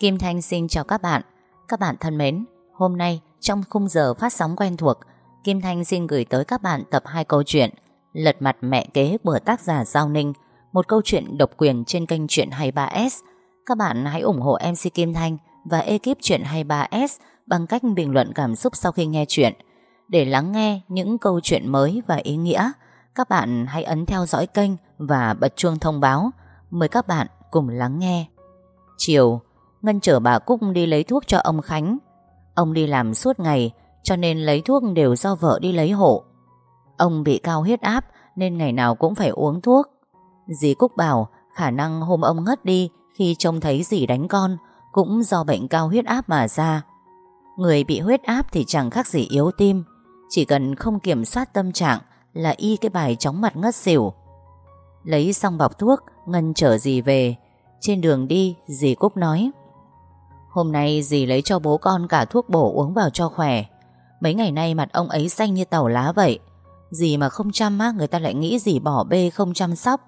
Kim Thanh xin chào các bạn. Các bạn thân mến, hôm nay trong khung giờ phát sóng quen thuộc, Kim Thanh xin gửi tới các bạn tập 2 câu chuyện Lật mặt mẹ kế của tác giả Giao Ninh, một câu chuyện độc quyền trên kênh Chuyện 23S. Các bạn hãy ủng hộ MC Kim Thanh và ekip Chuyện 23S bằng cách bình luận cảm xúc sau khi nghe chuyện. Để lắng nghe những câu chuyện mới và ý nghĩa, các bạn hãy ấn theo dõi kênh và bật chuông thông báo. Mời các bạn cùng lắng nghe. Chiều, Ngân chở bà Cúc đi lấy thuốc cho ông Khánh. Ông đi làm suốt ngày, cho nên lấy thuốc đều do vợ đi lấy hộ. Ông bị cao huyết áp nên ngày nào cũng phải uống thuốc. Dì Cúc bảo khả năng hôm ông ngất đi khi trông thấy dì đánh con cũng do bệnh cao huyết áp mà ra. Người bị huyết áp thì chẳng khác gì yếu tim, chỉ cần không kiểm soát tâm trạng là y cái bài chóng mặt ngất xỉu. Lấy xong bọc thuốc, Ngân chở dì về. Trên đường đi, dì Cúc nói Hôm nay dì lấy cho bố con cả thuốc bổ uống vào cho khỏe. Mấy ngày nay mặt ông ấy xanh như tàu lá vậy. Dì mà không chăm á, người ta lại nghĩ dì bỏ bê không chăm sóc.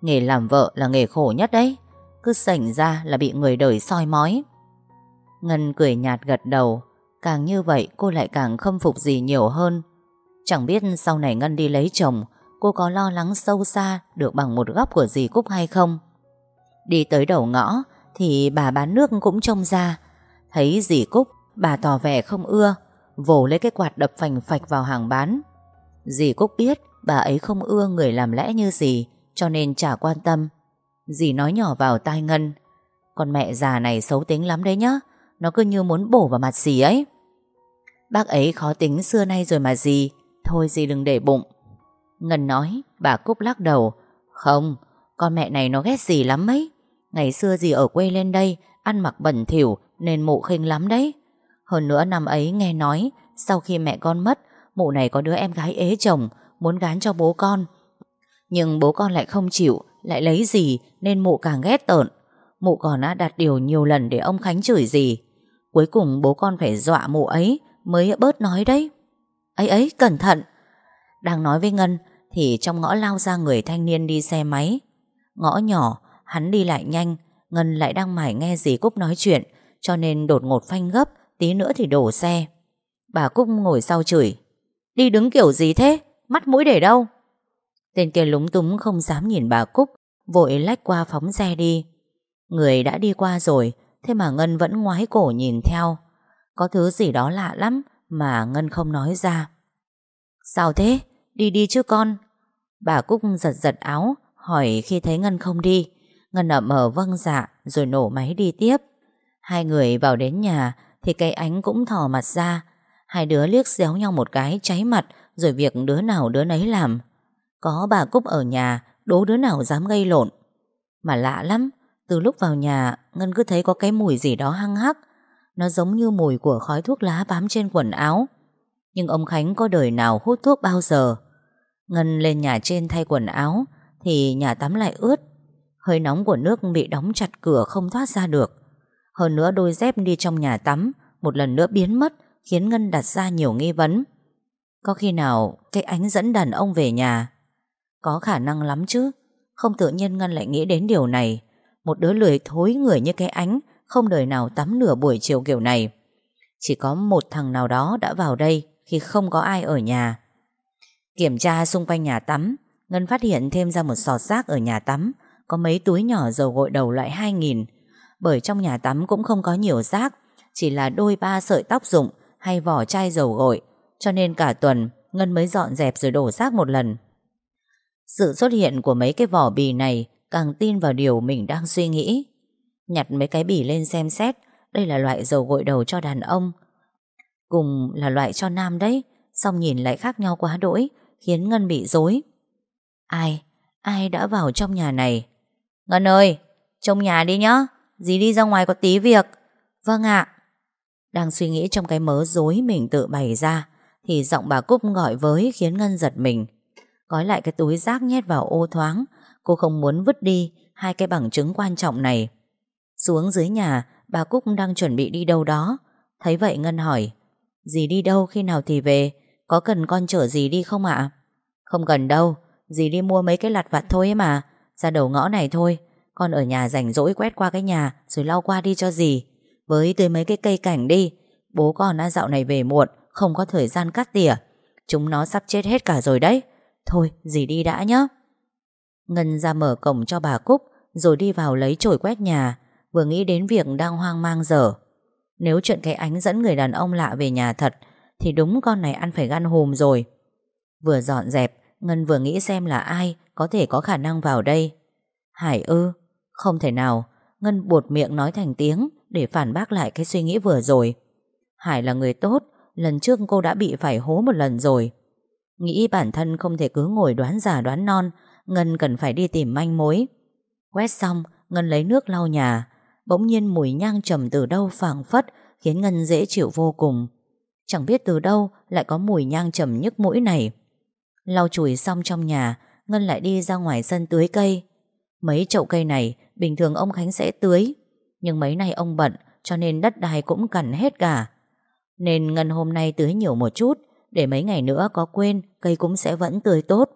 Nghề làm vợ là nghề khổ nhất đấy. Cứ sảnh ra là bị người đời soi mói. Ngân cười nhạt gật đầu. Càng như vậy cô lại càng khâm phục dì nhiều hơn. Chẳng biết sau này Ngân đi lấy chồng, cô có lo lắng sâu xa được bằng một góc của dì Cúc hay không. Đi tới đầu ngõ, thì bà bán nước cũng trông ra. Thấy dì Cúc, bà tỏ vẻ không ưa, vồ lấy cái quạt đập phành phạch vào hàng bán. Dì Cúc biết bà ấy không ưa người làm lẽ như dì, cho nên chả quan tâm. Dì nói nhỏ vào tai Ngân, con mẹ già này xấu tính lắm đấy nhá, nó cứ như muốn bổ vào mặt dì ấy. Bác ấy khó tính xưa nay rồi mà dì, thôi dì đừng để bụng. Ngân nói, bà Cúc lắc đầu, không, con mẹ này nó ghét dì lắm ấy. Ngày xưa dì ở quê lên đây, Ăn mặc bẩn thỉu Nên mụ khinh lắm đấy. Hơn nữa năm ấy nghe nói, Sau khi mẹ con mất, Mụ này có đứa em gái ế chồng, Muốn gán cho bố con. Nhưng bố con lại không chịu, Lại lấy gì, Nên mụ càng ghét tợn. Mụ còn đã đặt điều nhiều lần để ông Khánh chửi gì. Cuối cùng bố con phải dọa mụ ấy, Mới bớt nói đấy. Ấy ấy, cẩn thận! Đang nói với Ngân, Thì trong ngõ lao ra người thanh niên đi xe máy. Ngõ nhỏ Hắn đi lại nhanh, Ngân lại đang mải nghe dì Cúc nói chuyện, Cho nên đột ngột phanh gấp, Tí nữa thì đổ xe. Bà Cúc ngồi sau chửi, Đi đứng kiểu gì thế? Mắt mũi để đâu? Tên kia lúng túng không dám nhìn bà Cúc, Vội lách qua phóng xe đi. Người đã đi qua rồi, Thế mà Ngân vẫn ngoái cổ nhìn theo. Có thứ gì đó lạ lắm Mà Ngân không nói ra. Sao thế? Đi đi chứ con. Bà Cúc giật giật áo, Hỏi khi thấy Ngân không đi. Ngân ậm ở vâng dạ rồi nổ máy đi tiếp. Hai người vào đến nhà thì cây ánh cũng thò mặt ra. Hai đứa liếc xéo nhau một cái cháy mặt rồi việc đứa nào đứa nấy làm. Có bà Cúc ở nhà đố đứa nào dám gây lộn. Mà lạ lắm, từ lúc vào nhà Ngân cứ thấy có cái mùi gì đó hăng hắc. Nó giống như mùi của khói thuốc lá bám trên quần áo. Nhưng ông Khánh có đời nào hút thuốc bao giờ. Ngân lên nhà trên thay quần áo thì nhà tắm lại ướt Hơi nóng của nước bị đóng chặt cửa không thoát ra được. Hơn nữa đôi dép đi trong nhà tắm, Một lần nữa biến mất, Khiến Ngân đặt ra nhiều nghi vấn. Có khi nào cái ánh dẫn đàn ông về nhà? Có khả năng lắm chứ. Không tự nhiên Ngân lại nghĩ đến điều này. Một đứa lười thối người như cái ánh, Không đời nào tắm nửa buổi chiều kiểu này. Chỉ có một thằng nào đó đã vào đây Khi không có ai ở nhà. Kiểm tra xung quanh nhà tắm, Ngân phát hiện thêm ra một sọt rác ở nhà tắm có mấy túi nhỏ dầu gội đầu loại 2.000 Bởi trong nhà tắm cũng không có nhiều rác Chỉ là đôi ba sợi tóc dụng Hay vỏ chai dầu gội Cho nên cả tuần Ngân mới dọn dẹp rồi đổ rác một lần. Sự xuất hiện của mấy cái vỏ bì này Càng tin vào điều mình đang suy nghĩ. Nhặt mấy cái bì lên xem xét Đây là loại dầu gội đầu cho đàn ông Cùng là loại cho nam đấy Xong nhìn lại khác nhau quá đỗi Khiến Ngân bị dối Ai, ai đã vào trong nhà này? Ngân ơi, trông nhà đi nhá, dì đi ra ngoài có tí việc. Vâng ạ. Đang suy nghĩ trong cái mớ dối mình tự bày ra, thì giọng bà Cúc gọi với khiến Ngân giật mình. Gói lại cái túi rác nhét vào ô thoáng, cô không muốn vứt đi hai cái bằng chứng quan trọng này. Xuống dưới nhà, bà Cúc đang chuẩn bị đi đâu đó. Thấy vậy Ngân hỏi, dì đi đâu khi nào thì về, có cần con chở dì đi không ạ? Không cần đâu, dì đi mua mấy cái lặt vặt thôi mà, ra đầu ngõ này thôi. Con ở nhà rảnh rỗi quét qua cái nhà, Rồi lau qua đi cho gì Với tới mấy cái cây cảnh đi, Bố con đã dạo này về muộn, Không có thời gian cắt tỉa. Chúng nó sắp chết hết cả rồi đấy. Thôi, dì đi đã nhé Ngân ra mở cổng cho bà Cúc, Rồi đi vào lấy chổi quét nhà. Vừa nghĩ đến việc đang hoang mang dở. Nếu chuyện cái ánh dẫn người đàn ông lạ về nhà thật, Thì đúng con này ăn phải gan hùm rồi. Vừa dọn dẹp Ngân vừa nghĩ xem là ai Có thể có khả năng vào đây. Hải ư, Không thể nào. Ngân buột miệng nói thành tiếng Để phản bác lại cái suy nghĩ vừa rồi. Hải là người tốt, Lần trước cô đã bị phải hố một lần rồi. Nghĩ bản thân không thể cứ ngồi đoán giả đoán non, Ngân cần phải đi tìm manh mối. Quét xong, Ngân lấy nước lau nhà. Bỗng nhiên mùi nhang trầm từ đâu phảng phất Khiến Ngân dễ chịu vô cùng. Chẳng biết từ đâu lại có mùi nhang trầm nhức mũi này. Lau chùi xong trong nhà, Ngân lại đi ra ngoài sân tưới cây. Mấy chậu cây này, Bình thường ông Khánh sẽ tưới, Nhưng mấy nay ông bận, Cho nên đất đai cũng cằn hết cả. Nên Ngân hôm nay tưới nhiều một chút, Để mấy ngày nữa có quên, Cây cũng sẽ vẫn tươi tốt.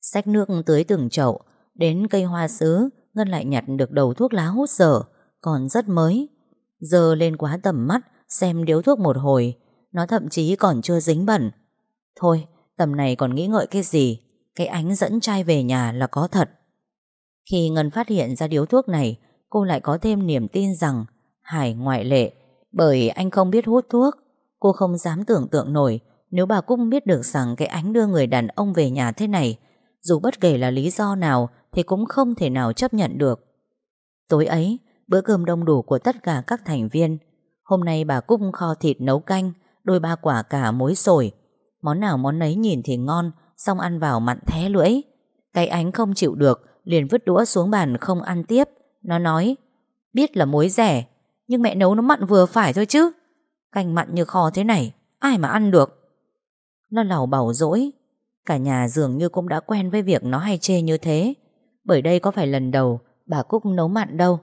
Xách nước tưới từng chậu, Đến cây hoa sứ, Ngân lại nhặt được đầu thuốc lá hút dở, Còn rất mới. Giờ lên quá tầm mắt, Xem điếu thuốc một hồi, Nó thậm chí còn chưa dính bẩn. Thôi tầm này còn nghĩ ngợi cái gì? Cái ánh dẫn trai về nhà là có thật. Khi Ngân phát hiện ra điếu thuốc này, Cô lại có thêm niềm tin rằng, Hải ngoại lệ, Bởi anh không biết hút thuốc. Cô không dám tưởng tượng nổi, Nếu bà cung biết được rằng cái ánh đưa người đàn ông về nhà thế này, Dù bất kể là lý do nào Thì cũng không thể nào chấp nhận được. Tối ấy, Bữa cơm đông đủ của tất cả các thành viên. Hôm nay bà cung kho thịt nấu canh, Đôi ba quả cả muối sồi. Món nào món nấy nhìn thì ngon, Xong ăn vào mặn thé lưỡi. Cái ánh không chịu được, Liền vứt đũa xuống bàn không ăn tiếp. Nó nói, Biết là muối rẻ, Nhưng mẹ nấu nó mặn vừa phải thôi chứ. Canh mặn như kho thế này, Ai mà ăn được? Nó lầu bảo dỗi. Cả nhà dường như cũng đã quen với việc nó hay chê như thế. Bởi đây có phải lần đầu Bà Cúc nấu mặn đâu.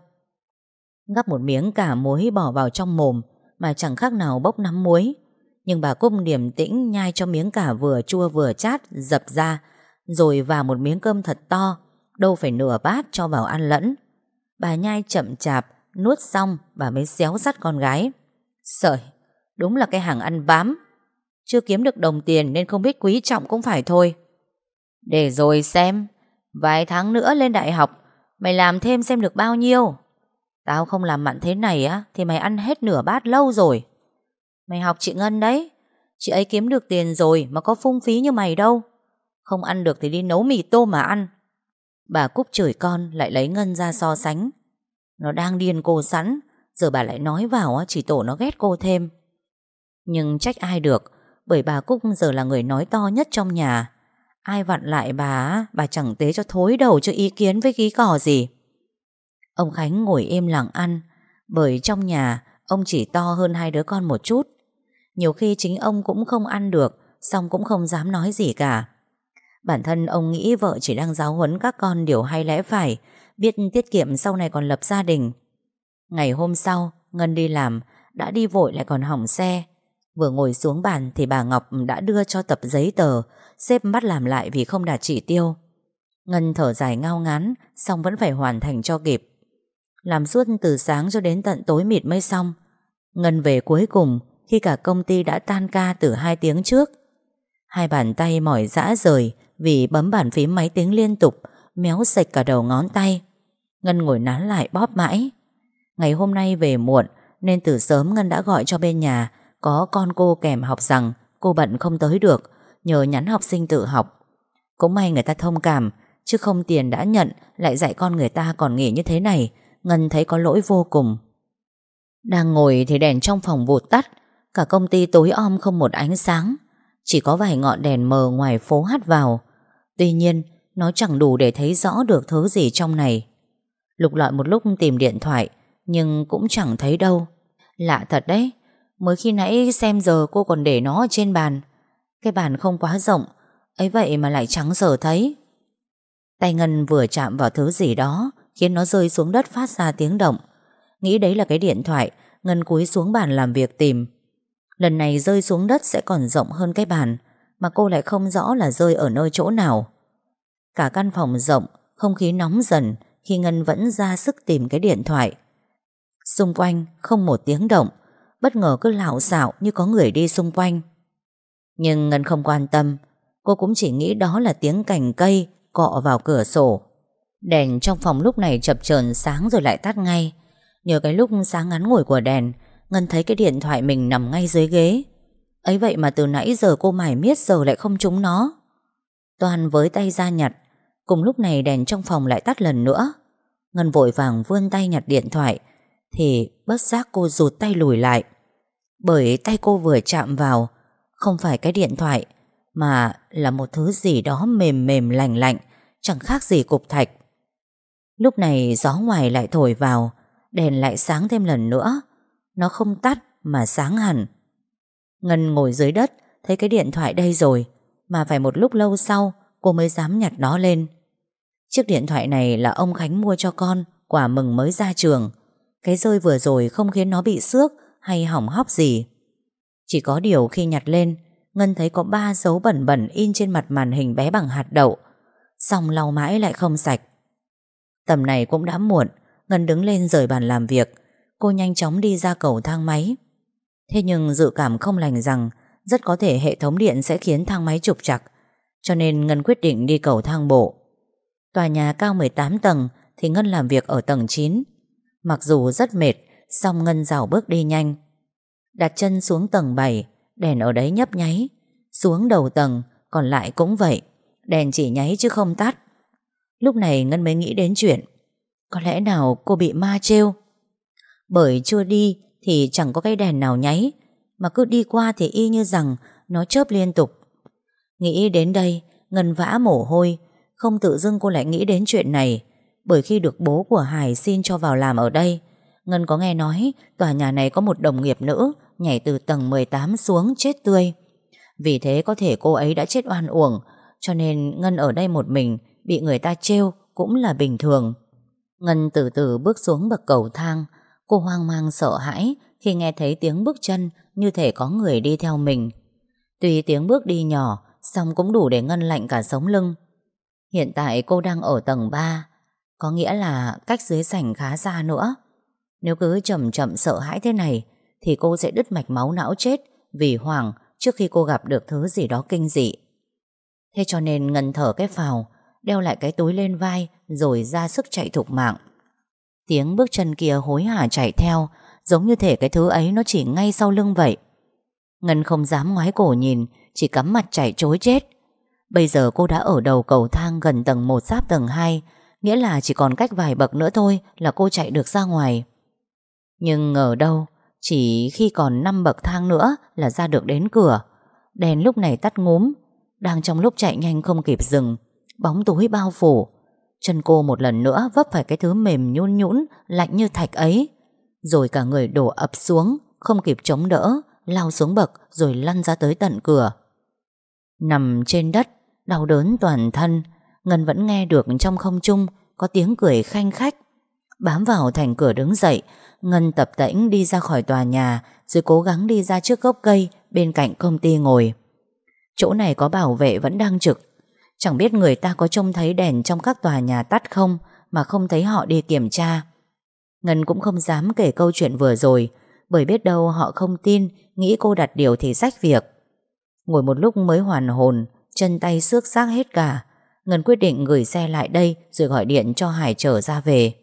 Gắp một miếng cả muối bỏ vào trong mồm, Mà chẳng khác nào bốc nắm muối. Nhưng bà Cúc điềm tĩnh nhai cho miếng cả vừa chua vừa chát, Dập ra, Rồi vào một miếng cơm thật to, Đâu phải nửa bát cho vào ăn lẫn. Bà nhai chậm chạp, Nuốt xong, bà mới xéo sắt con gái. Sợi Đúng là cái hàng ăn bám. Chưa kiếm được đồng tiền nên không biết quý trọng cũng phải thôi. Để rồi xem, Vài tháng nữa lên đại học, Mày làm thêm xem được bao nhiêu. Tao không làm mặn thế này á, Thì mày ăn hết nửa bát lâu rồi. Mày học chị Ngân đấy. Chị ấy kiếm được tiền rồi Mà có phung phí như mày đâu. Không ăn được thì đi nấu mì tôm mà ăn. Bà Cúc chửi con, lại lấy Ngân ra so sánh. Nó đang điên cô sẵn, Giờ bà lại nói vào Chỉ tổ nó ghét cô thêm. Nhưng trách ai được, Bởi bà Cúc giờ là người nói to nhất trong nhà. Ai vặn lại bà Bà chẳng tế cho thối đầu cho ý kiến với ký cỏ gì. Ông Khánh ngồi im lặng ăn, Bởi trong nhà, Ông chỉ to hơn hai đứa con một chút. Nhiều khi chính ông cũng không ăn được, Xong cũng không dám nói gì cả. Bản thân ông nghĩ vợ chỉ đang giáo huấn các con điều hay lẽ phải, Biết tiết kiệm sau này còn lập gia đình. Ngày hôm sau, Ngân đi làm, Đã đi vội lại còn hỏng xe. Vừa ngồi xuống bàn thì bà Ngọc đã đưa cho tập giấy tờ, Xếp bắt làm lại vì không đạt chỉ tiêu. Ngân thở dài ngao ngán, Xong vẫn phải hoàn thành cho kịp. Làm suốt từ sáng cho đến tận tối mịt mới xong, Ngân về cuối cùng khi cả công ty đã tan ca từ hai tiếng trước. Hai bàn tay mỏi dã rời Vì bấm bàn phím máy tính liên tục, Méo sạch cả đầu ngón tay. Ngân ngồi nán lại bóp mãi. Ngày hôm nay về muộn, Nên từ sớm Ngân đã gọi cho bên nhà, Có con cô kèm học rằng Cô bận không tới được, Nhờ nhắn học sinh tự học. Cũng may người ta thông cảm, Chứ không tiền đã nhận, Lại dạy con người ta còn nghỉ như thế này, Ngân thấy có lỗi vô cùng. Đang ngồi thì đèn trong phòng vụt tắt Cả công ty tối om không một ánh sáng. Chỉ có vài ngọn đèn mờ ngoài phố hắt vào. Tuy nhiên, Nó chẳng đủ để thấy rõ được thứ gì trong này. Lục lọi một lúc tìm điện thoại, Nhưng cũng chẳng thấy đâu. Lạ thật đấy, Mới khi nãy xem giờ cô còn để nó ở trên bàn. Cái bàn không quá rộng, ấy vậy mà lại trắng sở thấy. Tay Ngân vừa chạm vào thứ gì đó, Khiến nó rơi xuống đất phát ra tiếng động. Nghĩ đấy là cái điện thoại, Ngân cúi xuống bàn làm việc tìm. Lần này rơi xuống đất sẽ còn rộng hơn cái bàn Mà cô lại không rõ là rơi ở nơi chỗ nào Cả căn phòng rộng Không khí nóng dần khi Ngân vẫn ra sức tìm cái điện thoại. Xung quanh không một tiếng động, bất ngờ cứ lạo xạo như có người đi xung quanh. Nhưng Ngân không quan tâm, cô cũng chỉ nghĩ đó là tiếng cành cây cọ vào cửa sổ. Đèn trong phòng lúc này chập chờn sáng rồi lại tắt ngay. Nhờ cái lúc sáng ngắn ngủi của đèn, Ngân thấy cái điện thoại mình nằm ngay dưới ghế. Ấy vậy mà từ nãy giờ cô mải miết giờ lại không trúng nó. Toàn với tay ra nhặt, cùng lúc này đèn trong phòng lại tắt lần nữa. Ngân vội vàng vươn tay nhặt điện thoại, thì bất giác cô rụt tay lùi lại. Bởi tay cô vừa chạm vào, không phải cái điện thoại, mà là một thứ gì đó mềm mềm lành lạnh, chẳng khác gì cục thạch. Lúc này gió ngoài lại thổi vào, đèn lại sáng thêm lần nữa. Nó không tắt mà sáng hẳn. Ngân ngồi dưới đất, thấy cái điện thoại đây rồi, mà phải một lúc lâu sau cô mới dám nhặt nó lên. Chiếc điện thoại này là ông Khánh mua cho con quả mừng mới ra trường. Cái rơi vừa rồi không khiến nó bị xước hay hỏng hóc gì. Chỉ có điều khi nhặt lên, Ngân thấy có ba dấu bẩn bẩn in trên mặt màn hình bé bằng hạt đậu. Xong lau mãi lại không sạch. Tầm này cũng đã muộn, Ngân đứng lên rời bàn làm việc. Cô nhanh chóng đi ra cầu thang máy. Thế nhưng dự cảm không lành rằng rất có thể hệ thống điện sẽ khiến thang máy trục chặt. Cho nên Ngân quyết định đi cầu thang bộ. Tòa nhà cao 18 tầng thì Ngân làm việc ở tầng 9. Mặc dù rất mệt, song Ngân rào bước đi nhanh. Đặt chân xuống tầng 7, đèn ở đấy nhấp nháy. Xuống đầu tầng, còn lại cũng vậy. Đèn chỉ nháy chứ không tắt. Lúc này Ngân mới nghĩ đến chuyện Có lẽ nào cô bị ma trêu bởi chưa đi Thì chẳng có cái đèn nào nháy, Mà cứ đi qua thì y như rằng Nó chớp liên tục. Nghĩ đến đây, Ngân vã mồ hôi, Không tự dưng cô lại nghĩ đến chuyện này. Bởi khi được bố của Hải xin cho vào làm ở đây, Ngân có nghe nói Tòa nhà này có một đồng nghiệp nữ Nhảy từ tầng 18 xuống chết tươi. Vì thế có thể cô ấy đã chết oan uổng, Cho nên Ngân ở đây một mình, Bị người ta trêu cũng là bình thường. Ngân từ từ bước xuống bậc cầu thang Cô hoang mang sợ hãi Khi nghe thấy tiếng bước chân Như thể có người đi theo mình. Tuy tiếng bước đi nhỏ, song cũng đủ để Ngân lạnh cả sống lưng. Hiện tại cô đang ở tầng 3 Có nghĩa là cách dưới sảnh khá xa nữa. Nếu cứ chậm chậm sợ hãi thế này, Thì cô sẽ đứt mạch máu não chết Vì hoảng trước khi cô gặp được thứ gì đó kinh dị. Thế cho nên Ngân thở cái phào, đeo lại cái túi lên vai rồi ra sức chạy thục mạng. Tiếng bước chân kia hối hả chạy theo, giống như thể cái thứ ấy nó chỉ ngay sau lưng vậy. Ngân không dám ngoái cổ nhìn, chỉ cắm mặt chạy chối chết. Bây giờ cô đã ở đầu cầu thang gần tầng 1 giáp tầng 2, nghĩa là chỉ còn cách vài bậc nữa thôi là cô chạy được ra ngoài. Nhưng ngờ đâu, chỉ khi còn 5 bậc thang nữa là ra được đến cửa. Đèn lúc này tắt ngúm, đang trong lúc chạy nhanh không kịp dừng, Bóng tối bao phủ Chân cô một lần nữa vấp phải cái thứ mềm nhún nhũn, Lạnh như thạch ấy. Rồi cả người đổ ập xuống, Không kịp chống đỡ, Lao xuống bậc rồi lăn ra tới tận cửa. Nằm trên đất, Đau đớn toàn thân, Ngân vẫn nghe được trong không trung Có tiếng cười khanh khách. Bám vào thành cửa đứng dậy, Ngân tập tễnh đi ra khỏi tòa nhà Rồi cố gắng đi ra trước gốc cây Bên cạnh công ty ngồi. Chỗ này có bảo vệ vẫn đang trực. Chẳng biết người ta có trông thấy đèn trong các tòa nhà tắt không mà không thấy họ đi kiểm tra. Ngân cũng không dám kể câu chuyện vừa rồi, bởi biết đâu họ không tin, nghĩ cô đặt điều thì rách việc. Ngồi một lúc mới hoàn hồn, chân tay xước xác hết cả, Ngân quyết định gửi xe lại đây rồi gọi điện cho Hải trở ra về.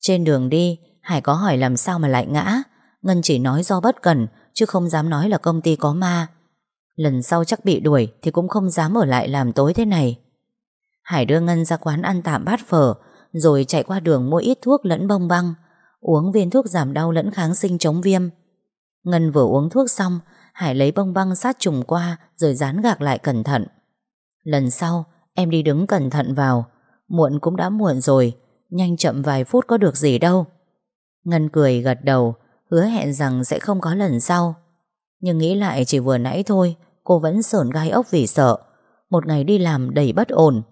Trên đường đi, Hải có hỏi làm sao mà lại ngã Ngân chỉ nói do bất cần, chứ không dám nói là công ty có ma. Lần sau chắc bị đuổi Thì cũng không dám ở lại làm tối thế này. Hải đưa Ngân ra quán ăn tạm bát phở, Rồi chạy qua đường mua ít thuốc lẫn bông băng, Uống viên thuốc giảm đau lẫn kháng sinh chống viêm. Ngân vừa uống thuốc xong, Hải lấy bông băng sát trùng qua Rồi dán gạc lại cẩn thận. Lần sau, em đi đứng cẩn thận vào. Muộn cũng đã muộn rồi, Nhanh chậm vài phút có được gì đâu. Ngân cười gật đầu, Hứa hẹn rằng sẽ không có lần sau nhưng nghĩ lại chỉ vừa nãy thôi, Cô vẫn sởn gai ốc vì sợ. Một ngày đi làm đầy bất ổn.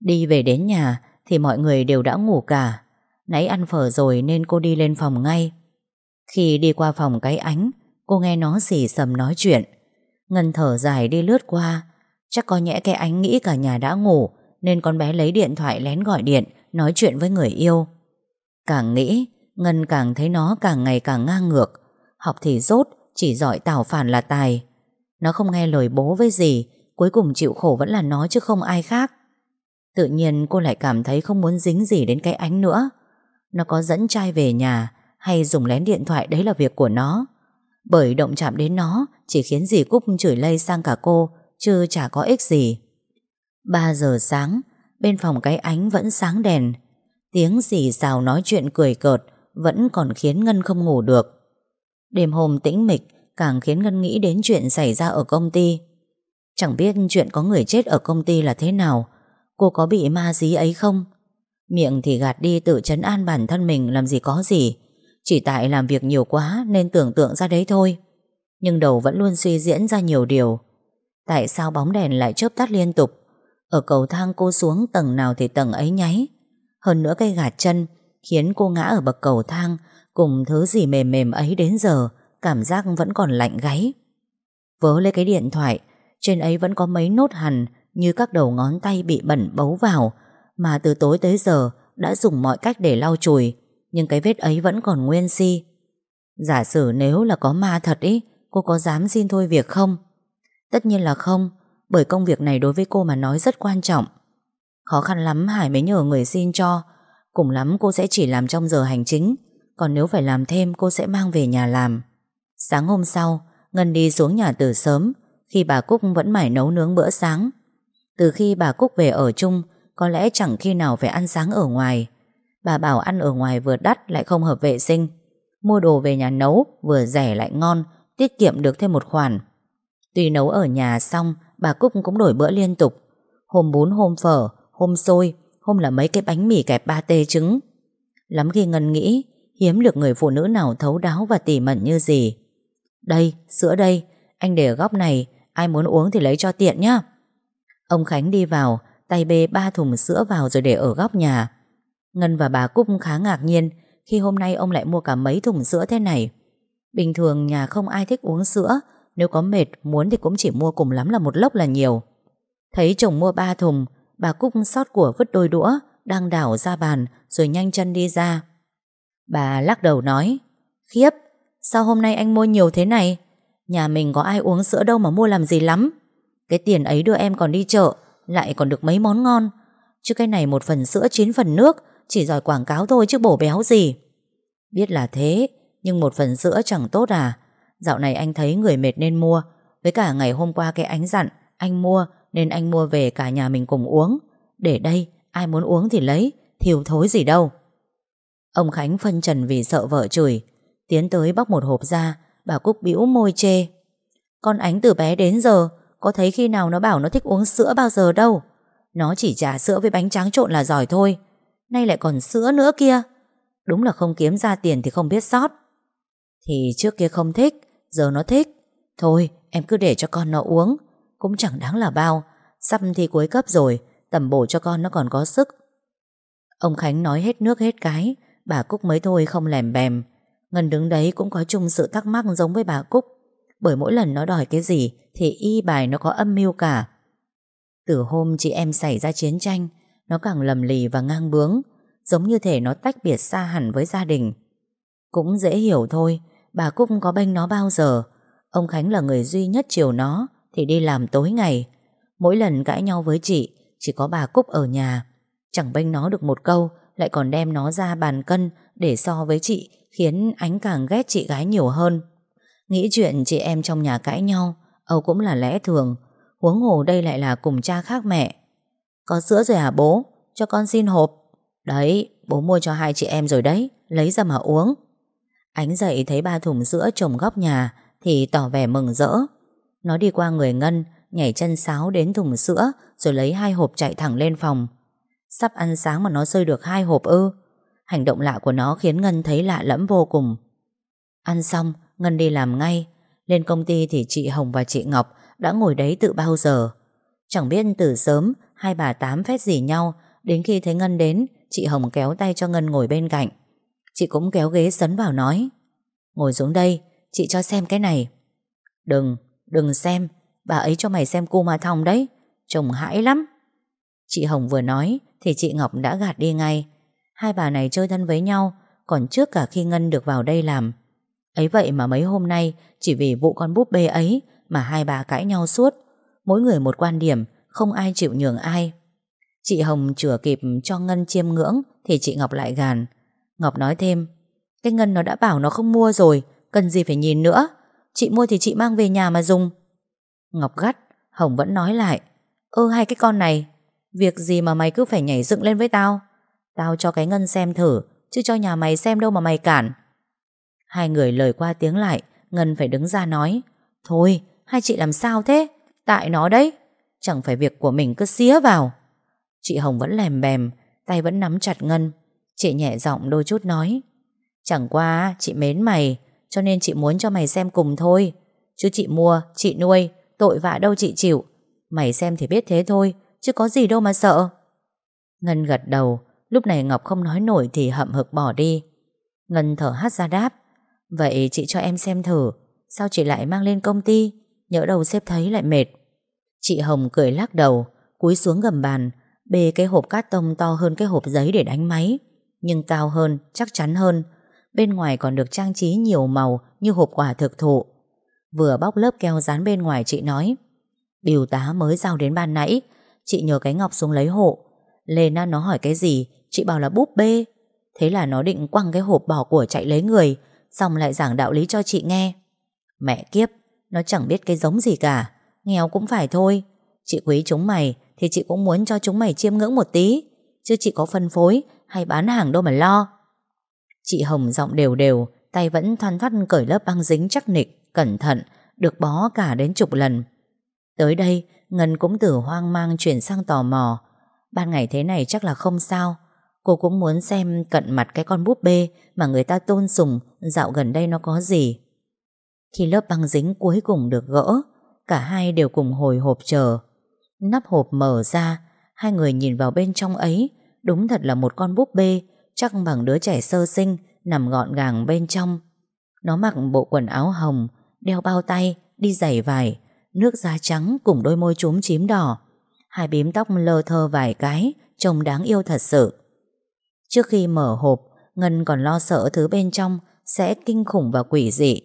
Đi về đến nhà Thì mọi người đều đã ngủ cả. Nãy ăn phở rồi nên cô đi lên phòng ngay. Khi đi qua phòng cái ánh, Cô nghe nó xì sầm nói chuyện. Ngân thở dài đi lướt qua. Chắc có nhẽ cái ánh nghĩ cả nhà đã ngủ, Nên con bé lấy điện thoại lén gọi điện, Nói chuyện với người yêu. Càng nghĩ, Ngân càng thấy nó càng ngày càng ngang ngược. Học thì rốt chỉ giỏi tảo phản là tài. Nó không nghe lời bố với gì, Cuối cùng chịu khổ vẫn là nó chứ không ai khác. Tự nhiên cô lại cảm thấy không muốn dính gì đến cái ánh nữa. Nó có dẫn trai về nhà Hay dùng lén điện thoại đấy là việc của nó. Bởi động chạm đến nó Chỉ khiến dì Cúc chửi lây sang cả cô, Chứ chả có ích gì. 3 giờ sáng, Bên phòng cái ánh vẫn sáng đèn. Tiếng dì xào nói chuyện cười cợt Vẫn còn khiến Ngân không ngủ được. Đêm hôm tĩnh mịch, Càng khiến Ngân nghĩ đến chuyện xảy ra ở công ty. Chẳng biết chuyện có người chết ở công ty là thế nào, Cô có bị ma dí ấy không? Miệng thì gạt đi tự chấn an bản thân mình Làm gì có gì, Chỉ tại làm việc nhiều quá Nên tưởng tượng ra đấy thôi. Nhưng đầu vẫn luôn suy diễn ra nhiều điều. Tại sao bóng đèn lại chớp tắt liên tục? Ở cầu thang cô xuống tầng nào thì tầng ấy nháy. Hơn nữa cây gạt chân Khiến cô ngã ở bậc cầu thang Cùng thứ gì mềm mềm ấy đến giờ, Cảm giác vẫn còn lạnh gáy. Vớ lấy cái điện thoại, Trên ấy vẫn có mấy nốt hằn Như các đầu ngón tay bị bẩn bấu vào, Mà từ tối tới giờ Đã dùng mọi cách để lau chùi, Nhưng cái vết ấy vẫn còn nguyên si. Giả sử nếu là có ma thật ý, Cô có dám xin thôi việc không? Tất nhiên là không, Bởi công việc này đối với cô mà nói rất quan trọng. Khó khăn lắm Hải mới nhờ người xin cho, Cùng lắm cô sẽ chỉ làm trong giờ hành chính. Còn nếu phải làm thêm, cô sẽ mang về nhà làm. Sáng hôm sau, Ngân đi xuống nhà từ sớm, Khi bà Cúc vẫn mải nấu nướng bữa sáng. Từ khi bà Cúc về ở chung, Có lẽ chẳng khi nào phải ăn sáng ở ngoài. Bà bảo ăn ở ngoài vừa đắt Lại không hợp vệ sinh. Mua đồ về nhà nấu, Vừa rẻ lại ngon, Tiết kiệm được thêm một khoản. Tuy nấu ở nhà xong, Bà Cúc cũng đổi bữa liên tục. Hôm bún, hôm phở, Hôm xôi, Hôm là mấy cái bánh mì kẹp ba tê trứng. Lắm khi Ngân nghĩ Hiếm được người phụ nữ nào thấu đáo và tỉ mẩn như gì. Đây, sữa đây Anh để ở góc này Ai muốn uống thì lấy cho tiện nhá. Ông Khánh đi vào Tay bê ba thùng sữa vào rồi để ở góc nhà. Ngân và bà Cúc khá ngạc nhiên Khi hôm nay ông lại mua cả mấy thùng sữa thế này. Bình thường nhà không ai thích uống sữa Nếu có mệt muốn thì cũng chỉ mua cùng lắm là một lốc là nhiều. Thấy chồng mua ba thùng Bà Cúc xót của vứt đôi đũa Đang đảo ra bàn Rồi nhanh chân đi ra. Bà lắc đầu nói Khiếp, sao hôm nay anh mua nhiều thế này? Nhà mình có ai uống sữa đâu mà mua làm gì lắm. Cái tiền ấy đưa em còn đi chợ Lại còn được mấy món ngon. Chứ cái này một phần sữa chín phần nước Chỉ giỏi quảng cáo thôi chứ bổ béo gì. Biết là thế Nhưng một phần sữa chẳng tốt à. Dạo này anh thấy người mệt nên mua. Với cả ngày hôm qua cái ánh dặn Anh mua nên anh mua về cả nhà mình cùng uống. Để đây ai muốn uống thì lấy Thiều thối gì đâu. Ông Khánh phân trần vì sợ vợ chửi. Tiến tới bóc một hộp ra, Bà Cúc bĩu môi chê. Con ánh từ bé đến giờ, Có thấy khi nào nó bảo nó thích uống sữa bao giờ đâu. Nó chỉ trà sữa với bánh tráng trộn là giỏi thôi. Nay lại còn sữa nữa kia. Đúng là không kiếm ra tiền thì không biết sót. Thì trước kia không thích, Giờ nó thích. Thôi, em cứ để cho con nó uống. Cũng chẳng đáng là bao. Sắp thi cuối cấp rồi, Tầm bổ cho con nó còn có sức. Ông Khánh nói hết nước hết cái. Bà Cúc mới thôi, không lèm bèm. Ngân đứng đấy cũng có chung sự thắc mắc giống với bà Cúc. Bởi mỗi lần nó đòi cái gì Thì y bài nó có âm mưu cả. Từ hôm chị em xảy ra chiến tranh, Nó càng lầm lì và ngang bướng, Giống như thể nó tách biệt xa hẳn với gia đình. Cũng dễ hiểu thôi, Bà Cúc có bênh nó bao giờ? Ông Khánh là người duy nhất chiều nó, Thì đi làm tối ngày. Mỗi lần cãi nhau với chị, Chỉ có bà Cúc ở nhà. Chẳng bênh nó được một câu lại còn đem nó ra bàn cân Để so với chị, Khiến ánh càng ghét chị gái nhiều hơn. Nghĩ chuyện chị em trong nhà cãi nhau, Âu cũng là lẽ thường, Huống hồ đây lại là cùng cha khác mẹ. Có sữa rồi hả bố? Cho con xin hộp. Đấy, bố mua cho hai chị em rồi đấy, Lấy ra mà uống. Ánh dậy thấy ba thùng sữa trồng góc nhà Thì tỏ vẻ mừng rỡ. Nó đi qua người Ngân, Nhảy chân sáo đến thùng sữa, Rồi lấy hai hộp chạy thẳng lên phòng. Sắp ăn sáng mà nó rơi được hai hộp ư. Hành động lạ của nó khiến Ngân thấy lạ lẫm vô cùng. Ăn xong Ngân đi làm ngay. Lên công ty thì chị Hồng và chị Ngọc Đã ngồi đấy từ bao giờ? Chẳng biết từ sớm Hai bà tám phét gì nhau. Đến khi thấy Ngân đến Chị Hồng kéo tay cho Ngân ngồi bên cạnh. Chị cũng kéo ghế sấn vào nói Ngồi xuống đây Chị cho xem cái này. Đừng, đừng xem. Bà ấy cho mày xem cu ma thòng đấy. Trông hãi lắm. Chị Hồng vừa nói thì chị Ngọc đã gạt đi ngay. Hai bà này chơi thân với nhau, Còn trước cả khi Ngân được vào đây làm. Ấy vậy mà mấy hôm nay, Chỉ vì vụ con búp bê ấy Mà hai bà cãi nhau suốt. Mỗi người một quan điểm, Không ai chịu nhường ai. Chị Hồng chữa kịp cho Ngân chiêm ngưỡng Thì chị Ngọc lại gàn. Ngọc nói thêm, Cái Ngân nó đã bảo nó không mua rồi, Cần gì phải nhìn nữa. Chị mua thì chị mang về nhà mà dùng. Ngọc gắt, Hồng vẫn nói lại, Ơ, hai cái con này Việc gì mà mày cứ phải nhảy dựng lên với tao? Tao cho cái Ngân xem thử Chứ cho nhà mày xem đâu mà mày cản. Hai người lời qua tiếng lại Ngân phải đứng ra nói Thôi hai chị làm sao thế? Tại nó đấy. Chẳng phải việc của mình cứ xía vào. Chị Hồng vẫn lèm bèm Tay vẫn nắm chặt Ngân. Chị nhẹ giọng đôi chút nói Chẳng qua chị mến mày Cho nên chị muốn cho mày xem cùng thôi. Chứ chị mua, chị nuôi Tội vạ đâu chị chịu. Mày xem thì biết thế thôi Chứ có gì đâu mà sợ. Ngân gật đầu Lúc này Ngọc không nói nổi thì hậm hực bỏ đi. Ngân thở hắt ra đáp Vậy chị cho em xem thử Sao chị lại mang lên công ty Nhỡ đầu xếp thấy lại mệt. Chị Hồng cười lắc đầu Cúi xuống gầm bàn Bê cái hộp cát tông to hơn cái hộp giấy để đánh máy Nhưng cao hơn, chắc chắn hơn. Bên ngoài còn được trang trí nhiều màu Như hộp quà thực thụ. Vừa bóc lớp keo dán bên ngoài chị nói biểu tá mới giao đến ban nãy Chị nhờ cái ngọc xuống lấy hộ Lên nó hỏi cái gì, Chị bảo là búp bê. Thế là nó định quăng cái hộp bỏ của chạy lấy người, Xong lại giảng đạo lý cho chị nghe. Mẹ kiếp, Nó chẳng biết cái giống gì cả, Nghèo cũng phải thôi. Chị quý chúng mày Thì chị cũng muốn cho chúng mày chiêm ngưỡng một tí, Chứ chị có phân phối hay bán hàng đâu mà lo. Chị Hồng giọng đều đều, Tay vẫn thoăn thoắt cởi lớp băng dính chắc nịch, Cẩn thận, Được bó cả đến chục lần. Tới đây Ngân cũng từ hoang mang chuyển sang tò mò. Ban ngày thế này chắc là không sao. Cô cũng muốn xem cận mặt cái con búp bê Mà người ta tôn sùng Dạo gần đây nó có gì. Khi lớp băng dính cuối cùng được gỡ Cả hai đều cùng hồi hộp chờ. Nắp hộp mở ra Hai người nhìn vào bên trong ấy Đúng thật là một con búp bê Chắc bằng đứa trẻ sơ sinh Nằm gọn gàng bên trong. Nó mặc bộ quần áo hồng Đeo bao tay, đi giày vải. Nước da trắng cùng đôi môi trúm chím đỏ. Hai bím tóc lơ thơ vài cái, Trông đáng yêu thật sự. Trước khi mở hộp, Ngân còn lo sợ thứ bên trong Sẽ kinh khủng và quỷ dị.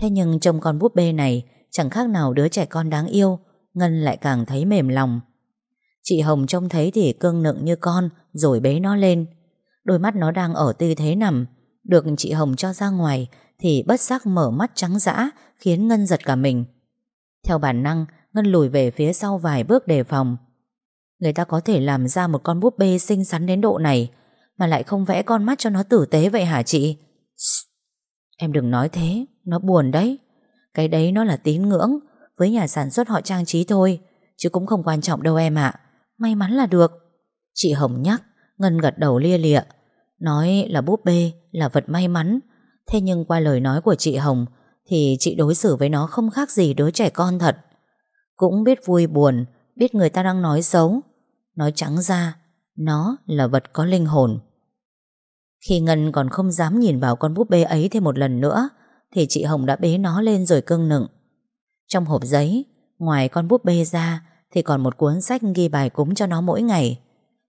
Thế nhưng trông con búp bê này, Chẳng khác nào đứa trẻ con đáng yêu, Ngân lại càng thấy mềm lòng. Chị Hồng trông thấy thì cưng nựng như con, Rồi bế nó lên. Đôi mắt nó đang ở tư thế nằm, Được chị Hồng cho ra ngoài Thì bất giác mở mắt trắng dã, Khiến Ngân giật cả mình. Theo bản năng, Ngân lùi về phía sau vài bước đề phòng. Người ta có thể làm ra một con búp bê xinh xắn đến độ này, Mà lại không vẽ con mắt cho nó tử tế vậy hả chị? Em đừng nói thế, Nó buồn đấy. Cái đấy nó là tín ngưỡng, Với nhà sản xuất họ trang trí thôi, Chứ cũng không quan trọng đâu em ạ. May mắn là được. Chị Hồng nhắc, Ngân gật đầu lia lịa. Nói là búp bê là vật may mắn. Thế nhưng qua lời nói của chị Hồng thì chị đối xử với nó không khác gì đứa trẻ con thật. Cũng biết vui buồn, Biết người ta đang nói xấu. Nói trắng ra, Nó là vật có linh hồn. Khi Ngân còn không dám nhìn vào con búp bê ấy thêm một lần nữa, Thì chị Hồng đã bế nó lên rồi cưng nựng. Trong hộp giấy, Ngoài con búp bê ra, Thì còn một cuốn sách ghi bài cúng cho nó mỗi ngày.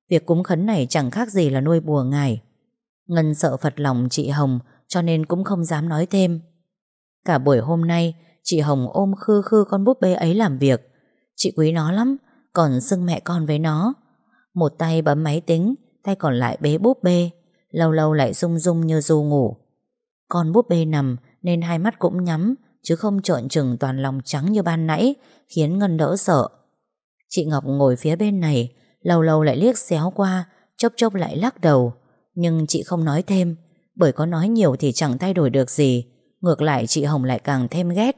Việc cúng khấn này chẳng khác gì là nuôi bùa ngài. Ngân sợ phật lòng chị Hồng, Cho nên cũng không dám nói thêm. Cả buổi hôm nay, Chị Hồng ôm khư khư con búp bê ấy làm việc. Chị quý nó lắm, Còn xưng mẹ con với nó. Một tay bấm máy tính, Tay còn lại bế búp bê. Lâu lâu lại rung rung như du ngủ. Con búp bê nằm, Nên hai mắt cũng nhắm, Chứ không trợn trừng toàn lòng trắng như ban nãy, Khiến Ngân đỡ sợ. Chị Ngọc ngồi phía bên này, Lâu lâu lại liếc xéo qua, Chốc chốc lại lắc đầu. Nhưng chị không nói thêm, Bởi có nói nhiều thì chẳng thay đổi được gì. Ngược lại chị Hồng lại càng thêm ghét.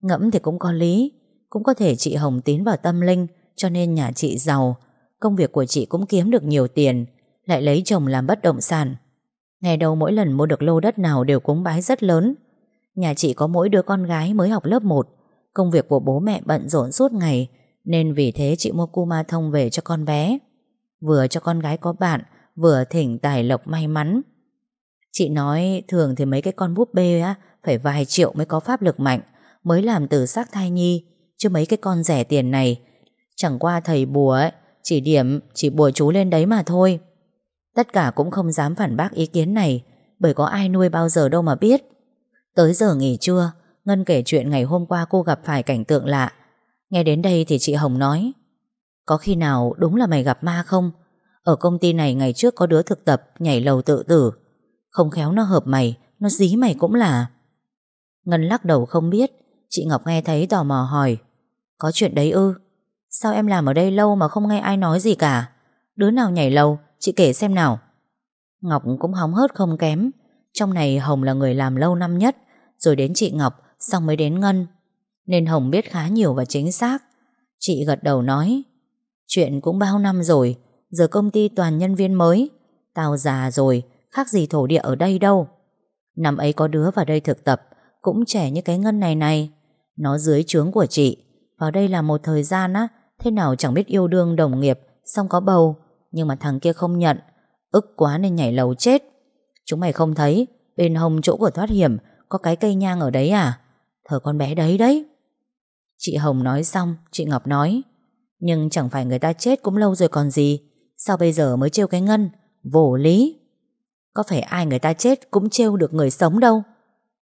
Ngẫm thì cũng có lý, Cũng có thể chị Hồng tín vào tâm linh, Cho nên nhà chị giàu, Công việc của chị cũng kiếm được nhiều tiền, Lại lấy chồng làm bất động sản. Ngày đầu mỗi lần mua được lô đất nào Đều cúng bái rất lớn. Nhà chị có mỗi đứa con gái mới học lớp 1 Công việc của bố mẹ bận rộn suốt ngày, Nên vì thế chị mua cu ma thông về cho con bé. Vừa cho con gái có bạn, Vừa thỉnh tài lộc may mắn. Chị nói thường thì mấy cái con búp bê á Phải vài triệu mới có pháp lực mạnh Mới làm từ xác thai nhi. Chứ mấy cái con rẻ tiền này Chẳng qua thầy bùa ấy Chỉ điểm, chỉ bùa chú lên đấy mà thôi. Tất cả cũng không dám phản bác ý kiến này Bởi có ai nuôi bao giờ đâu mà biết. Tới giờ nghỉ trưa Ngân kể chuyện ngày hôm qua cô gặp phải cảnh tượng lạ. Nghe đến đây thì chị Hồng nói Có khi nào đúng là mày gặp ma không? Ở công ty này ngày trước có đứa thực tập Nhảy lầu tự tử không khéo nó hợp mày, Nó dí mày cũng là. Ngân lắc đầu không biết. Chị Ngọc nghe thấy tò mò hỏi, Có chuyện đấy ư? Sao em làm ở đây lâu mà không nghe ai nói gì cả? Đứa nào nhảy lầu, Chị kể xem nào. Ngọc cũng hóng hớt không kém. Trong này Hồng là người làm lâu năm nhất, Rồi đến chị Ngọc, Xong mới đến Ngân. Nên Hồng biết khá nhiều và chính xác. Chị gật đầu nói, Chuyện cũng bao năm rồi, Giờ công ty toàn nhân viên mới, Tao già rồi Khác gì thổ địa ở đây đâu. Năm ấy có đứa vào đây thực tập, Cũng trẻ như cái Ngân này này. Nó dưới trướng của chị. Vào đây là một thời gian á, Thế nào chẳng biết yêu đương đồng nghiệp, Xong có bầu. Nhưng mà thằng kia không nhận. Ức quá nên nhảy lầu chết. Chúng mày không thấy, Bên hông chỗ của thoát hiểm, Có cái cây nhang ở đấy à? Thờ con bé đấy đấy. Chị Hồng nói xong, Chị Ngọc nói, Nhưng chẳng phải người ta chết cũng lâu rồi còn gì. Sao bây giờ mới trêu cái ngân? Vô lý. Có phải ai người ta chết cũng trêu được người sống đâu.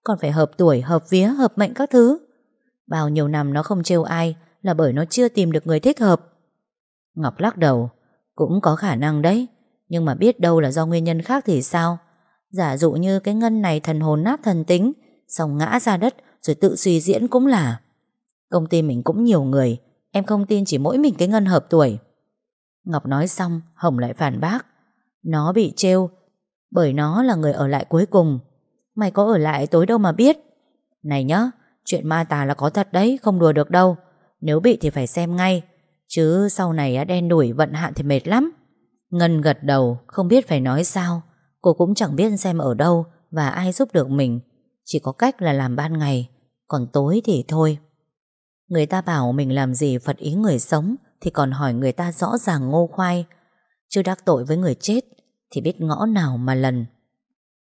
Còn phải hợp tuổi, hợp vía, hợp mệnh các thứ. Bao nhiêu năm nó không trêu ai Là bởi nó chưa tìm được người thích hợp. Ngọc lắc đầu. Cũng có khả năng đấy. Nhưng mà biết đâu là do nguyên nhân khác thì sao? Giả dụ như cái ngân này thần hồn nát thần tính Xong ngã ra đất Rồi tự suy diễn cũng là. Công ty mình cũng nhiều người. Em không tin chỉ mỗi mình cái ngân hợp tuổi. Ngọc nói xong Hồng lại phản bác. Nó bị trêu bởi nó là người ở lại cuối cùng. Mày có ở lại tối đâu mà biết. Này nhá, Chuyện ma tà là có thật đấy, Không đùa được đâu. Nếu bị thì phải xem ngay, Chứ sau này đen đuổi vận hạn thì mệt lắm. Ngân gật đầu, Không biết phải nói sao. Cô cũng chẳng biết xem ở đâu Và ai giúp được mình. Chỉ có cách là làm ban ngày, Còn tối thì thôi. Người ta bảo mình làm gì Phật ý người sống Thì còn hỏi người ta rõ ràng ngô khoai. Chứ đắc tội với người chết thì biết ngõ nào mà lần.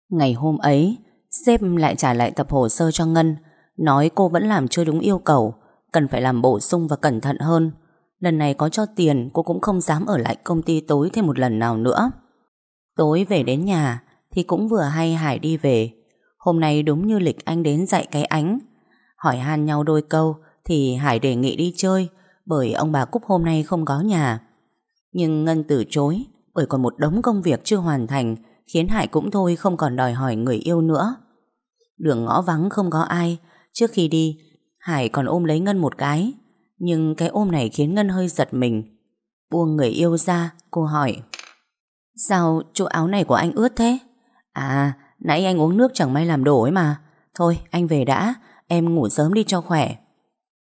Ngày hôm ấy, Sếp lại trả lại tập hồ sơ cho Ngân, Nói cô vẫn làm chưa đúng yêu cầu, Cần phải làm bổ sung và cẩn thận hơn. Lần này có cho tiền, Cô cũng không dám ở lại công ty tối thêm một lần nào nữa. Tối về đến nhà, Thì cũng vừa hay Hải đi về. Hôm nay đúng như lịch anh đến dạy cái ánh. Hỏi han nhau đôi câu, Thì Hải đề nghị đi chơi, Bởi ông bà Cúc hôm nay không có nhà. Nhưng Ngân từ chối. Bởi còn một đống công việc chưa hoàn thành, Khiến Hải cũng thôi không còn đòi hỏi người yêu nữa. Đường ngõ vắng không có ai. Trước khi đi, Hải còn ôm lấy Ngân một cái. Nhưng cái ôm này khiến Ngân hơi giật mình. Buông người yêu ra, Cô hỏi. Sao chỗ áo này của anh ướt thế? À nãy anh uống nước chẳng may làm đổ ấy mà. Thôi, anh về đã. Em ngủ sớm đi cho khỏe.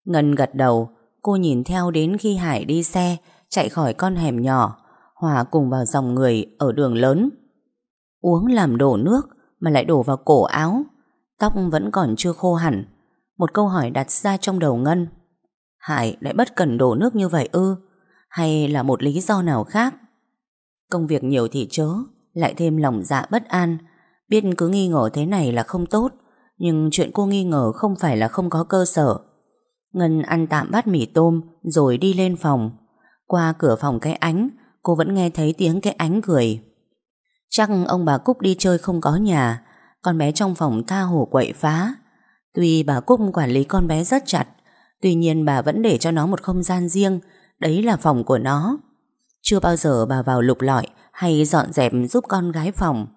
Ngân gật đầu. Cô nhìn theo đến khi Hải đi xe, Chạy khỏi con hẻm nhỏ. Hòa cùng vào dòng người ở đường lớn. Uống làm đổ nước Mà lại đổ vào cổ áo, Tóc vẫn còn chưa khô hẳn. Một câu hỏi đặt ra trong đầu Ngân. Hải lại bất cần đổ nước như vậy ư? Hay là một lý do nào khác? Công việc nhiều thì chớ, Lại thêm lòng dạ bất an. Biết cứ nghi ngờ thế này là không tốt, Nhưng chuyện cô nghi ngờ không phải là không có cơ sở. Ngân ăn tạm bát mì tôm Rồi đi lên phòng. Qua cửa phòng cái ánh Cô vẫn nghe thấy tiếng cái ánh cười Chắc ông bà Cúc đi chơi không có nhà Con bé trong phòng tha hồ quậy phá Tuy bà Cúc quản lý con bé rất chặt Tuy nhiên bà vẫn để cho nó một không gian riêng Đấy là phòng của nó chưa bao giờ bà vào lục lọi hay dọn dẹp giúp con gái phòng.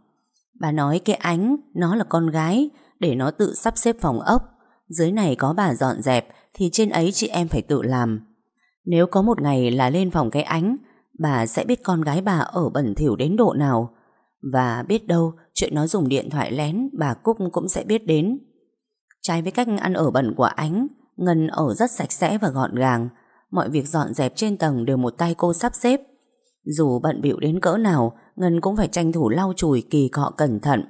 Bà nói cái ánh, nó là con gái, để nó tự sắp xếp phòng ốc. Dưới này có bà dọn dẹp, thì trên ấy chị em phải tự làm. Nếu có một ngày là lên phòng cái ánh, bà sẽ biết con gái bà ở bẩn thỉu đến độ nào. Và biết đâu, chuyện nó dùng điện thoại lén, bà Cúc cũng sẽ biết đến. Trái với cách ăn ở bẩn của ánh, Ngân ở rất sạch sẽ và gọn gàng. Mọi việc dọn dẹp trên tầng đều một tay cô sắp xếp. Dù bận bịu đến cỡ nào, Ngân cũng phải tranh thủ lau chùi kỳ cọ cẩn thận.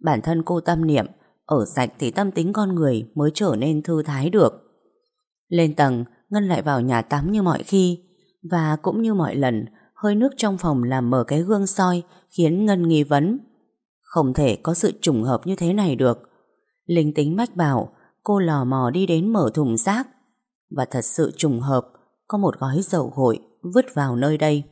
Bản thân cô tâm niệm, ở sạch thì tâm tính con người mới trở nên thư thái được. Lên tầng, Ngân lại vào nhà tắm như mọi khi, và cũng như mọi lần, hơi nước trong phòng làm mở cái gương soi khiến Ngân nghi vấn. Không thể có sự trùng hợp như thế này được. Linh tính mách bảo, cô lò mò đi đến mở thùng rác. Và thật sự trùng hợp, có một gói dầu gội vứt vào nơi đây.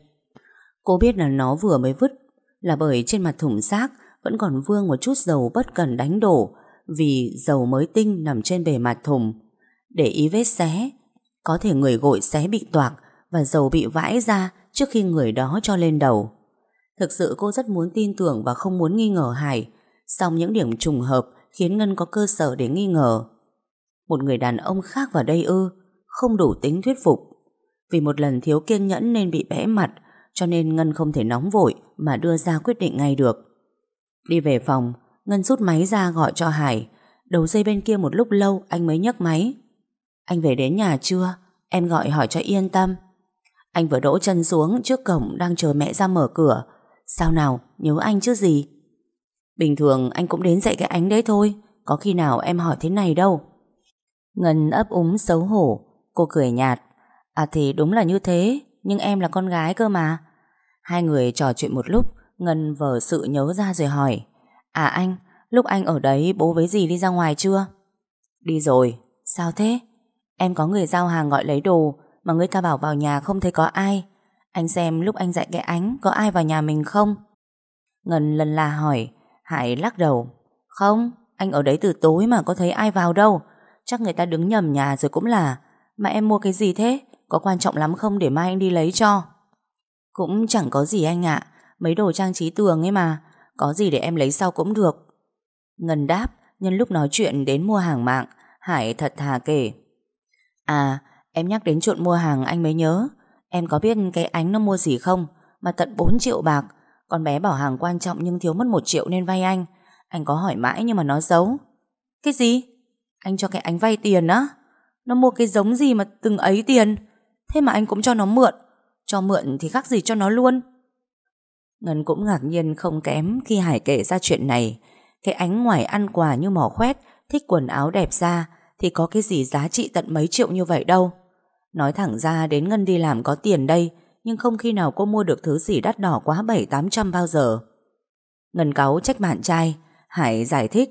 Cô biết là nó vừa mới vứt là bởi trên mặt thùng rác vẫn còn vương một chút dầu bất cần đánh đổ vì dầu mới tinh nằm trên bề mặt thùng. Để ý vết xé, có thể người gội xé bị toạc và dầu bị vãi ra trước khi người đó cho lên đầu. Thực sự cô rất muốn tin tưởng và không muốn nghi ngờ Hải, song những điểm trùng hợp khiến Ngân có cơ sở để nghi ngờ. Một người đàn ông khác vào đây ư, không đủ tính thuyết phục. Vì một lần thiếu kiên nhẫn nên bị bẽ mặt, cho nên Ngân không thể nóng vội mà đưa ra quyết định ngay được. Đi về phòng, Ngân rút máy ra gọi cho Hải. Đầu dây bên kia một lúc lâu anh mới nhấc máy. Anh về đến nhà chưa? Em gọi hỏi cho yên tâm. Anh vừa đỗ chân xuống trước cổng đang chờ mẹ ra mở cửa. Sao nào, nhớ anh chứ gì? Bình thường anh cũng đến dạy cái ánh đấy thôi. Có khi nào em hỏi thế này đâu. Ngân ấp úng xấu hổ. Cô cười nhạt. À thì đúng là như thế, nhưng em là con gái cơ mà. Hai người trò chuyện một lúc, Ngân vờ sự nhớ ra rồi hỏi. À anh, lúc anh ở đấy bố với dì đi ra ngoài chưa? Đi rồi, sao thế? Em có người giao hàng gọi lấy đồ mà người ta bảo vào nhà không thấy có ai. Anh xem lúc anh dạy cái ánh có ai vào nhà mình không? Ngân lần la hỏi, Hải lắc đầu. Không, anh ở đấy từ tối mà có thấy ai vào đâu. Chắc người ta đứng nhầm nhà rồi cũng là. Mà em mua cái gì thế? Có quan trọng lắm không để mai anh đi lấy cho? Cũng chẳng có gì anh ạ. Mấy đồ trang trí tường ấy mà. Có gì để em lấy sau cũng được. Ngân đáp, nhân lúc nói chuyện đến mua hàng mạng, Hải thật thà kể. À, em nhắc đến chuyện mua hàng anh mới nhớ. Em có biết cái ánh nó mua gì không? Mà tận 4 triệu bạc. Con bé bảo hàng quan trọng nhưng thiếu mất 1 triệu nên vay anh. Anh có hỏi mãi nhưng mà nó giấu. Cái gì? Anh cho cái ánh vay tiền á? Nó mua cái giống gì mà từng ấy tiền? Thế mà anh cũng cho nó mượn. Cho mượn thì khác gì cho nó luôn. Ngân cũng ngạc nhiên không kém khi Hải kể ra chuyện này. Cái ánh ngoài ăn quà như mỏ khoét, thích quần áo đẹp ra, thì có cái gì giá trị tận mấy triệu như vậy đâu. Nói thẳng ra đến Ngân đi làm có tiền đây, nhưng không khi nào cô mua được thứ gì đắt đỏ quá bảy tám trăm bao giờ. Ngân cáu trách bạn trai, Hải giải thích.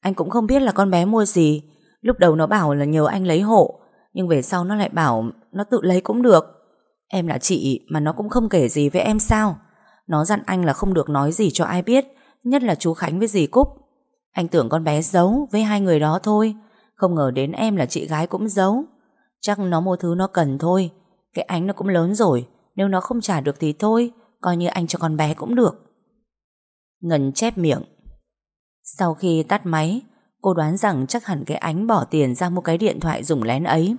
Anh cũng không biết là con bé mua gì. Lúc đầu nó bảo là nhờ anh lấy hộ, nhưng về sau nó lại bảo nó tự lấy cũng được. Em là chị mà nó cũng không kể gì với em sao. Nó dặn anh là không được nói gì cho ai biết, nhất là chú Khánh với dì Cúc. Anh tưởng con bé giấu với hai người đó thôi, không ngờ đến em là chị gái cũng giấu. Chắc nó mua thứ nó cần thôi, cái ánh nó cũng lớn rồi, nếu nó không trả được thì thôi, coi như anh cho con bé cũng được. Ngân chép miệng. Sau khi tắt máy, cô đoán rằng chắc hẳn cái ánh bỏ tiền ra mua cái điện thoại dùng lén ấy.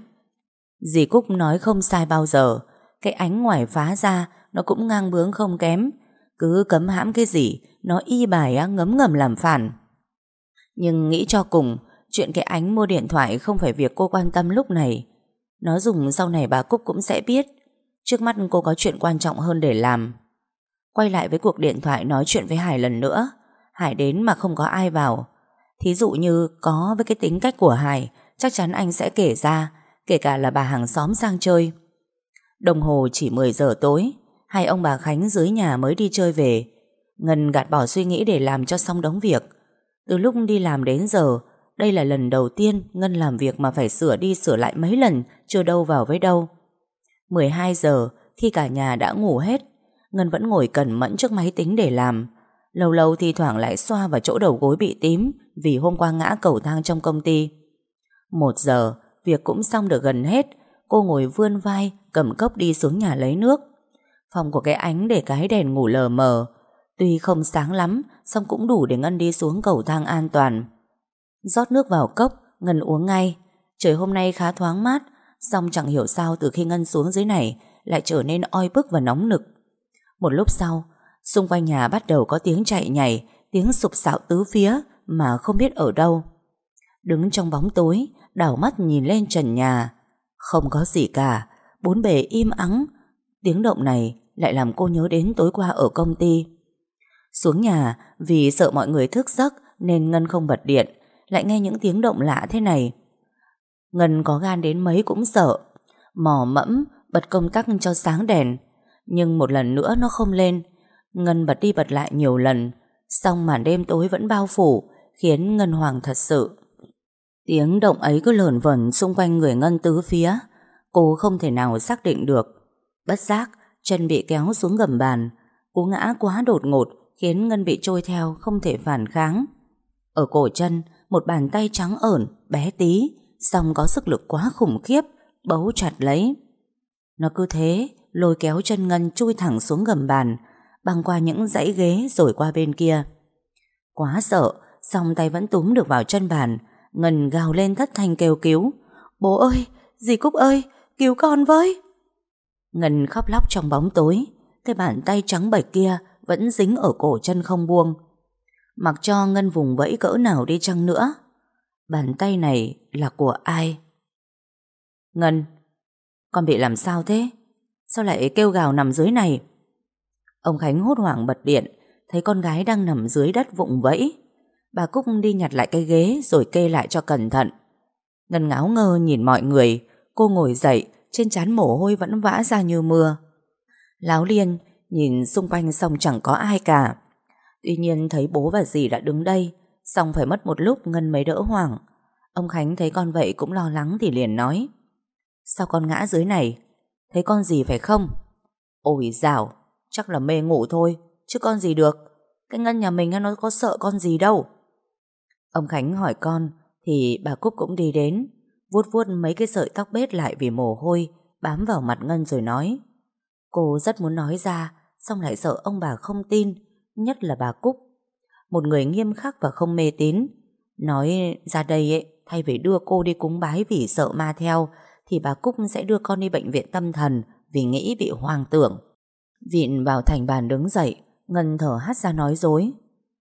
Dì Cúc nói không sai bao giờ, cái ánh ngoài phá ra nó cũng ngang bướng không kém. Cứ cấm hãm cái gì, nó y bài á, ngấm ngầm làm phản. Nhưng nghĩ cho cùng, chuyện cái ánh mua điện thoại không phải việc cô quan tâm lúc này. Nó dùng sau này bà Cúc cũng sẽ biết. Trước mắt cô có chuyện quan trọng hơn để làm. Quay lại với cuộc điện thoại nói chuyện với Hải lần nữa. Hải đến mà không có ai vào. Thí dụ như có với cái tính cách của Hải, chắc chắn anh sẽ kể ra, kể cả là bà hàng xóm sang chơi. Đồng hồ chỉ 10 giờ tối, hai ông bà Khánh dưới nhà mới đi chơi về. Ngân gạt bỏ suy nghĩ để làm cho xong đống việc. Từ lúc đi làm đến giờ, đây là lần đầu tiên Ngân làm việc mà phải sửa đi sửa lại mấy lần, chưa đâu vào với đâu. 12 giờ, khi cả nhà đã ngủ hết, Ngân vẫn ngồi cẩn mẫn trước máy tính để làm. Lâu lâu thì thoảng lại xoa vào chỗ đầu gối bị tím vì hôm qua ngã cầu thang trong công ty. Một giờ, việc cũng xong được gần hết. Cô ngồi vươn vai, cầm cốc đi xuống nhà lấy nước. Phòng của cái ánh để cái đèn ngủ lờ mờ. Tuy không sáng lắm, song cũng đủ để Ngân đi xuống cầu thang an toàn. Rót nước vào cốc, Ngân uống ngay. Trời hôm nay khá thoáng mát, song chẳng hiểu sao từ khi Ngân xuống dưới này lại trở nên oi bức và nóng nực. Một lúc sau, xung quanh nhà bắt đầu có tiếng chạy nhảy, tiếng sụp sạo tứ phía mà không biết ở đâu. Đứng trong bóng tối, đảo mắt nhìn lên trần nhà. Không có gì cả, bốn bề im ắng. Tiếng động này lại làm cô nhớ đến tối qua ở công ty. Xuống nhà vì sợ mọi người thức giấc nên Ngân không bật điện, lại nghe những tiếng động lạ thế này. Ngân có gan đến mấy cũng sợ. Mò mẫm, bật công tắc cho sáng đèn. Nhưng một lần nữa nó không lên. Ngân bật đi bật lại nhiều lần. Xong màn đêm tối vẫn bao phủ, khiến Ngân hoàng thật sự. Tiếng động ấy cứ lởn vẩn xung quanh người Ngân tứ phía. Cô không thể nào xác định được. Bất giác, chân bị kéo xuống gầm bàn. Cú ngã quá đột ngột khiến Ngân bị trôi theo không thể phản kháng. Ở cổ chân, một bàn tay trắng ẩn, bé tí, song có sức lực quá khủng khiếp, bấu chặt lấy. Nó cứ thế, lôi kéo chân Ngân chui thẳng xuống gầm bàn, băng qua những dãy ghế rồi qua bên kia. Quá sợ, song tay vẫn túm được vào chân bàn, Ngân gào lên thất thanh kêu cứu. Bố ơi, dì Cúc ơi, cứu con với. Ngân khóc lóc trong bóng tối, cái bàn tay trắng bệch kia vẫn dính ở cổ chân không buông. Mặc cho Ngân vùng vẫy cỡ nào đi chăng nữa, bàn tay này là của ai? Ngân, con bị làm sao thế? Sao lại kêu gào nằm dưới này? Ông Khánh hốt hoảng bật điện, thấy con gái đang nằm dưới đất vụng vẫy. Bà Cúc đi nhặt lại cái ghế rồi kê lại cho cẩn thận. Ngân ngáo ngơ nhìn mọi người, cô ngồi dậy, trên trán mồ hôi vẫn vã ra như mưa. Láo liên nhìn xung quanh xong chẳng có ai cả. Tuy nhiên thấy bố và dì đã đứng đây, xong phải mất một lúc Ngân mới đỡ hoảng. Ông Khánh thấy con vậy cũng lo lắng thì liền nói. Sao con ngã dưới này? Thấy con gì phải không? Ôi dào, chắc là mê ngủ thôi, chứ con gì được. Cái Ngân nhà mình nó có sợ con gì đâu. Ông Khánh hỏi con, thì bà Cúc cũng đi đến, vuốt vuốt mấy cái sợi tóc bết lại vì mồ hôi, bám vào mặt Ngân rồi nói. Cô rất muốn nói ra, xong lại sợ ông bà không tin, nhất là bà Cúc. Một người nghiêm khắc và không mê tín. Nói ra đây ấy, thay vì đưa cô đi cúng bái vì sợ ma theo, thì bà Cúc sẽ đưa con đi bệnh viện tâm thần vì nghĩ bị hoang tưởng. Vịn vào thành bàn đứng dậy, Ngân thở hắt ra nói dối.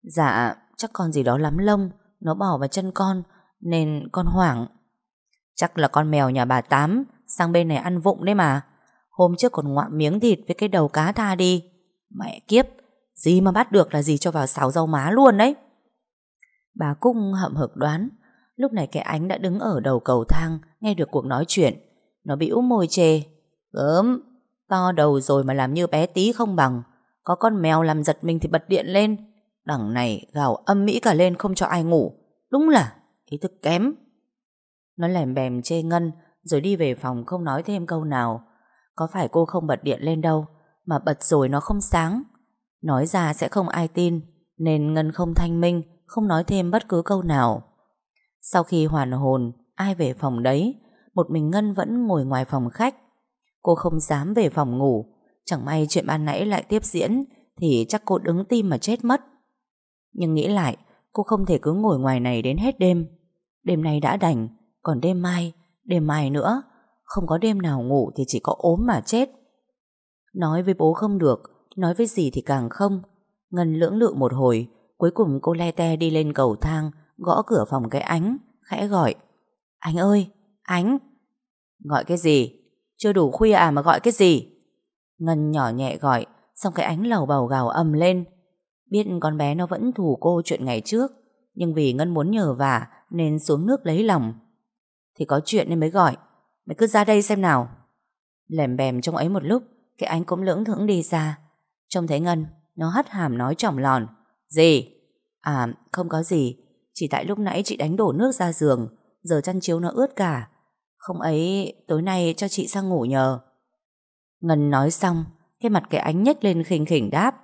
Dạ, chắc con gì đó lắm lông, nó bỏ vào chân con, nên con hoảng. Chắc là con mèo nhà bà Tám, sang bên này ăn vụng đấy mà. Hôm trước còn ngoạm miếng thịt với cái đầu cá tha đi. Mẹ kiếp, gì mà bắt được là gì cho vào xào rau má luôn đấy. Bà Cung hậm hực đoán, lúc này cái ánh đã đứng ở đầu cầu thang, nghe được cuộc nói chuyện. Nó bĩu môi chê. Gớm, to đầu rồi mà làm như bé tí không bằng. Có con mèo làm giật mình thì bật điện lên. Đằng này gào âm mỹ cả lên không cho ai ngủ. Đúng là ý thức kém. Nó lèm bèm chê Ngân rồi đi về phòng không nói thêm câu nào. Có phải cô không bật điện lên đâu mà bật rồi nó không sáng. Nói ra sẽ không ai tin nên Ngân không thanh minh không nói thêm bất cứ câu nào. Sau khi hoàn hồn ai về phòng đấy một mình Ngân vẫn ngồi ngoài phòng khách. Cô không dám về phòng ngủ chẳng may chuyện ban nãy lại tiếp diễn thì chắc cô đứng tim mà chết mất. Nhưng nghĩ lại cô không thể cứ ngồi ngoài này đến hết đêm. Đêm nay đã đành còn đêm mai, đêm mai nữa Không có đêm nào ngủ thì chỉ có ốm mà chết Nói với bố không được Nói với gì thì càng không. Ngân lưỡng lự một hồi Cuối cùng cô le te đi lên cầu thang Gõ cửa phòng cái ánh Khẽ gọi. Anh ơi, ánh. Gọi cái gì? Chưa đủ khuya à mà gọi cái gì? Ngân nhỏ nhẹ gọi Xong cái ánh lầu bầu gào ầm lên. Biết con bé nó vẫn thù cô chuyện ngày trước Nhưng vì Ngân muốn nhờ vả Nên xuống nước lấy lòng. Thì có chuyện nên mới gọi. Mày cứ ra đây xem nào. Lèm bèm trong ấy một lúc Cái Ánh cũng lưỡng thưởng đi ra. Trông thấy Ngân, Nó hất hàm nói trỏng lòn. Gì? À không có gì. Chỉ tại lúc nãy chị đánh đổ nước ra giường, Giờ chăn chiếu nó ướt cả. Không ấy, tối nay cho chị sang ngủ nhờ. Ngân nói xong, Cái mặt cái ánh nhếch lên khinh khỉnh đáp.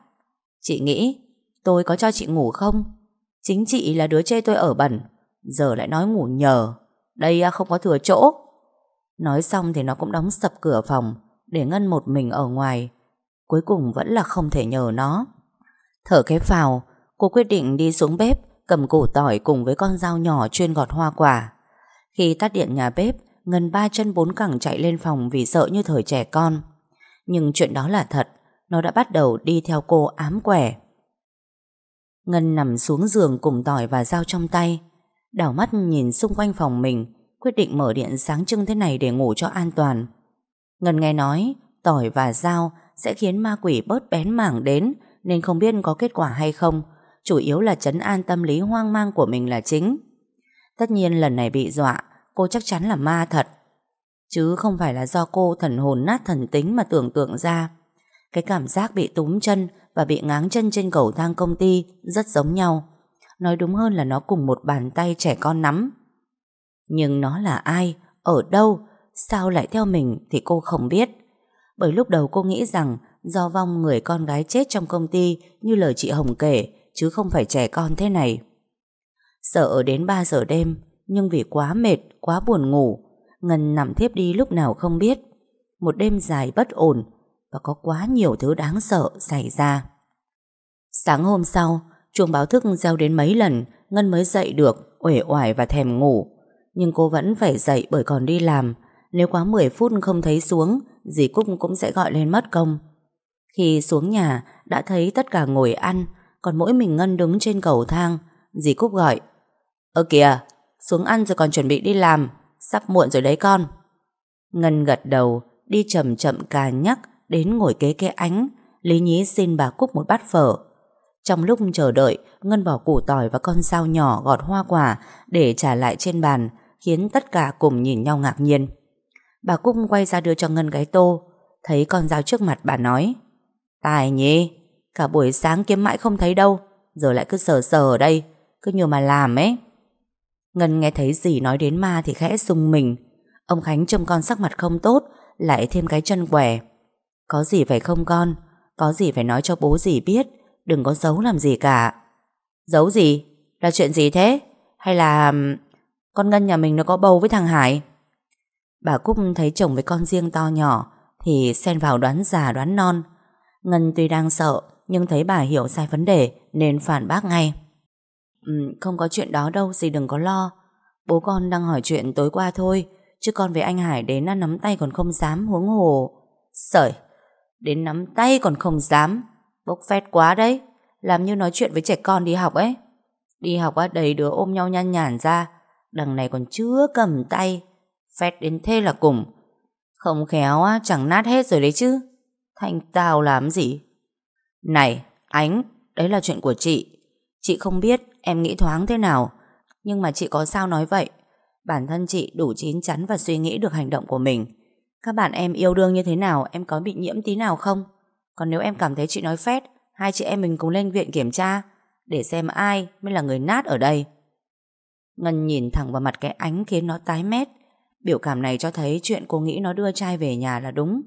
Chị nghĩ, Tôi có cho chị ngủ không? Chính chị là đứa chê tôi ở bẩn, Giờ lại nói ngủ nhờ. Đây à, không có thừa chỗ. Nói xong thì nó cũng đóng sập cửa phòng, Để Ngân một mình ở ngoài. Cuối cùng vẫn là không thể nhờ nó. Thở cái phào, Cô quyết định đi xuống bếp, Cầm củ tỏi cùng với con dao nhỏ chuyên gọt hoa quả. Khi tắt điện nhà bếp, Ngân ba chân bốn cẳng chạy lên phòng Vì sợ như thời trẻ con. Nhưng chuyện đó là thật, Nó đã bắt đầu đi theo cô ám quẻ. Ngân nằm xuống giường cùng tỏi và dao trong tay, Đảo mắt nhìn xung quanh phòng mình, Quyết định mở điện sáng trưng thế này để ngủ cho an toàn. Ngân nghe nói, Tỏi và dao sẽ khiến ma quỷ bớt bén mảng đến, Nên không biết có kết quả hay không. Chủ yếu là chấn an tâm lý hoang mang của mình là chính. Tất nhiên lần này bị dọa, Cô chắc chắn là ma thật. Chứ không phải là do cô thần hồn nát thần tính mà tưởng tượng ra. Cái cảm giác bị túm chân Và bị ngáng chân trên cầu thang công ty Rất giống nhau. Nói đúng hơn là nó cùng một bàn tay trẻ con nắm. Nhưng nó là ai? Ở đâu? Sao lại theo mình thì cô không biết. Bởi lúc đầu cô nghĩ rằng do vong người con gái chết trong công ty như lời chị Hồng kể, chứ không phải trẻ con thế này. Sợ đến 3 giờ đêm, nhưng vì quá mệt, quá buồn ngủ, Ngân nằm thiếp đi lúc nào không biết. Một đêm dài bất ổn và có quá nhiều thứ đáng sợ xảy ra. Sáng hôm sau, chuông báo thức reo đến mấy lần, Ngân mới dậy được, uể oải và thèm ngủ. Nhưng cô vẫn phải dậy bởi còn đi làm. Nếu quá 10 phút không thấy xuống, dì Cúc cũng sẽ gọi lên mất công. Khi xuống nhà, đã thấy tất cả ngồi ăn, còn mỗi mình Ngân đứng trên cầu thang. Dì Cúc gọi, Ơ kìa, xuống ăn rồi còn chuẩn bị đi làm, sắp muộn rồi đấy con. Ngân gật đầu, đi chậm chậm cà nhắc, đến ngồi kế kế ánh, Lý Nhí xin bà Cúc một bát phở. Trong lúc chờ đợi, Ngân bỏ củ tỏi và con dao nhỏ gọt hoa quả để trả lại trên bàn, khiến tất cả cùng nhìn nhau ngạc nhiên. Bà Cúc quay ra đưa cho Ngân cái tô, thấy con dao trước mặt bà nói Tài nhỉ, cả buổi sáng kiếm mãi không thấy đâu, giờ lại cứ sờ sờ ở đây, cứ như mà làm ấy. Ngân nghe thấy gì nói đến ma thì khẽ sung mình. Ông Khánh trông con sắc mặt không tốt, lại thêm cái chân quẻ. Có gì phải không con, có gì phải nói cho bố gì biết, đừng có giấu làm gì cả. Giấu gì? Là chuyện gì thế? Hay là... Con Ngân nhà mình nó có bầu với thằng Hải? Bà Cúc thấy chồng với con riêng to nhỏ thì xen vào đoán già đoán non. Ngân tuy đang sợ nhưng thấy bà hiểu sai vấn đề nên phản bác ngay. Ừ, không có chuyện đó đâu, dì đừng có lo. Bố con đang hỏi chuyện tối qua thôi, chứ con với anh Hải đến ăn nắm tay còn không dám huống hồ. Sởi, đến nắm tay còn không dám. Bốc phét quá đấy, làm như nói chuyện với trẻ con đi học ấy. Đi học á đầy đứa ôm nhau nhăn nhản ra, đằng này còn chưa cầm tay. Phét đến thế là cùng. Không khéo á, chẳng nát hết rồi đấy chứ. Thành tao làm gì? Này, Ánh, đấy là chuyện của chị. Chị không biết em nghĩ thoáng thế nào Nhưng mà chị có sao nói vậy Bản thân chị đủ chín chắn và suy nghĩ được hành động của mình Các bạn em yêu đương như thế nào Em có bị nhiễm tí nào không Còn nếu em cảm thấy chị nói phét Hai chị em mình cùng lên viện kiểm tra Để xem ai mới là người nát ở đây Ngân nhìn thẳng vào mặt cái ánh Khiến nó tái mét Biểu cảm này cho thấy chuyện cô nghĩ nó đưa trai về nhà là đúng.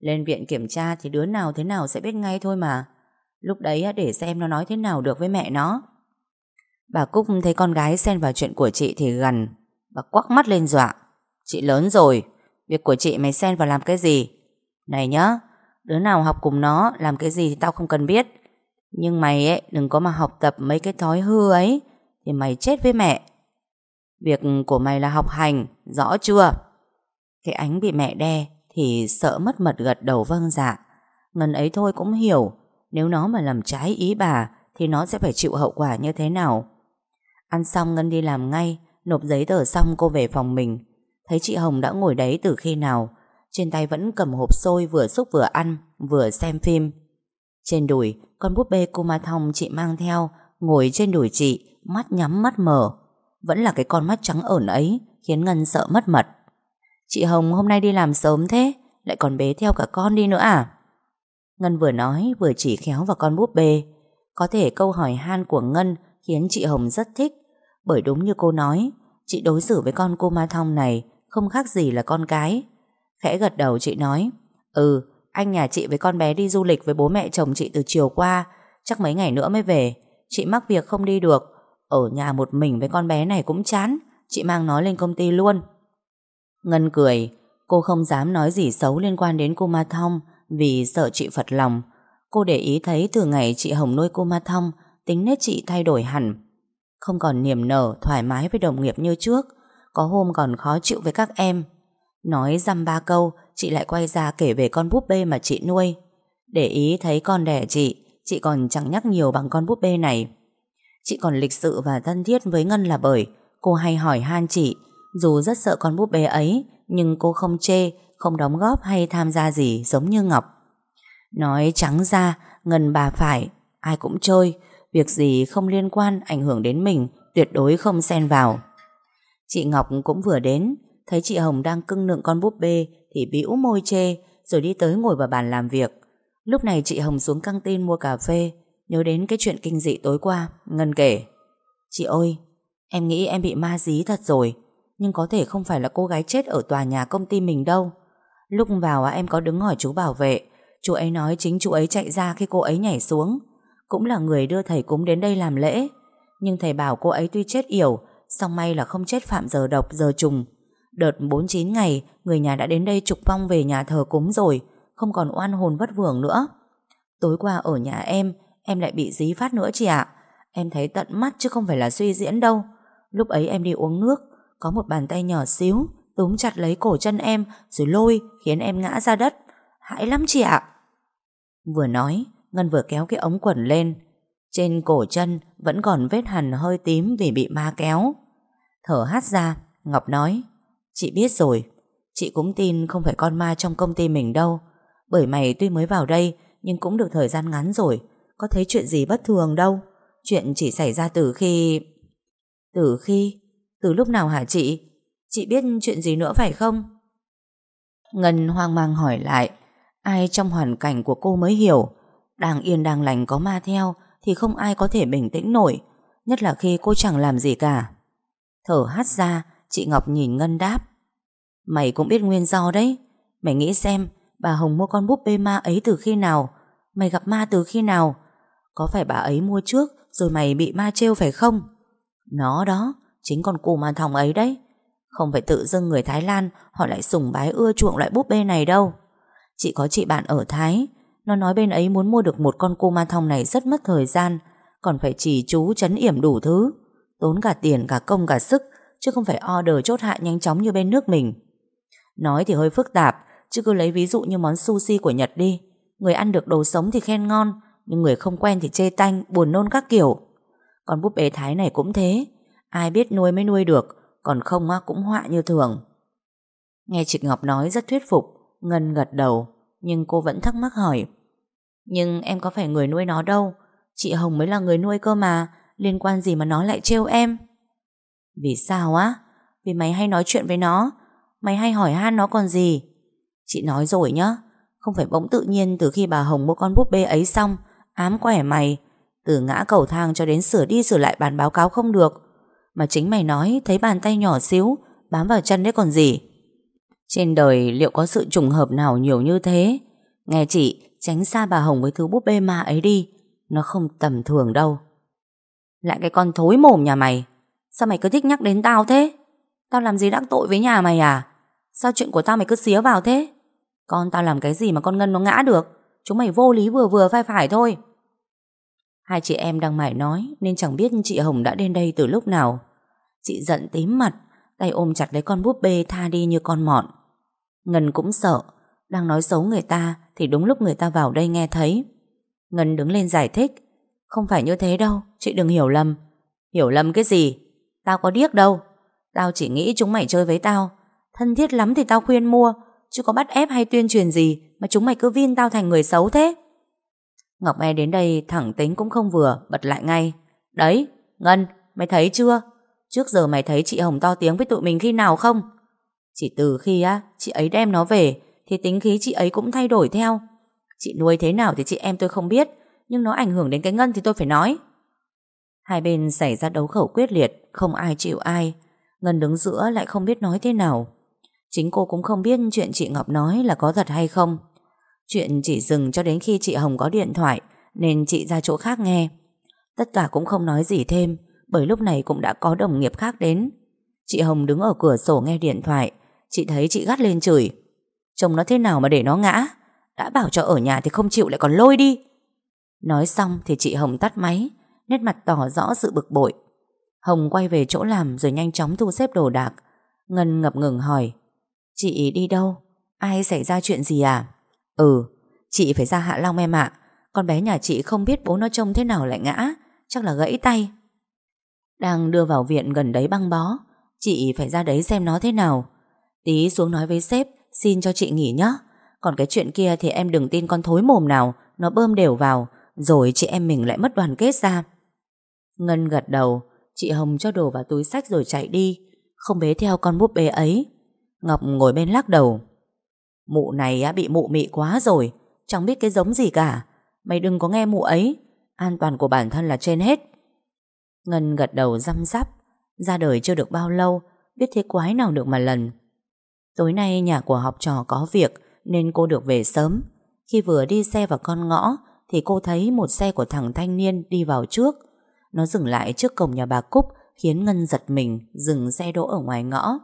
Lên viện kiểm tra Thì đứa nào thế nào sẽ biết ngay thôi mà. Lúc đấy để xem nó nói thế nào được với mẹ nó. Bà Cúc thấy con gái xen vào chuyện của chị thì gần Bà quắc mắt lên dọa. Chị lớn rồi, Việc của chị mày xen vào làm cái gì? Này nhá, Đứa nào học cùng nó, làm cái gì thì tao không cần biết. Nhưng mày ấy, đừng có mà học tập mấy cái thói hư ấy, Thì mày chết với mẹ. Việc của mày là học hành, Rõ chưa? Cái ánh bị mẹ đe Thì sợ mất mật gật đầu vâng dạ. Ngân ấy thôi cũng hiểu, Nếu nó mà làm trái ý bà Thì nó sẽ phải chịu hậu quả như thế nào? Ăn xong Ngân đi làm ngay, Nộp giấy tờ xong cô về phòng mình. Thấy chị Hồng đã ngồi đấy từ khi nào, Trên tay vẫn cầm hộp xôi Vừa xúc vừa ăn, Vừa xem phim. Trên đùi, con búp bê Kuma Thong Thông chị mang theo, Ngồi trên đùi chị, Mắt nhắm mắt mở. Vẫn là cái con mắt trắng ẩn ấy, Khiến Ngân sợ mất mật. Chị Hồng hôm nay đi làm sớm thế, Lại còn bế theo cả con đi nữa à? Ngân vừa nói, vừa chỉ khéo vào con búp bê. Có thể câu hỏi han của Ngân Khiến chị Hồng rất thích, bởi đúng như cô nói, Chị đối xử với con cô Ma Thông này Không khác gì là con cái. Khẽ gật đầu chị nói Ừ anh nhà chị với con bé đi du lịch Với bố mẹ chồng chị từ chiều qua, Chắc mấy ngày nữa mới về, Chị mắc việc không đi được ở nhà một mình với con bé này cũng chán Chị mang nó lên công ty luôn. Ngân cười Cô không dám nói gì xấu liên quan đến cô Ma Thông Vì sợ chị phật lòng. Cô để ý thấy từ ngày chị Hồng nuôi cô Ma Thông Tính nết chị thay đổi hẳn. Không còn niềm nở, thoải mái với đồng nghiệp như trước Có hôm còn khó chịu với các em. Nói dăm ba câu Chị lại quay ra kể về con búp bê mà chị nuôi. Để ý thấy con đẻ chị Chị còn chẳng nhắc nhiều bằng con búp bê này. Chị còn lịch sự và thân thiết với Ngân là bởi Cô hay hỏi han chị, Dù rất sợ con búp bê ấy, Nhưng cô không chê, Không đóng góp hay tham gia gì giống như Ngọc. Nói trắng ra, Ngân bà phải, Ai cũng chơi, Việc gì không liên quan ảnh hưởng đến mình, Tuyệt đối không xen vào. Chị Ngọc cũng vừa đến, Thấy chị Hồng đang cưng nựng con búp bê Thì bĩu môi chê, Rồi đi tới ngồi vào bàn làm việc. Lúc này chị Hồng xuống căng tin mua cà phê Nhớ đến cái chuyện kinh dị tối qua, Ngân kể. Chị ơi, em nghĩ em bị ma dí thật rồi, Nhưng có thể không phải là cô gái chết Ở tòa nhà công ty mình đâu. Lúc vào em có đứng hỏi chú bảo vệ, Chú ấy nói chính chú ấy chạy ra khi cô ấy nhảy xuống. Cũng là người đưa thầy cúng đến đây làm lễ. Nhưng thầy bảo cô ấy tuy chết yểu, song may là không chết phạm giờ độc, giờ trùng. Đợt 49 ngày, Người nhà đã đến đây trục vong về nhà thờ cúng rồi, Không còn oan hồn vất vưởng nữa. Tối qua ở nhà em Em lại bị dí phát nữa chị ạ. Em thấy tận mắt chứ không phải là suy diễn đâu. Lúc ấy em đi uống nước, Có một bàn tay nhỏ xíu, Túm chặt lấy cổ chân em, Rồi lôi, khiến em ngã ra đất. Hãi lắm chị ạ. Vừa nói, Ngân vừa kéo cái ống quần lên. Trên cổ chân vẫn còn vết hằn hơi tím Vì bị ma kéo. Thở hắt ra, Ngọc nói, Chị biết rồi. Chị cũng tin không phải con ma trong công ty mình đâu. Bởi mày tuy mới vào đây, Nhưng cũng được thời gian ngắn rồi. Có thấy chuyện gì bất thường đâu. Chuyện chỉ xảy ra từ khi... Từ khi? Từ lúc nào hả chị? Chị biết chuyện gì nữa phải không? Ngân hoang mang hỏi lại. Ai trong hoàn cảnh của cô mới hiểu? Đang yên đang lành có ma theo Thì không ai có thể bình tĩnh nổi, Nhất là khi cô chẳng làm gì cả. Thở hắt ra, Chị Ngọc nhìn Ngân đáp. Mày cũng biết nguyên do đấy. Mày nghĩ xem, Bà Hồng mua con búp bê ma ấy từ khi nào? Mày gặp ma từ khi nào? Có phải bà ấy mua trước, Rồi mày bị ma trêu phải không? Nó đó, Chính con cù ma thòng ấy đấy. Không phải tự dưng người Thái Lan, Họ lại sùng bái ưa chuộng loại búp bê này đâu. Chị có chị bạn ở Thái, Nó nói bên ấy muốn mua được một con cô ma thòng này Rất mất thời gian, Còn phải chỉ chú chấn yểm đủ thứ. Tốn cả tiền, cả công, cả sức, Chứ không phải order chốt hạ nhanh chóng như bên nước mình. Nói thì hơi phức tạp, Chứ cứ lấy ví dụ như món sushi của Nhật đi. Người ăn được đồ sống thì khen ngon nhưng người không quen thì chê tanh, Buồn nôn các kiểu. Còn búp bê Thái này cũng thế. Ai biết nuôi mới nuôi được, Còn không cũng họa như thường. Nghe chị Ngọc nói rất thuyết phục, Ngân gật đầu, Nhưng cô vẫn thắc mắc hỏi. Nhưng em có phải người nuôi nó đâu? Chị Hồng mới là người nuôi cơ mà, Liên quan gì mà nó lại trêu em? Vì sao á? Vì mày hay nói chuyện với nó. Mày hay hỏi han nó còn gì? Chị nói rồi nhá, Không phải bỗng tự nhiên từ khi bà Hồng mua con búp bê ấy xong Ám quẻ mày. Từ ngã cầu thang cho đến sửa đi sửa lại bản báo cáo không được. Mà chính mày nói Thấy bàn tay nhỏ xíu, Bám vào chân đấy còn gì? Trên đời liệu có sự trùng hợp nào nhiều như thế? Nghe chị, Tránh xa bà Hồng với thứ búp bê ma ấy đi. Nó không tầm thường đâu. Lại cái con thối mồm nhà mày. Sao mày cứ thích nhắc đến tao thế? Tao làm gì đắc tội với nhà mày à? Sao chuyện của tao mày cứ xía vào thế? Con tao làm cái gì mà con Ngân nó ngã được? Chúng mày vô lý vừa vừa phải phải thôi. Hai chị em đang mải nói, Nên chẳng biết chị Hồng đã đến đây từ lúc nào. Chị giận tím mặt, Tay ôm chặt lấy con búp bê tha đi như con mọn. Ngân cũng sợ, Đang nói xấu người ta Thì đúng lúc người ta vào đây nghe thấy. Ngân đứng lên giải thích, Không phải như thế đâu, Chị đừng hiểu lầm. Hiểu lầm cái gì? Tao có điếc đâu. Tao chỉ nghĩ chúng mày chơi với tao. Thân thiết lắm thì tao khuyên mua, Chứ có bắt ép hay tuyên truyền gì mà chúng mày cứ vin tao thành người xấu thế. Ngọc e đến đây, thẳng tính cũng không vừa, Bật lại ngay. Đấy, Ngân, mày thấy chưa? Trước giờ mày thấy chị Hồng to tiếng với tụi mình khi nào không? Chỉ từ khi á, Chị ấy đem nó về, Thì tính khí chị ấy cũng thay đổi theo. Chị nuôi thế nào thì chị em tôi không biết, Nhưng nó ảnh hưởng đến cái Ngân thì tôi phải nói. Hai bên xảy ra đấu khẩu quyết liệt, Không ai chịu ai. Ngân đứng giữa lại không biết nói thế nào. Chính cô cũng không biết chuyện chị Ngọc nói là có thật hay không. Chuyện chỉ dừng cho đến khi chị Hồng có điện thoại, Nên chị ra chỗ khác nghe. Tất cả cũng không nói gì thêm, Bởi lúc này cũng đã có đồng nghiệp khác đến. Chị Hồng đứng ở cửa sổ nghe điện thoại, Chị thấy chị gắt lên chửi. Chồng nó thế nào mà để nó ngã? Đã bảo cho ở nhà thì không chịu lại còn lôi đi. Nói xong thì chị Hồng tắt máy, Nét mặt tỏ rõ sự bực bội. Hồng quay về chỗ làm rồi nhanh chóng thu xếp đồ đạc. Ngân ngập ngừng hỏi, Chị đi đâu? Ai xảy ra chuyện gì à? Ừ, chị phải ra Hạ Long em ạ. Con bé nhà chị không biết bố nó trông thế nào lại ngã Chắc là gãy tay. Đang đưa vào viện gần đấy băng bó Chị phải ra đấy xem nó thế nào. Tí xuống nói với sếp Xin cho chị nghỉ nhé Còn cái chuyện kia thì em đừng tin con thối mồm nào Nó bơm đều vào Rồi chị em mình lại mất đoàn kết ra. Ngân gật đầu Chị Hồng cho đồ vào túi sách rồi chạy đi Không bế theo con búp bê ấy. Ngọc ngồi bên lắc đầu. Mụ này bị mụ mị quá rồi, Chẳng biết cái giống gì cả Mày đừng có nghe mụ ấy, An toàn của bản thân là trên hết Ngân gật đầu răm rắp, Ra đời chưa được bao lâu, Biết thế quái nào được mà lần Tối nay nhà của học trò có việc, nên cô được về sớm. Khi vừa đi xe vào con ngõ, thì cô thấy một xe của thằng thanh niên đi vào trước. Nó dừng lại trước cổng nhà bà Cúc, khiến Ngân giật mình, dừng xe đỗ ở ngoài ngõ.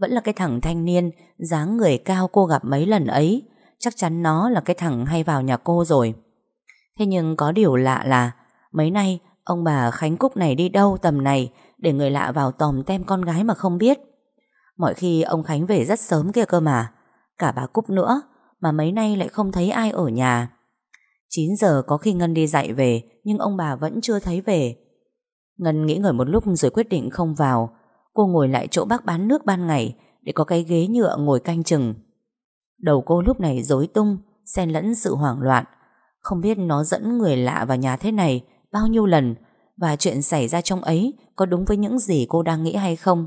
Vẫn là cái thằng thanh niên dáng người cao cô gặp mấy lần ấy chắc chắn nó là cái thằng hay vào nhà cô rồi. Thế nhưng có điều lạ là mấy nay ông bà Khánh Cúc này đi đâu tầm này để người lạ vào tòm tem con gái mà không biết. Mọi khi ông Khánh về rất sớm kia cơ mà. Cả bà Cúc nữa mà mấy nay lại không thấy ai ở nhà. 9 giờ có khi Ngân đi dạy về nhưng ông bà vẫn chưa thấy về. Ngân nghĩ ngợi một lúc rồi quyết định không vào. Cô ngồi lại chỗ bác bán nước ban ngày để có cái ghế nhựa ngồi canh chừng. Đầu cô lúc này rối tung, xen lẫn sự hoảng loạn. Không biết nó dẫn người lạ vào nhà thế này bao nhiêu lần và chuyện xảy ra trong ấy có đúng với những gì cô đang nghĩ hay không.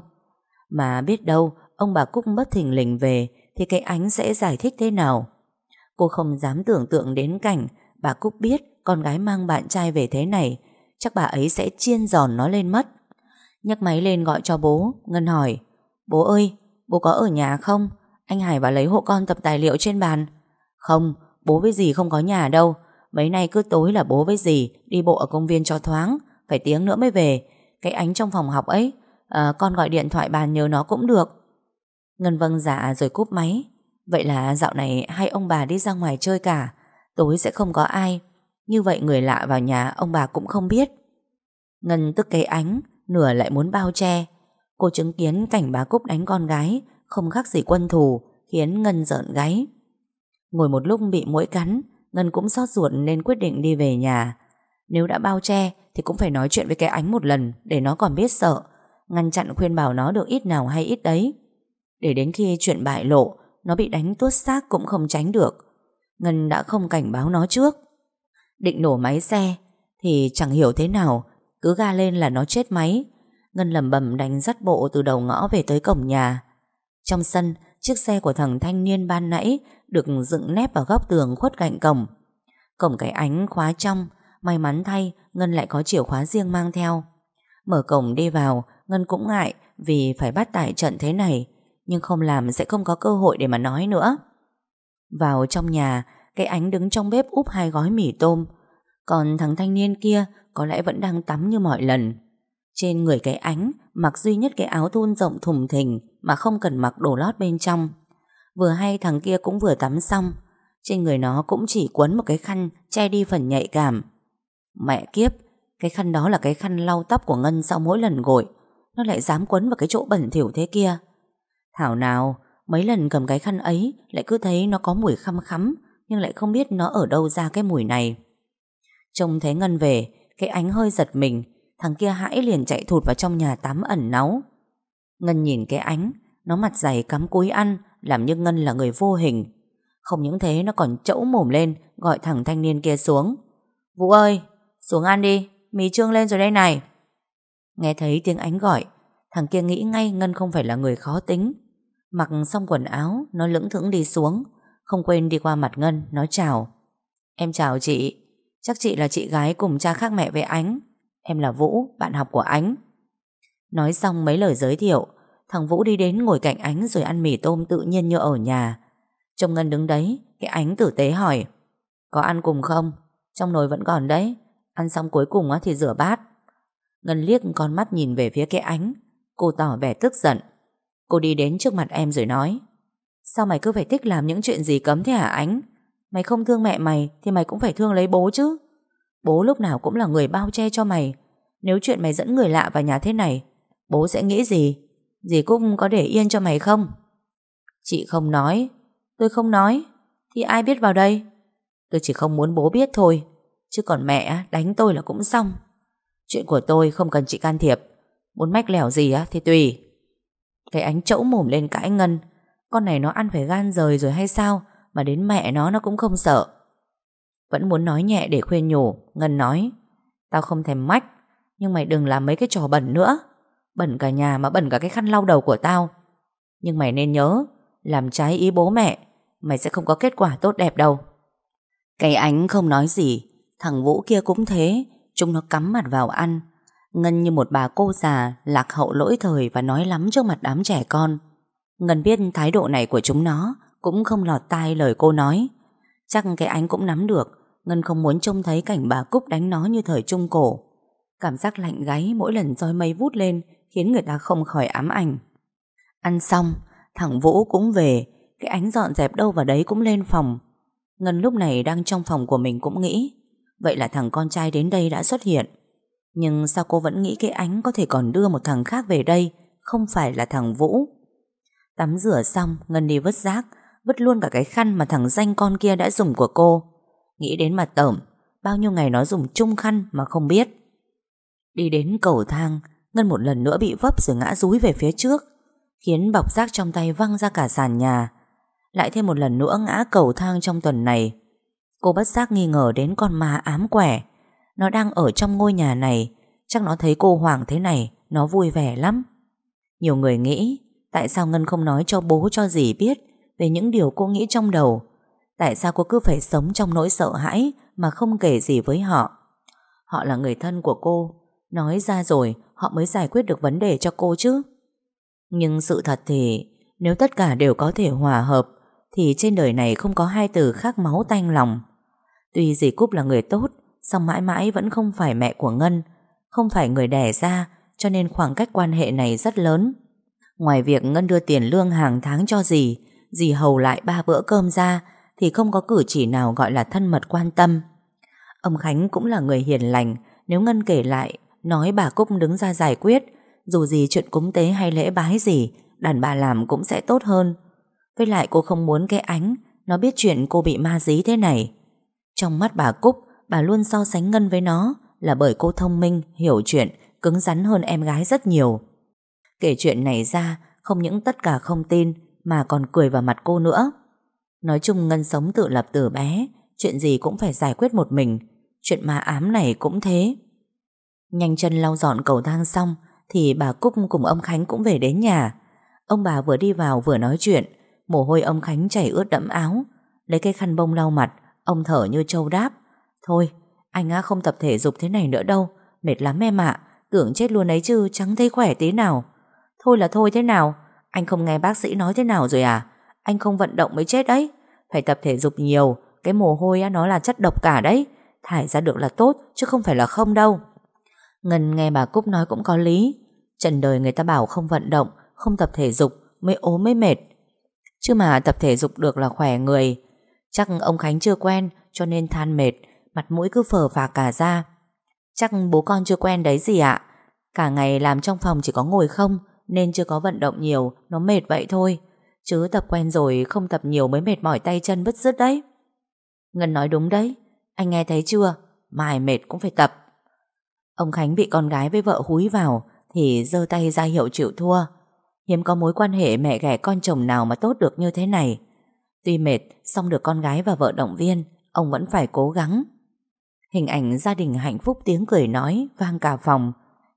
Mà biết đâu ông bà Cúc bất thình lình về thì cái ánh sẽ giải thích thế nào. Cô không dám tưởng tượng đến cảnh bà Cúc biết con gái mang bạn trai về thế này chắc bà ấy sẽ chiên giòn nó lên mất. Nhấc máy lên gọi cho bố, Ngân hỏi Bố ơi, bố có ở nhà không? Anh Hải vào lấy hộ con tập tài liệu trên bàn. Không, bố với dì không có nhà đâu. Mấy nay cứ tối là bố với dì Đi bộ ở công viên cho thoáng Phải tiếng nữa mới về. Cái ánh trong phòng học ấy à, Con gọi điện thoại bàn nhớ nó cũng được. Ngân vâng dạ rồi cúp máy. Vậy là dạo này hai ông bà đi ra ngoài chơi cả. Tối sẽ không có ai. Như vậy người lạ vào nhà ông bà cũng không biết. Ngân tức cái ánh. Nửa lại muốn bao che Cô chứng kiến cảnh bà Cúc đánh con gái không khác gì quân thù, khiến Ngân giận gáy. Ngồi một lúc bị mũi cắn, Ngân cũng xót ruột nên quyết định đi về nhà. Nếu đã bao che thì cũng phải nói chuyện với cái ánh một lần để nó còn biết sợ, ngăn chặn khuyên bảo nó được ít nào hay ít đấy. Để đến khi chuyện bại lộ, nó bị đánh tuốt xác cũng không tránh được. Ngân đã không cảnh báo nó trước. Định nổ máy xe thì chẳng hiểu thế nào, cứ ga lên là nó chết máy. Ngân lầm bầm đánh dắt bộ từ đầu ngõ về tới cổng nhà. Trong sân, chiếc xe của thằng thanh niên ban nãy được dựng nép vào góc tường khuất cạnh cổng. Cổng cái ánh khóa trong, may mắn thay Ngân lại có chìa khóa riêng mang theo. Mở cổng đi vào, Ngân cũng ngại vì phải bắt tải trận thế này, nhưng không làm sẽ không có cơ hội để mà nói nữa. Vào trong nhà, cái ánh đứng trong bếp úp hai gói mì tôm, còn thằng thanh niên kia có lẽ vẫn đang tắm như mọi lần. Trên người cái ánh mặc duy nhất cái áo thun rộng thùng thình mà không cần mặc đồ lót bên trong. Vừa hay thằng kia cũng vừa tắm xong, trên người nó cũng chỉ quấn một cái khăn che đi phần nhạy cảm. Mẹ kiếp, cái khăn đó là cái khăn lau tóc của Ngân sau mỗi lần gội, nó lại dám quấn vào cái chỗ bẩn thỉu thế kia. Thảo nào, mấy lần cầm cái khăn ấy lại cứ thấy nó có mùi khăm khắm, nhưng lại không biết nó ở đâu ra cái mùi này. Trông thấy Ngân về, cái ánh hơi giật mình, thằng kia hãi liền chạy thụt vào trong nhà tắm ẩn náu. Ngân nhìn cái ánh Nó mặt dày cắm cúi ăn Làm như Ngân là người vô hình. Không những thế nó còn chẫu mồm lên Gọi thằng thanh niên kia xuống. Vũ ơi xuống ăn đi Mì trương lên rồi đây này. Nghe thấy tiếng ánh gọi Thằng kia nghĩ ngay Ngân không phải là người khó tính. Mặc xong quần áo Nó lững thững đi xuống Không quên đi qua mặt Ngân Nó chào. Em chào chị. Chắc chị là chị gái cùng cha khác mẹ với Ánh. Em là Vũ, bạn học của Ánh. Nói xong mấy lời giới thiệu Thằng Vũ đi đến ngồi cạnh ánh rồi ăn mì tôm tự nhiên như ở nhà. Trông Ngân đứng đấy Cái ánh tử tế hỏi Có ăn cùng không? Trong nồi vẫn còn đấy. Ăn xong cuối cùng thì rửa bát. Ngân liếc con mắt nhìn về phía cái ánh. Cô tỏ vẻ tức giận. Cô đi đến trước mặt em rồi nói Sao mày cứ phải thích làm những chuyện gì cấm thế hả ánh? Mày không thương mẹ mày Thì mày cũng phải thương lấy bố chứ. Bố lúc nào cũng là người bao che cho mày. Nếu chuyện mày dẫn người lạ vào nhà thế này, Bố sẽ nghĩ gì? Dì Cúc có để yên cho mày không? Chị không nói. Tôi không nói. Thì ai biết vào đây? Tôi chỉ không muốn bố biết thôi. Chứ còn mẹ đánh tôi là cũng xong. Chuyện của tôi không cần chị can thiệp. Muốn mách lẻo gì á thì tùy. Cái ánh chẫu mồm lên cãi Ngân. Con này nó ăn phải gan rời rồi hay sao? Mà đến mẹ nó nó cũng không sợ. Vẫn muốn nói nhẹ để khuyên nhủ, Ngân nói, Tao không thèm mách, Nhưng mày đừng làm mấy cái trò bẩn nữa. Bẩn cả nhà mà bẩn cả cái khăn lau đầu của tao. Nhưng mày nên nhớ, Làm trái ý bố mẹ, Mày sẽ không có kết quả tốt đẹp đâu. Cái ánh không nói gì, Thằng Vũ kia cũng thế, Chúng nó cắm mặt vào ăn. Ngân như một bà cô già, Lạc hậu lỗi thời và nói lắm trước mặt đám trẻ con. Ngân biết thái độ này của chúng nó cũng không lọt tai lời cô nói. Chắc cái ánh cũng nắm được Ngân không muốn trông thấy cảnh bà Cúc đánh nó như thời trung cổ. Cảm giác lạnh gáy mỗi lần roi mây vút lên khiến người ta không khỏi ám ảnh. Ăn xong, thằng Vũ cũng về, cái ánh dọn dẹp đâu vào đấy cũng lên phòng. Ngân lúc này đang trong phòng của mình cũng nghĩ, vậy là thằng con trai đến đây đã xuất hiện. Nhưng sao cô vẫn nghĩ cái ánh có thể còn đưa một thằng khác về đây, không phải là thằng Vũ. Tắm rửa xong, Ngân đi vứt rác, vứt luôn cả cái khăn mà thằng danh con kia đã dùng của cô. Nghĩ đến mà tởm, bao nhiêu ngày nó dùng chung khăn mà không biết. Đi đến cầu thang, Ngân một lần nữa bị vấp rồi ngã rúi về phía trước, khiến bọc rác trong tay văng ra cả sàn nhà. Lại thêm một lần nữa ngã cầu thang trong tuần này. Cô bất giác nghi ngờ đến con ma ám quẻ. Nó đang ở trong ngôi nhà này, chắc nó thấy cô Hoàng thế này, nó vui vẻ lắm. Nhiều người nghĩ, tại sao Ngân không nói cho bố cho dì biết về những điều cô nghĩ trong đầu. Tại sao cô cứ phải sống trong nỗi sợ hãi mà không kể gì với họ? Họ là người thân của cô, nói ra rồi họ mới giải quyết được vấn đề cho cô chứ. Nhưng sự thật thì nếu tất cả đều có thể hòa hợp thì trên đời này không có hai từ khác máu tanh lòng. Tuy dì Cúc là người tốt song mãi mãi vẫn không phải mẹ của Ngân không phải người đẻ ra cho nên khoảng cách quan hệ này rất lớn. Ngoài việc Ngân đưa tiền lương hàng tháng cho dì dì hầu lại ba bữa cơm ra thì không có cử chỉ nào gọi là thân mật quan tâm. Ông Khánh cũng là người hiền lành nếu Ngân kể lại nói bà Cúc đứng ra giải quyết dù gì chuyện cúng tế hay lễ bái gì đàn bà làm cũng sẽ tốt hơn. Với lại cô không muốn cái ánh nó biết chuyện cô bị ma dí thế này. Trong mắt bà Cúc bà luôn so sánh Ngân với nó là bởi cô thông minh, hiểu chuyện, cứng rắn hơn em gái rất nhiều. Kể chuyện này ra không những tất cả không tin mà còn cười vào mặt cô nữa. Nói chung Ngân sống tự lập từ bé, chuyện gì cũng phải giải quyết một mình, chuyện ma ám này cũng thế. Nhanh chân lau dọn cầu thang xong thì bà Cúc cùng ông Khánh cũng về đến nhà. Ông bà vừa đi vào vừa nói chuyện, mồ hôi ông Khánh chảy ướt đẫm áo, lấy cái khăn bông lau mặt, ông thở như trâu đáp. Thôi, anh á không tập thể dục thế này nữa đâu, mệt lắm em ạ, tưởng chết luôn ấy chứ chẳng thấy khỏe tí nào. Thôi là thôi thế nào, anh không nghe bác sĩ nói thế nào rồi à? Anh không vận động mới chết đấy. Phải tập thể dục nhiều, cái mồ hôi á, nó là chất độc cả đấy. Thải ra được là tốt, chứ không phải là không đâu. Ngân nghe bà Cúc nói cũng có lý. Trần đời người ta bảo không vận động, không tập thể dục, mới ốm mới mệt. Chứ mà tập thể dục được là khỏe người. Chắc ông Khánh chưa quen, cho nên than mệt, mặt mũi cứ phở phà cả ra. Chắc bố con chưa quen đấy gì ạ? Cả ngày làm trong phòng chỉ có ngồi không, nên chưa có vận động nhiều, nó mệt vậy thôi. Chứ tập quen rồi không tập nhiều mới mệt mỏi tay chân bứt rứt đấy. Ngân nói đúng đấy, anh nghe thấy chưa? Mai mệt cũng phải tập. Ông Khánh bị con gái với vợ húi vào thì giơ tay ra hiệu chịu thua. Hiếm có mối quan hệ mẹ ghẻ con chồng nào mà tốt được như thế này. Tuy mệt, xong được con gái và vợ động viên, ông vẫn phải cố gắng. Hình ảnh gia đình hạnh phúc tiếng cười nói vang cả phòng,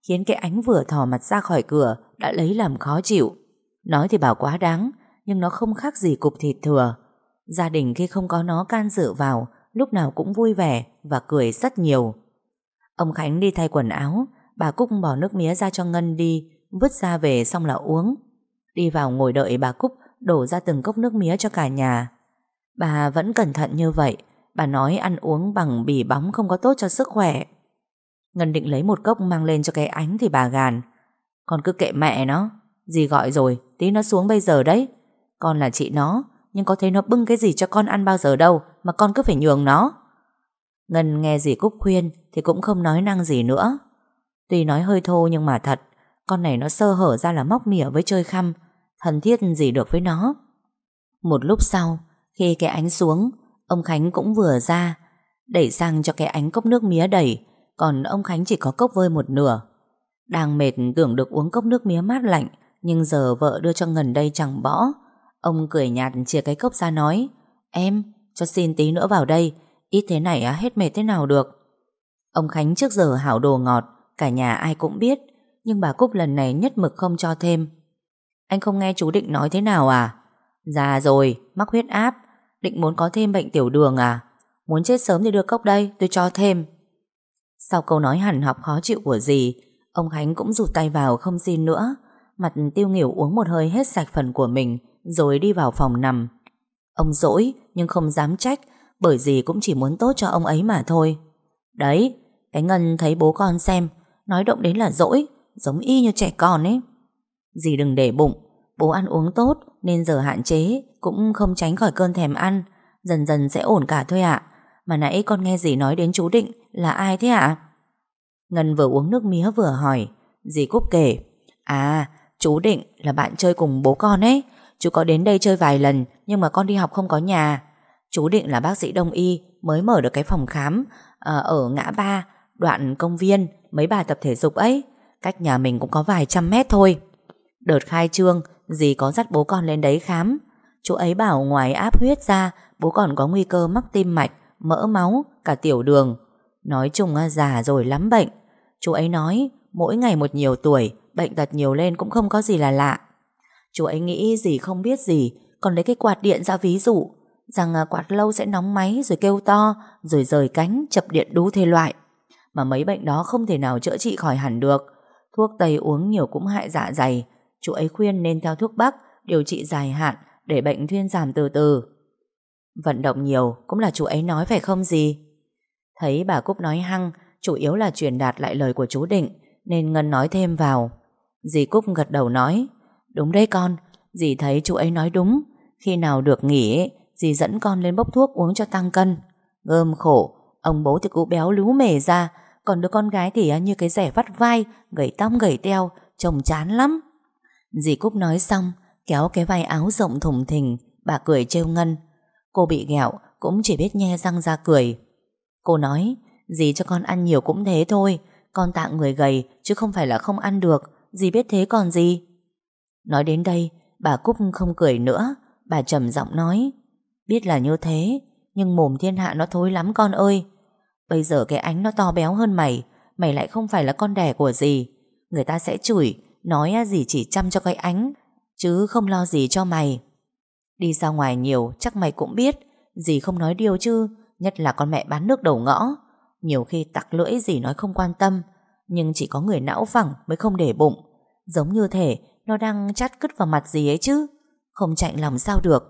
khiến cái ánh vừa thò mặt ra khỏi cửa đã lấy làm khó chịu. Nói thì bảo quá đáng, nhưng nó không khác gì cục thịt thừa. Gia đình khi không có nó can dự vào, lúc nào cũng vui vẻ và cười rất nhiều. Ông Khánh đi thay quần áo, bà Cúc bỏ nước mía ra cho Ngân đi, vứt ra về xong là uống. Đi vào ngồi đợi bà Cúc đổ ra từng cốc nước mía cho cả nhà. Bà vẫn cẩn thận như vậy, bà nói ăn uống bằng bì bóng không có tốt cho sức khỏe. Ngân định lấy một cốc mang lên cho cái ánh thì bà gàn. Con cứ kệ mẹ nó, dì gọi rồi, tí nó xuống bây giờ đấy. Con là chị nó, nhưng có thấy nó bưng cái gì cho con ăn bao giờ đâu mà con cứ phải nhường nó. Ngân nghe dì Cúc khuyên thì cũng không nói năng gì nữa. Tuy nói hơi thô nhưng mà thật, con này nó sơ hở ra là móc mỉa với chơi khăm, thân thiết gì được với nó. Một lúc sau, khi cái ánh xuống, ông Khánh cũng vừa ra, đẩy sang cho cái ánh cốc nước mía đầy, còn ông Khánh chỉ có cốc vơi một nửa. Đang mệt tưởng được uống cốc nước mía mát lạnh, nhưng giờ vợ đưa cho ngần đây chẳng bỏ. Ông cười nhạt chia cái cốc ra nói, em, cho xin tí nữa vào đây, ít thế này á hết mệt thế nào được. Ông Khánh trước giờ hảo đồ ngọt, cả nhà ai cũng biết, nhưng bà Cúc lần này nhất mực không cho thêm. Anh không nghe chú Định nói thế nào à? Già rồi, mắc huyết áp, Định muốn có thêm bệnh tiểu đường à? Muốn chết sớm thì đưa cốc đây, tôi cho thêm. Sau câu nói hẳn học khó chịu của dì, ông Khánh cũng rụt tay vào không xin nữa. Mặt tiêu nghỉu uống một hơi hết sạch phần của mình, Rồi đi vào phòng nằm. Ông dỗi, nhưng không dám trách, Bởi gì cũng chỉ muốn tốt cho ông ấy mà thôi. Đấy, Cái Ngân thấy bố con xem, Nói động đến là dỗi, Giống y như trẻ con ấy. Dì đừng để bụng, Bố ăn uống tốt nên giờ hạn chế, Cũng không tránh khỏi cơn thèm ăn, Dần dần sẽ ổn cả thôi ạ. Mà nãy con nghe dì nói đến chú Định Là ai thế ạ? Ngân vừa uống nước mía vừa hỏi Dì Cúc kể. À chú Định là bạn chơi cùng bố con ấy. Chú có đến đây chơi vài lần Nhưng mà con đi học không có nhà. Chú Định là bác sĩ đông y Mới mở được cái phòng khám à, Ở ngã ba Đoạn công viên Mấy bà tập thể dục ấy. Cách nhà mình cũng có vài trăm mét thôi. Đợt khai trương Dì có dắt bố con lên đấy khám. Chú ấy bảo ngoài áp huyết ra Bố còn có nguy cơ mắc tim mạch Mỡ máu, cả tiểu đường. Nói chung à, già rồi lắm bệnh. Chú ấy nói, mỗi ngày một nhiều tuổi, Bệnh tật nhiều lên cũng không có gì là lạ. Chú ấy nghĩ gì không biết gì, Còn lấy cái quạt điện ra ví dụ, Rằng à, quạt lâu sẽ nóng máy Rồi kêu to, Rồi rời cánh, chập điện đú thế loại. Mà mấy bệnh đó không thể nào chữa trị khỏi hẳn được. Thuốc tây uống nhiều cũng hại dạ dày. Chú ấy khuyên nên theo thuốc bắc Điều trị dài hạn Để bệnh thuyên giảm từ từ. Vận động nhiều cũng là chú ấy nói phải không gì? Thấy bà Cúc nói hăng, Chủ yếu là truyền đạt lại lời của chú Định, Nên Ngân nói thêm vào. Dì Cúc gật đầu nói, Đúng đấy con, Dì thấy chú ấy nói đúng. Khi nào được nghỉ Dì dẫn con lên bốc thuốc uống cho tăng cân. Gơm khổ, Ông bố thì cứ béo lú mề ra, Còn đứa con gái thì à, như cái rẻ vắt vai, Gầy tóc gầy teo, Trông chán lắm. Dì Cúc nói xong, Kéo cái vai áo rộng thùng thình, Bà cười trêu Ngân. Cô bị ghẹo, cũng chỉ biết nhe răng ra cười. Cô nói, Dì cho con ăn nhiều cũng thế thôi, Con tạng người gầy chứ không phải là không ăn được, Dì biết thế còn gì? Nói đến đây, Bà Cúc không cười nữa, Bà trầm giọng nói, Biết là như thế, Nhưng mồm thiên hạ nó thối lắm con ơi. Bây giờ cái ánh nó to béo hơn mày Mày lại không phải là con đẻ của dì. Người ta sẽ chửi, Nói gì chỉ chăm cho cái ánh, Chứ không lo gì cho mày. Đi ra ngoài nhiều, chắc mày cũng biết, Dì không nói điều chứ. Nhất là con mẹ bán nước đầu ngõ. Nhiều khi tặc lưỡi gì nói không quan tâm, Nhưng chỉ có người não phẳng mới không để bụng. Giống như thể Nó đang chát cứt vào mặt gì ấy chứ, Không chạy lòng sao được.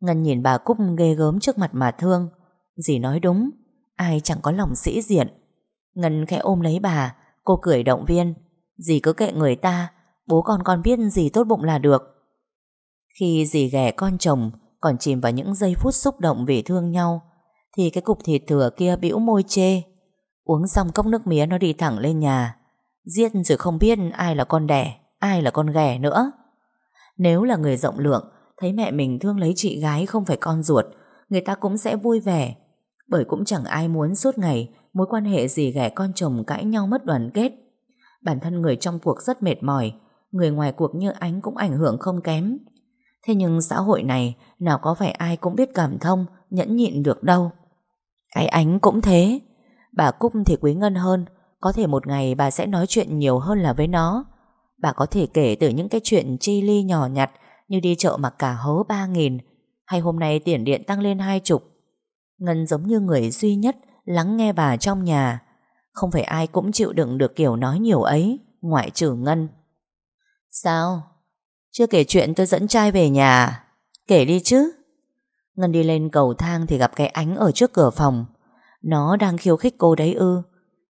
Ngân nhìn bà Cúc ghê gớm trước mặt mà thương. Dì nói đúng, Ai chẳng có lòng sĩ diện. Ngân khẽ ôm lấy bà, Cô cười động viên. Dì cứ kệ người ta, Bố con con biết gì tốt bụng là được. Khi dì ghẻ con chồng Còn chìm vào những giây phút xúc động vì thương nhau thì cái cục thịt thừa kia bĩu môi chê. Uống xong cốc nước mía nó đi thẳng lên nhà. Giết rồi không biết ai là con đẻ, Ai là con ghẻ nữa. Nếu là người rộng lượng, Thấy mẹ mình thương lấy chị gái không phải con ruột, Người ta cũng sẽ vui vẻ. Bởi cũng chẳng ai muốn suốt ngày Mối quan hệ gì ghẻ con chồng cãi nhau mất đoàn kết. Bản thân người trong cuộc rất mệt mỏi, Người ngoài cuộc như ánh cũng ảnh hưởng không kém. Thế nhưng xã hội này, Nào có phải ai cũng biết cảm thông, Nhẫn nhịn được đâu. Cái ánh cũng thế. Bà Cúc thì quý ngân hơn, Có thể một ngày bà sẽ nói chuyện nhiều hơn là với nó. Bà có thể kể từ những cái chuyện chi ly nhỏ nhặt Như đi chợ mặc cả hớ ba nghìn, Hay hôm nay tiền điện tăng lên hai chục. Ngân giống như người duy nhất Lắng nghe bà trong nhà. Không phải ai cũng chịu đựng được kiểu nói nhiều ấy, Ngoại trừ Ngân. Sao? Chưa kể chuyện tôi dẫn trai về nhà. Kể đi chứ. Ngân đi lên cầu thang thì gặp cái ánh ở trước cửa phòng. Nó đang khiêu khích cô đấy ư.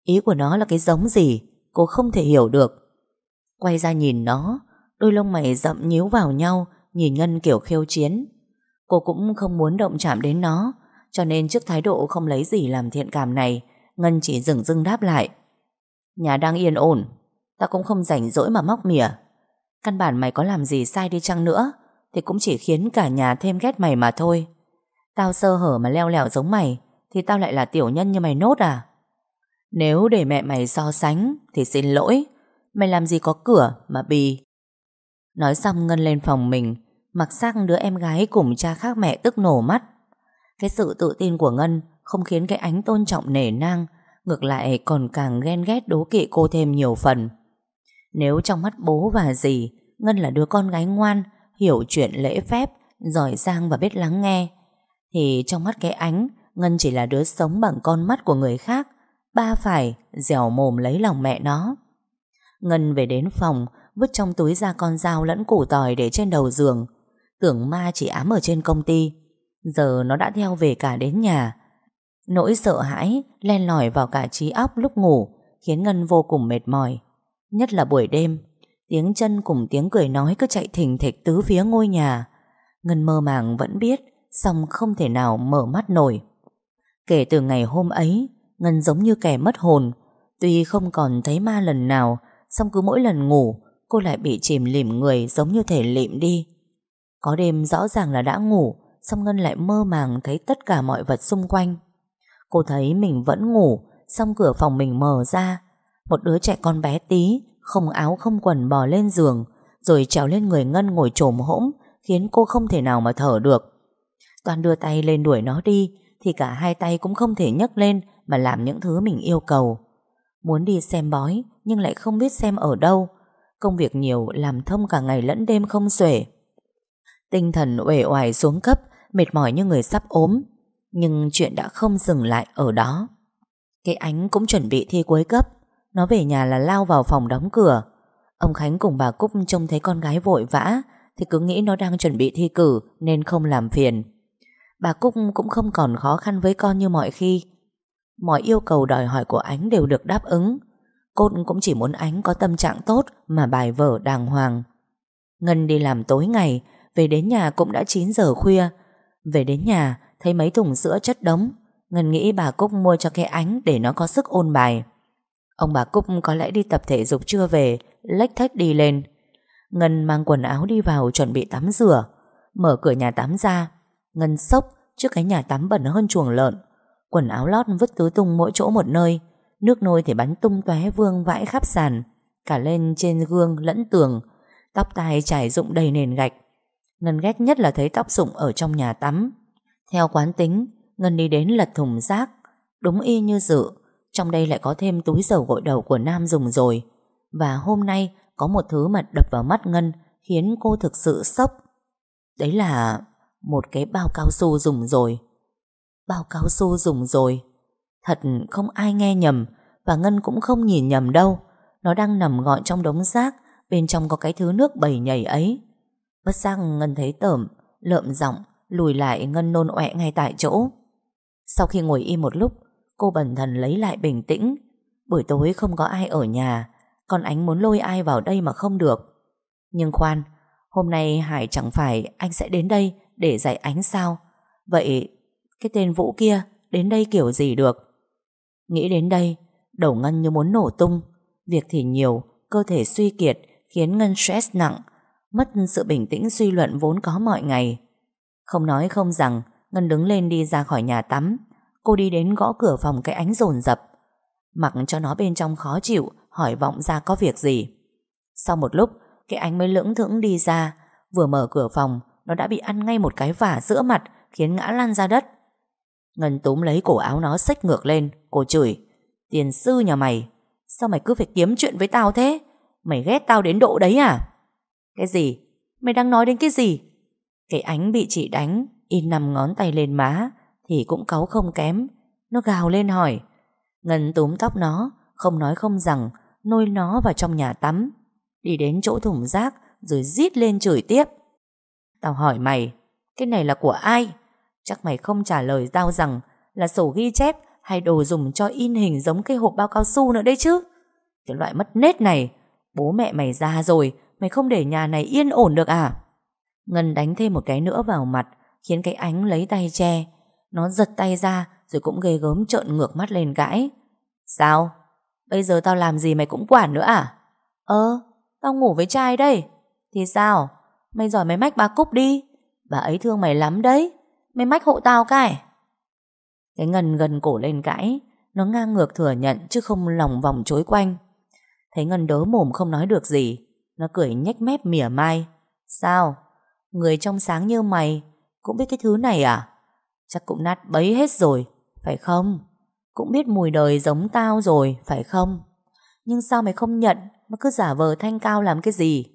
Ý của nó là cái giống gì? Cô không thể hiểu được. Quay ra nhìn nó, Đôi lông mày rậm nhíu vào nhau, Nhìn Ngân kiểu khiêu chiến. Cô cũng không muốn động chạm đến nó, Cho nên trước thái độ không lấy gì làm thiện cảm này, Ngân chỉ dừng dưng đáp lại. Nhà đang yên ổn, Ta cũng không rảnh rỗi mà móc mỉa. Căn bản mày có làm gì sai đi chăng nữa? Thì cũng chỉ khiến cả nhà thêm ghét mày mà thôi. Tao sơ hở mà leo lẻo giống mày Thì tao lại là tiểu nhân như mày nốt à? Nếu để mẹ mày so sánh Thì xin lỗi. Mày làm gì có cửa mà bì. Nói xong Ngân lên phòng mình Mặc sắc đứa em gái cùng cha khác mẹ tức nổ mắt. Cái sự tự tin của Ngân không khiến cái ánh tôn trọng nể nang, ngược lại còn càng ghen ghét đố kỵ cô thêm nhiều phần. Nếu trong mắt bố và dì, Ngân là đứa con gái ngoan, hiểu chuyện lễ phép, giỏi giang và biết lắng nghe, thì trong mắt cái ánh, Ngân chỉ là đứa sống bằng con mắt của người khác, ba phải dẻo mồm lấy lòng mẹ nó. Ngân về đến phòng, Vứt trong túi ra con dao lẫn củ tỏi để trên đầu giường. Tưởng ma chỉ ám ở trên công ty. Giờ nó đã theo về cả đến nhà. Nỗi sợ hãi len lỏi vào cả trí óc lúc ngủ Khiến Ngân vô cùng mệt mỏi. Nhất là buổi đêm Tiếng chân cùng tiếng cười nói cứ chạy thình thịch tứ phía ngôi nhà. Ngân mơ màng vẫn biết, song không thể nào mở mắt nổi. Kể từ ngày hôm ấy, Ngân giống như kẻ mất hồn. Tuy không còn thấy ma lần nào, song cứ mỗi lần ngủ, Cô lại bị chìm lìm người giống như thể lịm đi. Có đêm rõ ràng là đã ngủ, song Ngân lại mơ màng thấy tất cả mọi vật xung quanh. Cô thấy mình vẫn ngủ, song cửa phòng mình mở ra. Một đứa trẻ con bé tí không áo không quần bò lên giường, Rồi trèo lên người Ngân ngồi trồm hỗn Khiến cô không thể nào mà thở được. Toàn đưa tay lên đuổi nó đi, Thì cả hai tay cũng không thể nhấc lên Mà làm những thứ mình yêu cầu. Muốn đi xem bói, Nhưng lại không biết xem ở đâu. Công việc nhiều, làm thông cả ngày lẫn đêm không xuể. Tinh thần uể oải xuống cấp, Mệt mỏi như người sắp ốm. Nhưng chuyện đã không dừng lại ở đó. Cái ánh cũng chuẩn bị thi cuối cấp. Nó về nhà là lao vào phòng đóng cửa. Ông Khánh cùng bà Cúc trông thấy con gái vội vã, Thì cứ nghĩ nó đang chuẩn bị thi cử Nên không làm phiền. Bà Cúc cũng không còn khó khăn với con như mọi khi. Mọi yêu cầu đòi hỏi của Ánh đều được đáp ứng. Cốt cũng chỉ muốn Ánh có tâm trạng tốt Mà bài vở đàng hoàng. Ngân đi làm tối ngày, Về đến nhà cũng đã 9 giờ khuya. Về đến nhà, Thấy mấy thùng sữa chất đống. Ngân nghĩ bà Cúc mua cho cái Ánh Để nó có sức ôn bài. Ông bà Cúc có lẽ đi tập thể dục chưa về, Lách thách đi lên. Ngân mang quần áo đi vào chuẩn bị tắm rửa. Mở cửa nhà tắm ra. Ngân sốc trước cái nhà tắm bẩn hơn chuồng lợn. Quần áo lót vứt tứ tung mỗi chỗ một nơi. Nước nôi thì bắn tung tóe vương vãi khắp sàn. Cả lên trên gương lẫn tường. Tóc tai trải rụng đầy nền gạch. Ngân ghét nhất là thấy tóc rụng ở trong nhà tắm. Theo quán tính, Ngân đi đến lật thùng rác. Đúng y như dự. Trong đây lại có thêm túi dầu gội đầu của Nam dùng rồi. Và hôm nay Có một thứ mà đập vào mắt Ngân, Khiến cô thực sự sốc. Đấy là một cái bao cao su dùng rồi. Bao cao su dùng rồi. Thật không ai nghe nhầm, Và Ngân cũng không nhìn nhầm đâu. Nó đang nằm gọn trong đống rác, Bên trong có cái thứ nước bầy nhảy ấy. Bất giác Ngân thấy tởm, Lợm giọng, Lùi lại Ngân nôn ọe ngay tại chỗ. Sau khi ngồi im một lúc Cô bần thần lấy lại bình tĩnh. Buổi tối không có ai ở nhà, Còn ánh muốn lôi ai vào đây mà không được. Nhưng khoan, Hôm nay Hải chẳng phải anh sẽ đến đây Để dạy ánh sao? Vậy cái tên Vũ kia Đến đây kiểu gì được? Nghĩ đến đây, Đầu Ngân như muốn nổ tung. Việc thì nhiều, Cơ thể suy kiệt, Khiến Ngân stress nặng, Mất sự bình tĩnh suy luận vốn có mọi ngày. Không nói không rằng, Ngân đứng lên đi ra khỏi nhà tắm. Cô đi đến gõ cửa phòng cái ánh rồn rập. Mặc cho nó bên trong khó chịu, Hỏi vọng ra có việc gì. Sau một lúc, Cái ánh mới lưỡng thững đi ra. Vừa mở cửa phòng, Nó đã bị ăn ngay một cái vả giữa mặt, Khiến ngã lăn ra đất. Ngân túm lấy cổ áo nó xách ngược lên. Cô chửi, Tiền sư nhà mày, Sao mày cứ phải kiếm chuyện với tao thế? Mày ghét tao đến độ đấy à? Cái gì? Mày đang nói đến cái gì? Cái ánh bị chị đánh, In nằm ngón tay lên má. Thì cũng cáu không kém. Nó gào lên hỏi. Ngân túm tóc nó, Không nói không rằng, Nôi nó vào trong nhà tắm. Đi đến chỗ thùng rác, Rồi rít lên chửi tiếp. Tao hỏi mày, Cái này là của ai? Chắc mày không trả lời tao rằng Là sổ ghi chép hay đồ dùng cho in hình giống cái hộp bao cao su nữa đấy chứ. Cái loại mất nết này, Bố mẹ mày già rồi, Mày không để nhà này yên ổn được à? Ngân đánh thêm một cái nữa vào mặt, Khiến cái ánh lấy tay che. Nó giật tay ra, Rồi cũng ghê gớm trợn ngược mắt lên gãi. Sao? Bây giờ tao làm gì mày cũng quản nữa à? Ơ, Tao ngủ với trai đây. Thì sao? Mày giỏi mày mách bà Cúc đi. Bà ấy thương mày lắm đấy. Mày mách hộ tao cái. Cái Ngân gần cổ lên cãi Nó ngang ngược thừa nhận, chứ không lòng vòng chối quanh. Thấy Ngân đớ mồm không nói được gì, Nó cười nhếch mép mỉa mai. Sao? Người trong sáng như mày, Cũng biết cái thứ này à? Chắc cũng nát bấy hết rồi Phải không? Cũng biết mùi đời giống tao rồi Phải không? Nhưng sao mày không nhận? Mà cứ giả vờ thanh cao làm cái gì?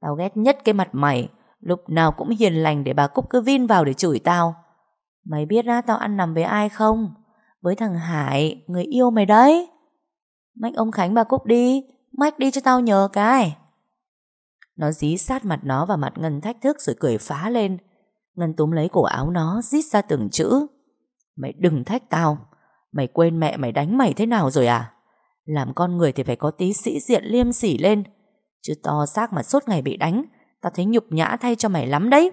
Tao ghét nhất cái mặt mày Lúc nào cũng hiền lành để bà Cúc cứ vin vào để chửi tao. Mày biết á tao ăn nằm với ai không? Với thằng Hải, người yêu mày đấy. Mách ông Khánh bà Cúc đi Mách đi cho tao nhờ cái. Nó dí sát mặt nó vào mặt Ngân thách thức rồi cười phá lên. Ngân túm lấy cổ áo nó, rít ra từng chữ. Mày đừng thách tao. Mày quên mẹ mày đánh mày thế nào rồi à? Làm con người thì phải có tí sĩ diện liêm sỉ lên. Chứ to xác mà suốt ngày bị đánh, tao thấy nhục nhã thay cho mày lắm đấy.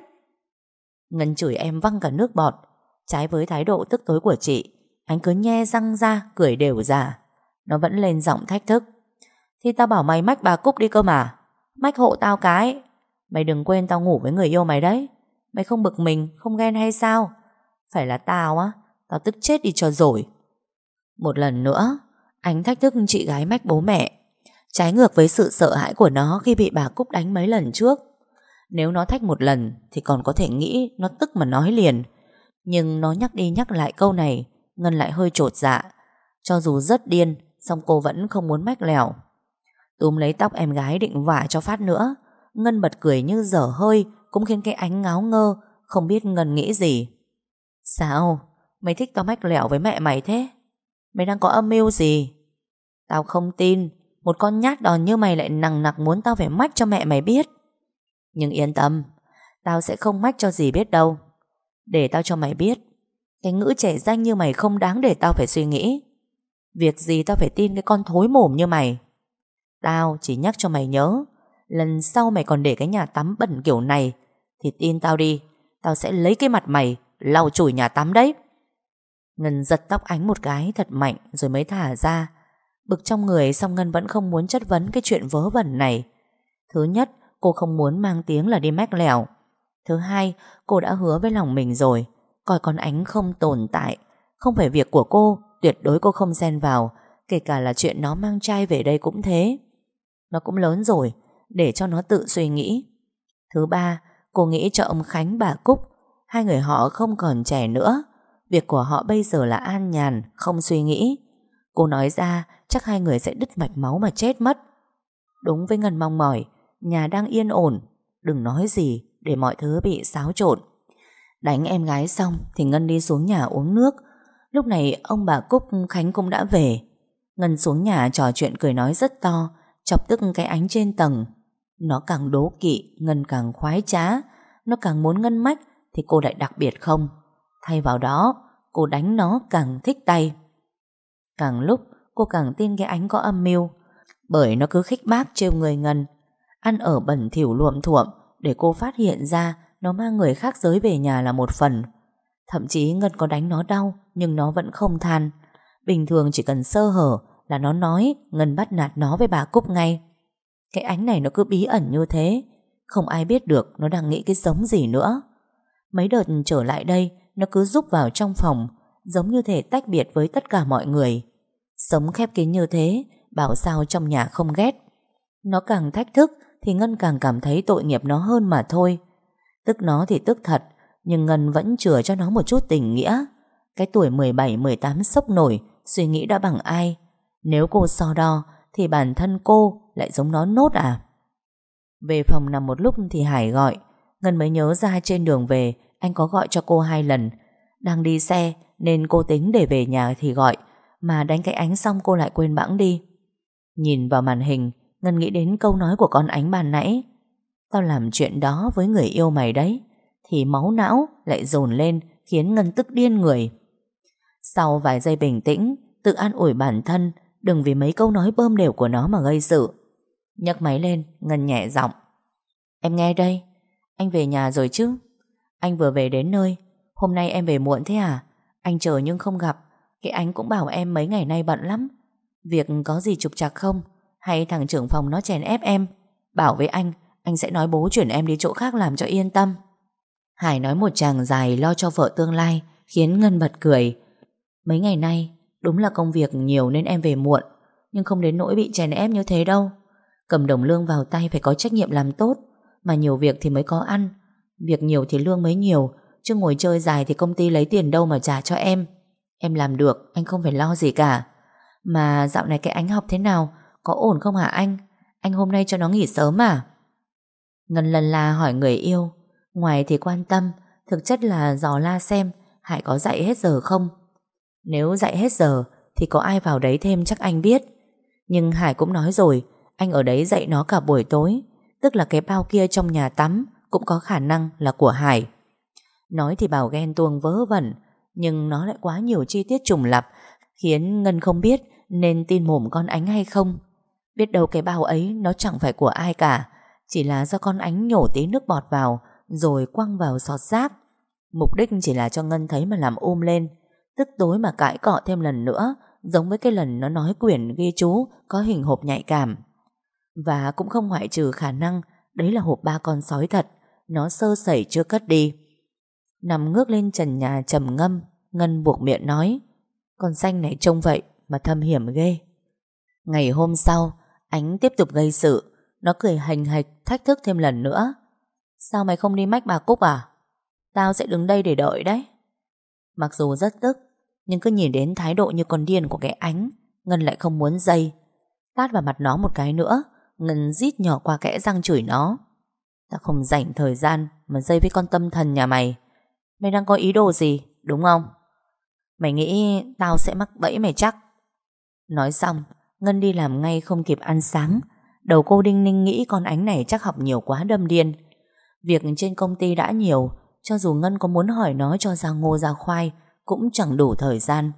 Ngân chửi em văng cả nước bọt. Trái với thái độ tức tối của chị, anh cứ nhe răng ra, cười đều giả, Nó vẫn lên giọng thách thức. Thì tao bảo mày mách bà Cúc đi cơ mà. Mách hộ tao cái. Mày đừng quên tao ngủ với người yêu mày đấy. Mày không bực mình, không ghen hay sao? Phải là tao á, tao tức chết đi cho rồi. Một lần nữa, anh thách thức chị gái mách bố mẹ. Trái ngược với sự sợ hãi của nó khi bị bà Cúc đánh mấy lần trước. Nếu nó thách một lần thì còn có thể nghĩ nó tức mà nói liền. Nhưng nó nhắc đi nhắc lại câu này, Ngân lại hơi trột dạ. Cho dù rất điên, song cô vẫn không muốn mách lèo. Túm lấy tóc em gái định vả cho phát nữa. Ngân bật cười như dở hơi, cũng khiến cái ánh ngáo ngơ, không biết Ngân nghĩ gì. Sao? Mày thích tao mách lẻo với mẹ mày thế? Mày đang có âm mưu gì? Tao không tin, một con nhát đòn như mày lại nằng nặc muốn tao phải mách cho mẹ mày biết. Nhưng yên tâm, tao sẽ không mách cho gì biết đâu. Để tao cho mày biết, cái ngữ trẻ danh như mày không đáng để tao phải suy nghĩ. Việc gì tao phải tin cái con thối mồm như mày. Tao chỉ nhắc cho mày nhớ, lần sau mày còn để cái nhà tắm bẩn kiểu này, thì tin tao đi, tao sẽ lấy cái mặt mày lau chùi nhà tắm đấy. Ngân giật tóc ánh một cái thật mạnh rồi mới thả ra. Bực trong người xong Ngân vẫn không muốn chất vấn cái chuyện vớ vẩn này. Thứ nhất, cô không muốn mang tiếng là đi mách lẻo. Thứ hai, cô đã hứa với lòng mình rồi, coi con ánh không tồn tại. Không phải việc của cô, tuyệt đối cô không xen vào, kể cả là chuyện nó mang trai về đây cũng thế. Nó cũng lớn rồi, để cho nó tự suy nghĩ. Thứ ba, cô nghĩ cho ông Khánh bà Cúc, hai người họ không còn trẻ nữa. Việc của họ bây giờ là an nhàn, không suy nghĩ. Cô nói ra chắc hai người sẽ đứt mạch máu mà chết mất. Đúng với Ngân mong mỏi, nhà đang yên ổn, đừng nói gì để mọi thứ bị xáo trộn. Đánh em gái xong thì Ngân đi xuống nhà uống nước. Lúc này ông bà Cúc Khánh cũng đã về. Ngân xuống nhà trò chuyện cười nói rất to, chọc tức cái ánh trên tầng. Nó càng đố kỵ, Ngân càng khoái trá. Nó càng muốn Ngân mách thì cô lại đặc biệt không. Thay vào đó, cô đánh nó càng thích tay. Càng lúc, cô càng tin cái ánh có âm mưu. Bởi nó cứ khích bác trêu người Ngân. Ăn ở bẩn thỉu luộm thuộm để cô phát hiện ra nó mang người khác giới về nhà là một phần. Thậm chí Ngân có đánh nó đau nhưng nó vẫn không than. Bình thường chỉ cần sơ hở là nó nói Ngân bắt nạt nó với bà Cúc ngay. Cái ánh này nó cứ bí ẩn như thế. Không ai biết được nó đang nghĩ cái giống gì nữa. Mấy đợt trở lại đây nó cứ rúc vào trong phòng giống như thể tách biệt với tất cả mọi người. Sống khép kín như thế bảo sao trong nhà không ghét. Nó càng thách thức thì Ngân càng cảm thấy tội nghiệp nó hơn mà thôi. Tức nó thì tức thật, nhưng Ngân vẫn chừa cho nó một chút tình nghĩa. Cái tuổi 17-18 sốc nổi, suy nghĩ đã bằng ai. Nếu cô so đo, thì bản thân cô lại giống nó nốt à? Về phòng nằm một lúc thì Hải gọi. Ngân mới nhớ ra trên đường về, anh có gọi cho cô hai lần. Đang đi xe, nên cô tính để về nhà thì gọi, mà đánh cái ánh xong cô lại quên bẵng đi. Nhìn vào màn hình, Ngân nghĩ đến câu nói của con ánh bàn nãy. Tao làm chuyện đó với người yêu mày đấy Thì máu não lại dồn lên Khiến Ngân tức điên người Sau vài giây bình tĩnh Tự an ủi bản thân Đừng vì mấy câu nói bơm đều của nó mà gây sự. Nhấc máy lên, Ngân nhẹ giọng. Em nghe đây. Anh về nhà rồi chứ? Anh vừa về đến nơi. Hôm nay em về muộn thế à? Anh chờ nhưng không gặp. Cái anh cũng bảo em mấy ngày nay bận lắm. Việc có gì trục trặc không? Hay thằng trưởng phòng nó chèn ép em? Bảo với anh anh sẽ nói bố chuyển em đi chỗ khác làm cho yên tâm. Hải nói một chàng dài lo cho vợ tương lai, Khiến Ngân bật cười. Mấy ngày nay Đúng là công việc nhiều nên em về muộn, Nhưng không đến nỗi bị chèn ép như thế đâu. Cầm đồng lương vào tay phải có trách nhiệm làm tốt, Mà nhiều việc thì mới có ăn. Việc nhiều thì lương mới nhiều, Chứ ngồi chơi dài thì công ty lấy tiền đâu mà trả cho em. Em làm được, Anh không phải lo gì cả. Mà dạo này cái ánh học thế nào? Có ổn không hả anh? Anh hôm nay cho nó nghỉ sớm à? Ngân lần la hỏi người yêu. Ngoài thì quan tâm, Thực chất là dò la xem Hải có dạy hết giờ không? Nếu dạy hết giờ, Thì có ai vào đấy thêm chắc anh biết. Nhưng Hải cũng nói rồi, Anh ở đấy dạy nó cả buổi tối. Tức là cái bao kia trong nhà tắm Cũng có khả năng là của Hải. Nói thì bảo ghen tuông vớ vẩn, Nhưng nó lại quá nhiều chi tiết trùng lập Khiến Ngân không biết Nên tin mồm con ánh hay không. Biết đâu cái bao ấy nó chẳng phải của ai cả, Chỉ là do con ánh nhổ tí nước bọt vào, Rồi quăng vào sọt rác. Mục đích chỉ là cho Ngân thấy mà làm ôm lên. Tức tối mà cãi cọ thêm lần nữa, Giống với cái lần nó nói quyển ghi chú Có hình hộp nhạy cảm. Và cũng không ngoại trừ khả năng Đấy là hộp ba con sói thật, Nó sơ sẩy chưa cất đi. Nằm ngước lên trần nhà trầm ngâm, Ngân buộc miệng nói, Con xanh này trông vậy mà thâm hiểm ghê. Ngày hôm sau, Ánh tiếp tục gây sự, Nó cười hành hạch thách thức thêm lần nữa. Sao mày không đi mách bà Cúc à? Tao sẽ đứng đây để đợi đấy. Mặc dù rất tức nhưng cứ nhìn đến thái độ như con điên của cái ánh, Ngân lại không muốn dây. Tát vào mặt nó một cái nữa, Ngân rít nhỏ qua kẽ răng chửi nó. Ta không dành thời gian Mà dây với con tâm thần nhà mày. Mày đang có ý đồ gì, đúng không? Mày nghĩ tao sẽ mắc bẫy mày chắc? Nói xong, Ngân đi làm ngay không kịp ăn sáng. Đầu cô đinh ninh nghĩ con ánh này chắc học nhiều quá đâm điên. Việc trên công ty đã nhiều, Cho dù Ngân có muốn hỏi nó cho ra ngô ra khoai cũng chẳng đủ thời gian.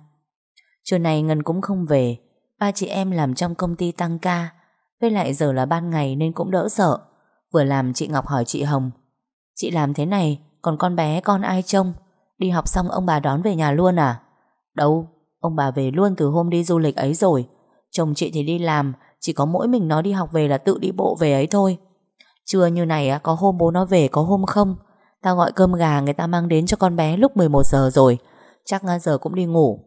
Trưa nay Ngân cũng không về, Ba chị em làm trong công ty tăng ca, Với lại giờ là ban ngày nên cũng đỡ sợ. Vừa làm chị Ngọc hỏi chị Hồng, Chị làm thế này, Còn con bé con ai trông? Đi học xong ông bà đón về nhà luôn à? Đâu, Ông bà về luôn từ hôm đi du lịch ấy rồi. Chồng chị thì đi làm, Chỉ có mỗi mình nó đi học về là tự đi bộ về ấy thôi. Trưa như này có hôm bố nó về, có hôm không. Tao gọi cơm gà người ta mang đến cho con bé lúc 11 giờ rồi. Chắc giờ cũng đi ngủ.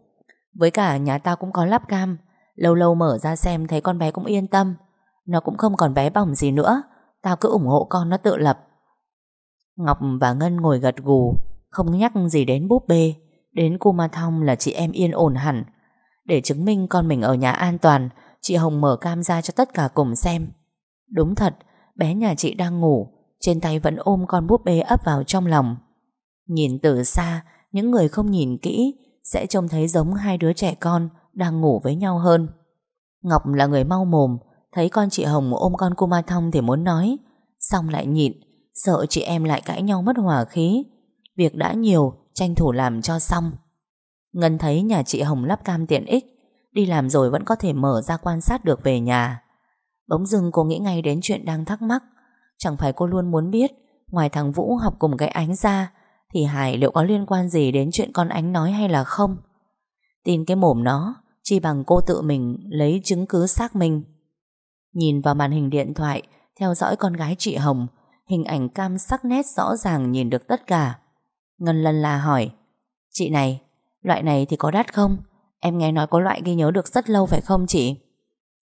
Với cả nhà tao cũng có lắp cam. Lâu lâu mở ra xem thấy con bé cũng yên tâm. Nó cũng không còn bé bỏng gì nữa. Tao cứ ủng hộ con nó tự lập. Ngọc và Ngân ngồi gật gù, Không nhắc gì đến búp bê. Đến cô Ma Thông là chị em yên ổn hẳn. Để chứng minh con mình ở nhà an toàn, Chị Hồng mở cam ra cho tất cả cùng xem. Đúng thật, Bé nhà chị đang ngủ, Trên tay vẫn ôm con búp bê ấp vào trong lòng. Nhìn từ xa những người không nhìn kỹ Sẽ trông thấy giống hai đứa trẻ con Đang ngủ với nhau hơn. Ngọc là người mau mồm, Thấy con chị Hồng ôm con Kuma Ma Thông thì muốn nói, Xong lại nhịn, Sợ chị em lại cãi nhau mất hòa khí. Việc đã nhiều, Tranh thủ làm cho xong. Ngân thấy nhà chị Hồng lắp cam tiện ích, Đi làm rồi vẫn có thể mở ra quan sát được về nhà. Bỗng dưng cô nghĩ ngay đến chuyện đang thắc mắc, Chẳng phải cô luôn muốn biết Ngoài thằng Vũ học cùng cái ánh ra thì Hải liệu có liên quan gì đến chuyện con ánh nói hay là không Tin cái mồm nó Chỉ bằng cô tự mình lấy chứng cứ xác minh Nhìn vào màn hình điện thoại Theo dõi con gái chị Hồng Hình ảnh cam sắc nét rõ ràng nhìn được tất cả Ngân lần là hỏi Chị này, loại này thì có đắt không? Em nghe nói có loại ghi nhớ được rất lâu phải không chị?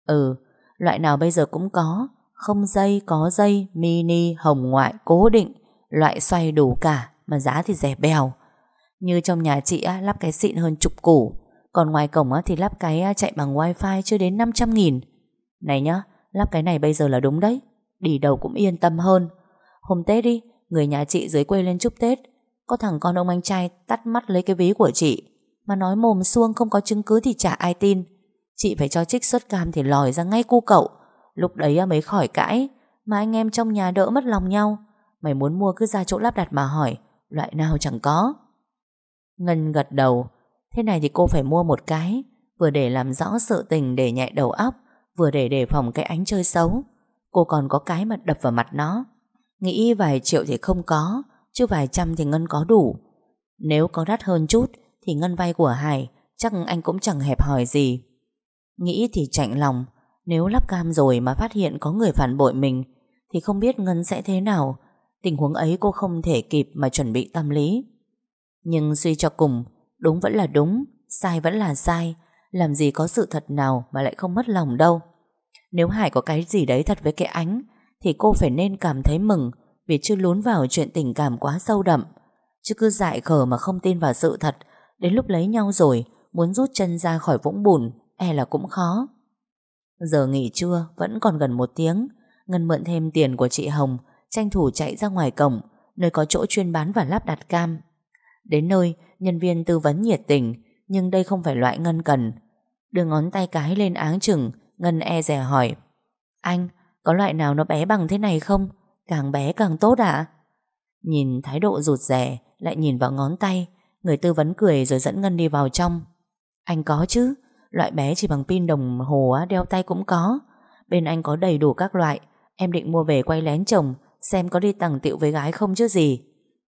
Ừ, loại nào bây giờ cũng có Không dây, có dây, mini, hồng ngoại, cố định Loại xoay đủ cả mà giá thì rẻ bèo. Như trong nhà chị á, lắp cái xịn hơn chục củ. Còn ngoài cổng á, thì lắp cái chạy bằng wifi chưa đến 500 nghìn. Này nhá, lắp cái này bây giờ là đúng đấy. Đi đầu cũng yên tâm hơn. Hôm Tết đi Người nhà chị dưới quê lên chúc Tết. Có thằng con ông anh trai tắt mắt lấy cái ví của chị Mà nói mồm xuông không có chứng cứ thì chả ai tin. Chị phải cho trích xuất cam thì lòi ra ngay cu cậu. Lúc đấy mới khỏi cãi Mà anh em trong nhà đỡ mất lòng nhau. Mày muốn mua cứ ra chỗ lắp đặt mà hỏi. Loại nào chẳng có. Ngân gật đầu. Thế này thì cô phải mua một cái. Vừa để làm rõ sự tình để nhẹ đầu óc, Vừa để đề phòng cái ánh chơi xấu. Cô còn có cái mà đập vào mặt nó. Nghĩ vài triệu thì không có, Chứ vài trăm thì Ngân có đủ. Nếu có đắt hơn chút Thì Ngân vay của Hải, Chắc anh cũng chẳng hẹp hỏi gì. Nghĩ thì chạnh lòng. Nếu lắp cam rồi mà phát hiện có người phản bội mình, Thì không biết Ngân sẽ thế nào. Tình huống ấy cô không thể kịp Mà chuẩn bị tâm lý Nhưng suy cho cùng Đúng vẫn là đúng Sai vẫn là sai Làm gì có sự thật nào mà lại không mất lòng đâu Nếu Hải có cái gì đấy thật với cái ánh thì cô phải nên cảm thấy mừng vì chưa lún vào chuyện tình cảm quá sâu đậm. Chứ cứ dại khờ mà không tin vào sự thật, đến lúc lấy nhau rồi, muốn rút chân ra khỏi vũng bùn, e là cũng khó. Giờ nghỉ trưa, vẫn còn gần một tiếng, Ngân mượn thêm tiền của chị Hồng, tranh thủ chạy ra ngoài cổng, nơi có chỗ chuyên bán và lắp đặt cam. Đến nơi, nhân viên tư vấn nhiệt tình, nhưng đây không phải loại Ngân cần. Đưa ngón tay cái lên áng chừng, Ngân e rè hỏi. Anh, Có loại nào nó bé bằng thế này không? Càng bé càng tốt ạ Nhìn thái độ rụt rè Lại nhìn vào ngón tay Người tư vấn cười rồi dẫn Ngân đi vào trong Anh có chứ Loại bé chỉ bằng pin đồng hồ đeo tay cũng có Bên anh có đầy đủ các loại Em định mua về quay lén chồng Xem có đi tặng tiệu với gái không chứ gì.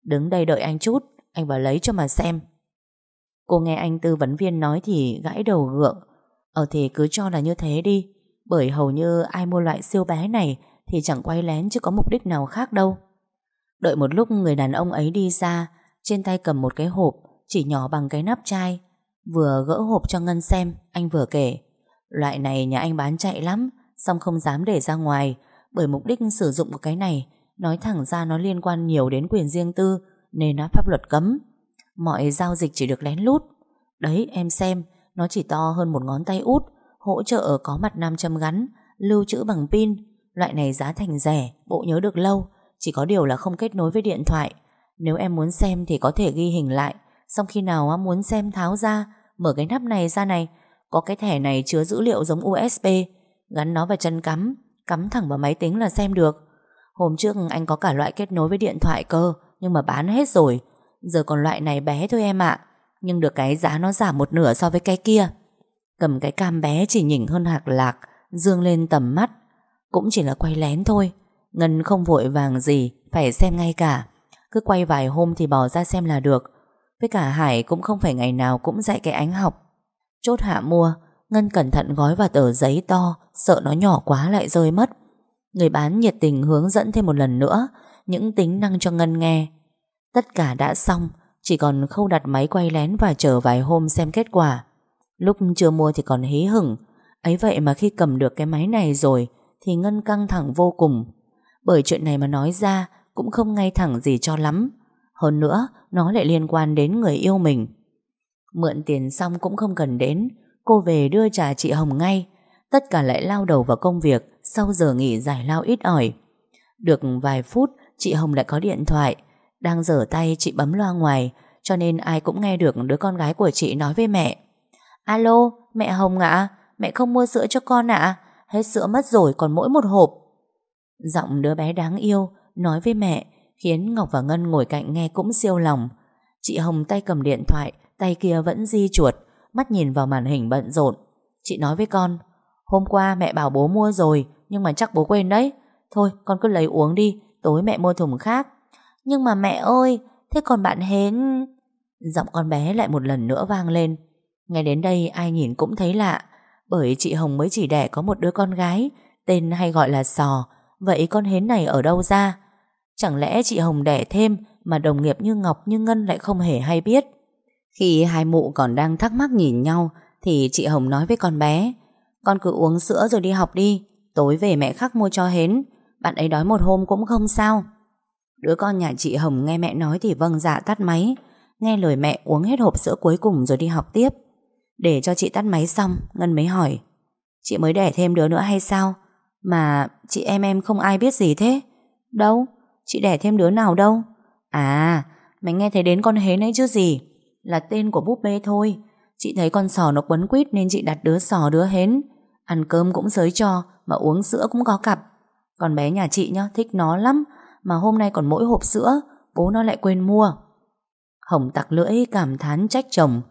Đứng đây đợi anh chút, Anh vào lấy cho mà xem. Cô nghe anh tư vấn viên nói thì gãi đầu gượng. Ờ thì cứ cho là như thế đi, Bởi hầu như ai mua loại siêu bé này Thì chẳng quay lén chứ có mục đích nào khác đâu. Đợi một lúc người đàn ông ấy đi ra, Trên tay cầm một cái hộp, Chỉ nhỏ bằng cái nắp chai. Vừa gỡ hộp cho Ngân xem, Anh vừa kể. Loại này nhà anh bán chạy lắm, Xong không dám để ra ngoài, Bởi mục đích sử dụng của cái này Nói thẳng ra nó liên quan nhiều đến quyền riêng tư, Nên nó pháp luật cấm. Mọi giao dịch chỉ được lén lút. Đấy, em xem, Nó chỉ to hơn một ngón tay út, Hỗ trợ có mặt nam châm gắn Lưu trữ bằng pin. Loại này giá thành rẻ, Bộ nhớ được lâu, Chỉ có điều là không kết nối với điện thoại. Nếu em muốn xem thì có thể ghi hình lại, Xong khi nào muốn xem tháo ra, Mở cái nắp này ra này. Có cái thẻ này chứa dữ liệu giống USB Gắn nó vào chân cắm Cắm thẳng vào máy tính là xem được. Hôm trước anh có cả loại kết nối với điện thoại cơ, Nhưng mà bán hết rồi. Giờ còn loại này bé thôi em ạ. Nhưng được cái giá nó giảm một nửa so với cái kia. Cầm cái cam bé chỉ nhỉnh hơn hạt lạc, Dương lên tầm mắt. Cũng chỉ là quay lén thôi. Ngân không vội vàng gì, Phải xem ngay cả. Cứ quay vài hôm thì bỏ ra xem là được. Với cả Hải cũng không phải ngày nào Cũng dạy cái ánh học. Chốt hạ mua, Ngân cẩn thận gói vào tờ giấy to, Sợ nó nhỏ quá lại rơi mất. Người bán nhiệt tình hướng dẫn thêm một lần nữa, Những tính năng cho Ngân nghe. Tất cả đã xong, Chỉ còn khâu đặt máy quay lén Và chờ vài hôm xem kết quả. Lúc chưa mua thì còn hí hửng. Ấy vậy mà khi cầm được cái máy này rồi, Thì Ngân căng thẳng vô cùng. Bởi chuyện này mà nói ra, Cũng không ngay thẳng gì cho lắm. Hơn nữa, nó lại liên quan đến người yêu mình. Mượn tiền xong cũng không cần đến, Cô về đưa trả chị Hồng ngay. Tất cả lại lao đầu vào công việc. Sau giờ nghỉ giải lao ít ỏi. Được vài phút, Chị Hồng lại có điện thoại. Đang dở tay, chị bấm loa ngoài, Cho nên ai cũng nghe được đứa con gái của chị nói với mẹ. Alo, mẹ Hồng ạ, Mẹ không mua sữa cho con ạ, Hết sữa mất rồi còn mỗi một hộp. Giọng đứa bé đáng yêu Nói với mẹ, Khiến Ngọc và Ngân ngồi cạnh nghe cũng siêu lòng. Chị Hồng tay cầm điện thoại, Tay kia vẫn di chuột, Mắt nhìn vào màn hình bận rộn. Chị nói với con, Hôm qua mẹ bảo bố mua rồi nhưng mà chắc bố quên đấy. Thôi, con cứ lấy uống đi, Tối mẹ mua thùng khác. Nhưng mà mẹ ơi, Thế còn bạn Hến? Giọng con bé lại một lần nữa vang lên. Ngay đến đây, ai nhìn cũng thấy lạ. Bởi chị Hồng mới chỉ đẻ có một đứa con gái, Tên hay gọi là Sò. Vậy con Hến này ở đâu ra? Chẳng lẽ chị Hồng đẻ thêm Mà đồng nghiệp như Ngọc, như Ngân lại không hề hay biết? Khi hai mụ còn đang thắc mắc nhìn nhau, Thì chị Hồng nói với con bé, Con cứ uống sữa rồi đi học đi. Tối về mẹ khắc mua cho hến. Bạn ấy đói một hôm cũng không sao. Đứa con nhà chị Hồng nghe mẹ nói Thì vâng dạ tắt máy, Nghe lời mẹ uống hết hộp sữa cuối cùng rồi đi học tiếp. Để cho chị tắt máy xong, Ngân mới hỏi, Chị mới đẻ thêm đứa nữa hay sao? Mà chị em em không ai biết gì thế. Đâu? Chị đẻ thêm đứa nào đâu? À mày nghe thấy đến con hến ấy chứ gì? Là tên của búp bê thôi. Chị thấy con sò nó quấn quýt Nên chị đặt đứa sò đứa hến. Ăn cơm cũng giới cho. Mà uống sữa cũng có cặp. Còn bé nhà chị nhá thích nó lắm Mà hôm nay còn mỗi hộp sữa Bố nó lại quên mua. Hồng tặc lưỡi cảm thán trách chồng.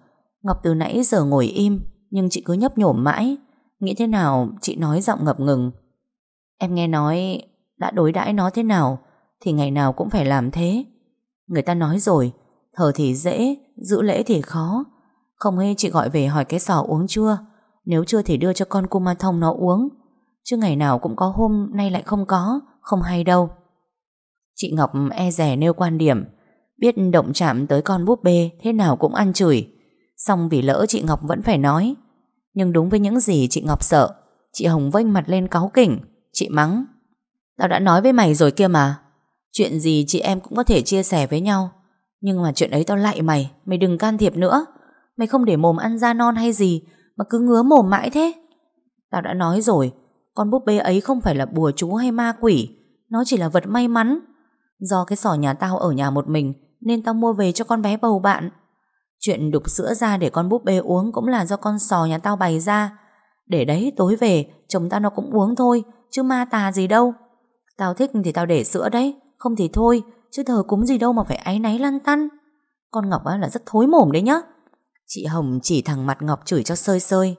Ngọc từ nãy giờ ngồi im Nhưng chị cứ nhấp nhổm mãi. Nghĩ thế nào chị nói giọng ngập ngừng. Em nghe nói Đã đối đãi nó thế nào Thì ngày nào cũng phải làm thế. Người ta nói rồi Thờ thì dễ, giữ lễ thì khó. Không hề chị gọi về hỏi cái sò uống chưa. Nếu chưa thì đưa cho con cô ma thông nó uống. Chứ ngày nào cũng có hôm Nay lại không có, Không hay đâu. Chị Ngọc e rẻ nêu quan điểm, Biết động chạm tới con búp bê Thế nào cũng ăn chửi. Xong vì lỡ chị Ngọc vẫn phải nói. Nhưng đúng với những gì chị Ngọc sợ, Chị Hồng vênh mặt lên cáu kỉnh, Chị mắng. Tao đã nói với mày rồi kia mà, Chuyện gì chị em cũng có thể chia sẻ với nhau. Nhưng mà chuyện ấy tao lại mày Mày đừng can thiệp nữa. Mày không để mồm ăn da non hay gì, Mà cứ ngứa mồm mãi thế. Tao đã nói rồi con búp bê ấy không phải là bùa chú hay ma quỷ, Nó chỉ là vật may mắn. Do cái sỏ nhà tao ở nhà một mình, Nên tao mua về cho con bé bầu bạn. Chuyện đục sữa ra để con búp bê uống Cũng là do con sò nhà tao bày ra. Để đấy, tối về, Chồng tao nó cũng uống thôi, Chứ ma tà gì đâu. Tao thích thì tao để sữa đấy, Không thì thôi, Chứ thờ cúng gì đâu mà phải áy náy lăn tăn. Con Ngọc á là rất thối mồm đấy nhá. Chị Hồng chỉ thẳng mặt Ngọc chửi cho sơi sơi.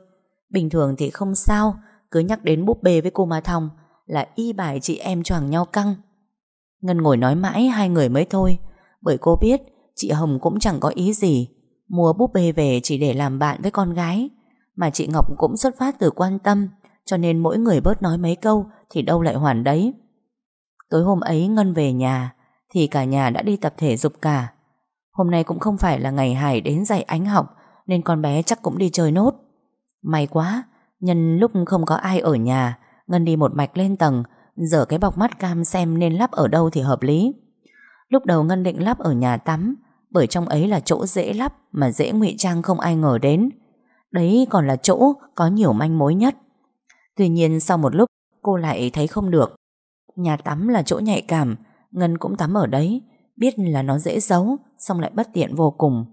Bình thường thì không sao cứ nhắc đến búp bê với cô Ma Thòng Là y bài chị em choàng nhau căng. Ngân ngồi nói mãi hai người mới thôi, Bởi cô biết Chị Hồng cũng chẳng có ý gì Mua búp bê về chỉ để làm bạn với con gái, Mà chị Ngọc cũng xuất phát từ quan tâm, Cho nên mỗi người bớt nói mấy câu Thì đâu lại hoàn đấy. Tối hôm ấy Ngân về nhà Thì cả nhà đã đi tập thể dục cả. Hôm nay cũng không phải là ngày Hải đến dạy ánh học Nên con bé chắc cũng đi chơi nốt. May quá Nhân lúc không có ai ở nhà, Ngân đi một mạch lên tầng, Dở cái bọc mắt cam xem nên lắp ở đâu thì hợp lý. Lúc đầu Ngân định lắp ở nhà tắm, Bởi trong ấy là chỗ dễ lắp Mà dễ ngụy trang không ai ngờ đến. Đấy còn là chỗ có nhiều manh mối nhất. Tuy nhiên sau một lúc, Cô lại thấy không được. Nhà tắm là chỗ nhạy cảm, Ngân cũng tắm ở đấy, Biết là nó dễ giấu, Xong lại bất tiện vô cùng.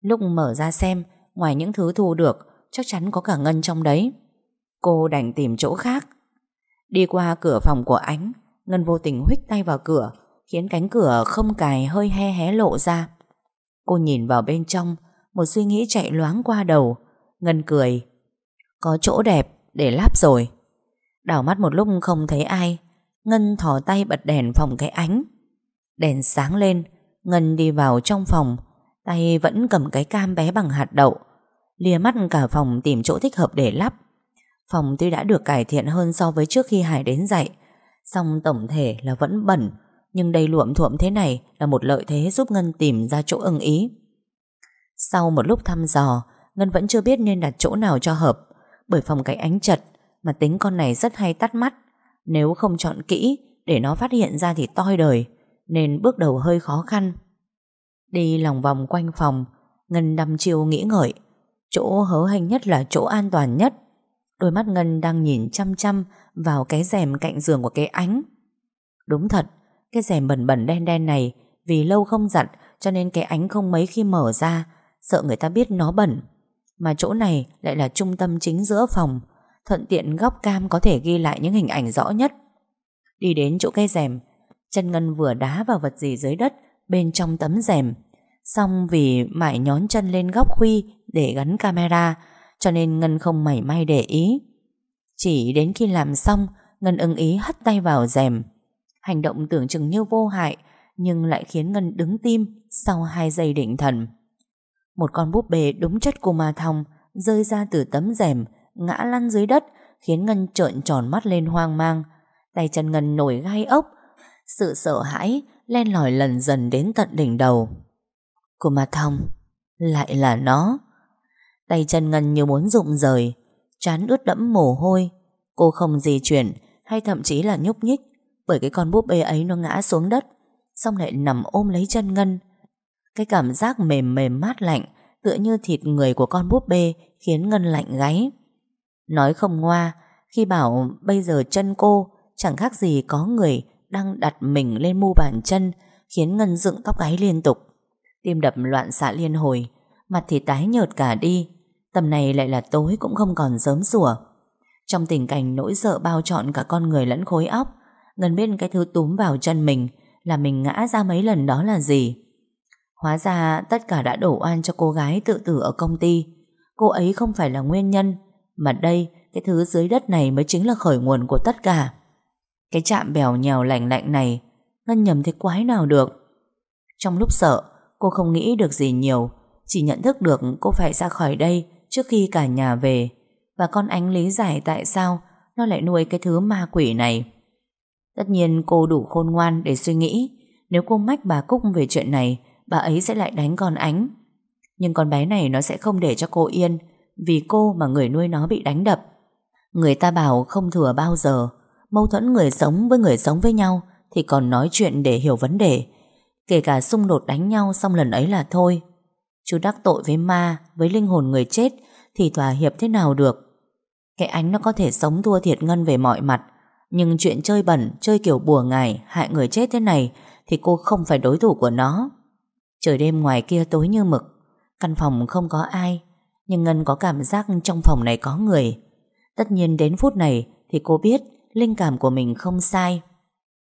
Lúc mở ra xem, Ngoài những thứ thu được, Chắc chắn có cả Ngân trong đấy. Cô đành tìm chỗ khác. Đi qua cửa phòng của Ánh, Ngân vô tình huých tay vào cửa, Khiến cánh cửa không cài hơi he hé lộ ra. Cô nhìn vào bên trong, Một suy nghĩ chạy loáng qua đầu. Ngân cười, Có chỗ đẹp, để lắp rồi. Đảo mắt một lúc không thấy ai, Ngân thò tay bật đèn phòng cái ánh. Đèn sáng lên, Ngân đi vào trong phòng, Tay vẫn cầm cái cam bé bằng hạt đậu lìa mắt cả phòng tìm chỗ thích hợp để lắp. Phòng tuy đã được cải thiện hơn so với trước khi Hải đến dạy Xong tổng thể là vẫn bẩn, Nhưng đầy luộm thuộm thế này Là một lợi thế giúp Ngân tìm ra chỗ ưng ý. Sau một lúc thăm dò, Ngân vẫn chưa biết nên đặt chỗ nào cho hợp, Bởi phòng cái ánh chật Mà tính con này rất hay tắt mắt. Nếu không chọn kỹ Để nó phát hiện ra thì toi đời, Nên bước đầu hơi khó khăn. Đi lòng vòng quanh phòng, Ngân đăm chiêu nghĩ ngợi, Chỗ hớ hành nhất là chỗ an toàn nhất. Đôi mắt Ngân đang nhìn chăm chăm Vào cái rèm cạnh giường của cái ánh. Đúng thật, Cái rèm bẩn bẩn đen đen này Vì lâu không giặt Cho nên cái ánh không mấy khi mở ra, Sợ người ta biết nó bẩn. Mà chỗ này lại là trung tâm chính giữa phòng, Thuận tiện góc cam có thể ghi lại những hình ảnh rõ nhất. Đi đến chỗ cây rèm, Chân Ngân vừa đá vào vật gì dưới đất Bên trong tấm rèm. Xong vì mải nhón chân lên góc khuy Để gắn camera cho nên Ngân không mảy may để ý. Chỉ đến khi làm xong, Ngân ưng ý hất tay vào rèm. Hành động tưởng chừng như vô hại, Nhưng lại khiến Ngân đứng tim Sau hai giây định thần. Một con búp bê đúng chất của ma thông Rơi ra từ tấm rèm, Ngã lăn dưới đất, Khiến Ngân trợn tròn mắt lên hoang mang. Tay chân Ngân nổi gai ốc, Sự sợ hãi len lỏi lần dần đến tận đỉnh đầu. Cô Ma Thông Lại là nó. Tay chân Ngân như muốn rụng rời. Chán ướt đẫm mồ hôi. Cô không di chuyển, hay thậm chí là nhúc nhích, Bởi cái con búp bê ấy nó ngã xuống đất, Xong lại nằm ôm lấy chân Ngân. Cái cảm giác mềm mềm mát lạnh, Tựa như thịt người của con búp bê, Khiến Ngân lạnh gáy. Nói không ngoa, Khi bảo bây giờ chân cô, Chẳng khác gì có người Đang đặt mình lên mu bàn chân, Khiến Ngân dựng tóc gáy liên tục. Tim đập loạn xạ liên hồi, Mặt thì tái nhợt cả đi. Tầm này lại là tối cũng không còn sớm sủa. Trong tình cảnh nỗi sợ bao trọn cả con người lẫn khối óc Ngân biết cái thứ túm vào chân mình Là mình ngã ra mấy lần đó là gì? Hóa ra tất cả đã đổ oan cho cô gái tự tử ở công ty. Cô ấy không phải là nguyên nhân, Mà đây, Cái thứ dưới đất này mới chính là khởi nguồn của tất cả. Cái chạm bèo nhèo lạnh lạnh này, Ngân nhầm thế quái nào được? Trong lúc sợ, Cô không nghĩ được gì nhiều, Chỉ nhận thức được cô phải ra khỏi đây Trước khi cả nhà về. Và con ánh lý giải tại sao Nó lại nuôi cái thứ ma quỷ này. Tất nhiên cô đủ khôn ngoan để suy nghĩ, Nếu cô mách bà Cúc về chuyện này, Bà ấy sẽ lại đánh con ánh. Nhưng con bé này nó sẽ không để cho cô yên, Vì cô mà người nuôi nó bị đánh đập. Người ta bảo không thừa bao giờ, Mâu thuẫn người sống với người sống với nhau Thì còn nói chuyện để hiểu vấn đề, Kể cả xung đột đánh nhau xong lần ấy là thôi. Chú đắc tội với ma, Với linh hồn người chết thì thỏa hiệp thế nào được? Cái ánh nó có thể sống thua thiệt Ngân về mọi mặt, Nhưng chuyện chơi bẩn, Chơi kiểu bùa ngải, Hại người chết thế này Thì cô không phải đối thủ của nó. Trời đêm ngoài kia tối như mực, Căn phòng không có ai, Nhưng Ngân có cảm giác trong phòng này có người. Tất nhiên đến phút này Thì cô biết Linh cảm của mình không sai.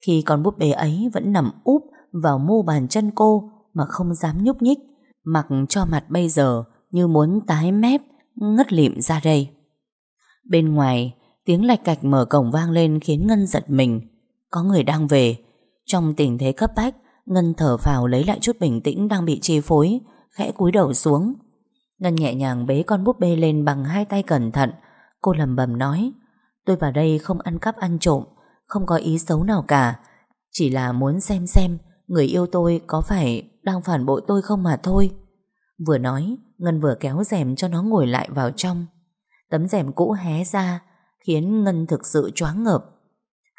Khi con búp bê ấy vẫn nằm úp Vào mu bàn chân cô Mà không dám nhúc nhích, Mặc cho mặt bây giờ Như muốn tái mép Ngất lịm ra đây. Bên ngoài, Tiếng lạch cạch mở cổng vang lên Khiến Ngân giật mình. Có người đang về. Trong tình thế cấp bách, Ngân thở phào lấy lại chút bình tĩnh đang bị chi phối, Khẽ cúi đầu xuống. Ngân nhẹ nhàng bế con búp bê lên bằng hai tay cẩn thận. Cô lầm bầm nói, Tôi vào đây không ăn cắp ăn trộm, Không có ý xấu nào cả. Chỉ là muốn xem xem Người yêu tôi có phải đang phản bội tôi không mà thôi. Vừa nói Ngân vừa kéo rèm cho nó ngồi lại vào trong. Tấm rèm cũ hé ra Khiến Ngân thực sự choáng ngợp.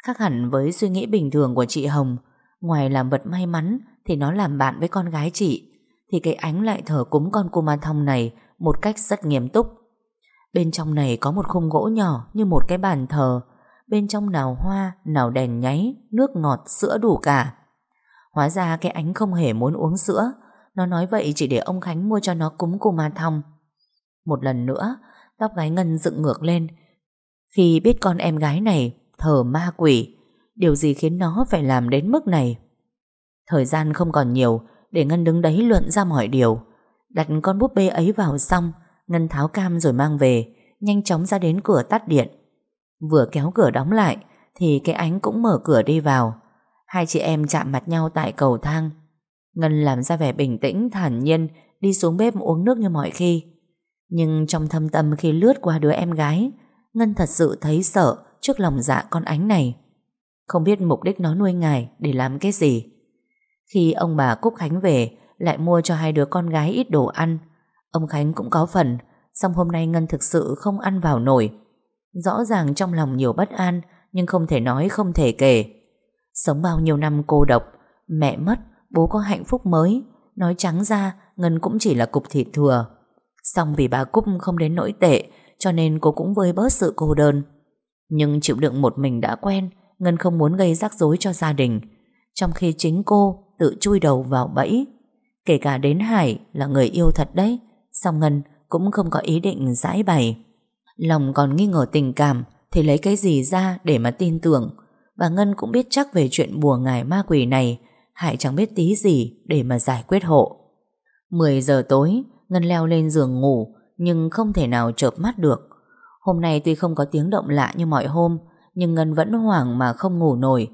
Khác hẳn với suy nghĩ bình thường của chị Hồng Ngoài làm vật may mắn Thì nó làm bạn với con gái chị Thì cái ánh lại thờ cúng con cô ma thông này Một cách rất nghiêm túc. Bên trong này có một khung gỗ nhỏ Như một cái bàn thờ Bên trong nào hoa, nào đèn nháy Nước ngọt, sữa đủ cả. Hóa ra cái ánh không hề muốn uống sữa nó nói vậy chỉ để ông Khánh mua cho nó cúng cô ma thông Một lần nữa, Tóc gái Ngân dựng ngược lên. Khi biết con em gái này Thờ ma quỷ, Điều gì khiến nó phải làm đến mức này? Thời gian không còn nhiều Để Ngân đứng đấy luận ra mọi điều. Đặt con búp bê ấy vào xong, Ngân tháo cam rồi mang về, Nhanh chóng ra đến cửa tắt điện. Vừa kéo cửa đóng lại, Thì cái ánh cũng mở cửa đi vào. Hai chị em chạm mặt nhau tại cầu thang. Ngân làm ra vẻ bình tĩnh Thản nhiên Đi xuống bếp uống nước như mọi khi. Nhưng trong thâm tâm khi lướt qua đứa em gái Ngân thật sự thấy sợ Trước lòng dạ con ánh này. Không biết mục đích nó nuôi ngài Để làm cái gì. Khi ông bà Cúc Khánh về Lại mua cho hai đứa con gái ít đồ ăn. Ông Khánh cũng có phần Song hôm nay Ngân thực sự không ăn vào nổi. Rõ ràng trong lòng nhiều bất an Nhưng không thể nói không thể kể. Sống bao nhiêu năm cô độc Mẹ mất, bố có hạnh phúc mới. Nói trắng ra, Ngân cũng chỉ là cục thịt thừa. Xong vì bà Cúc không đến nỗi tệ, Cho nên cô cũng vơi bớt sự cô đơn. Nhưng chịu đựng một mình đã quen, Ngân không muốn gây rắc rối cho gia đình. Trong khi chính cô tự chui đầu vào bẫy. Kể cả đến Hải là người yêu thật đấy, Song Ngân cũng không có ý định giải bày. Lòng còn nghi ngờ tình cảm, Thì lấy cái gì ra để mà tin tưởng? Và Ngân cũng biết chắc về chuyện bùa ngài ma quỷ này Hải chẳng biết tí gì để mà giải quyết hộ. 10 giờ tối, Ngân leo lên giường ngủ, Nhưng không thể nào chợp mắt được. Hôm nay tuy không có tiếng động lạ như mọi hôm, Nhưng Ngân vẫn hoảng mà không ngủ nổi.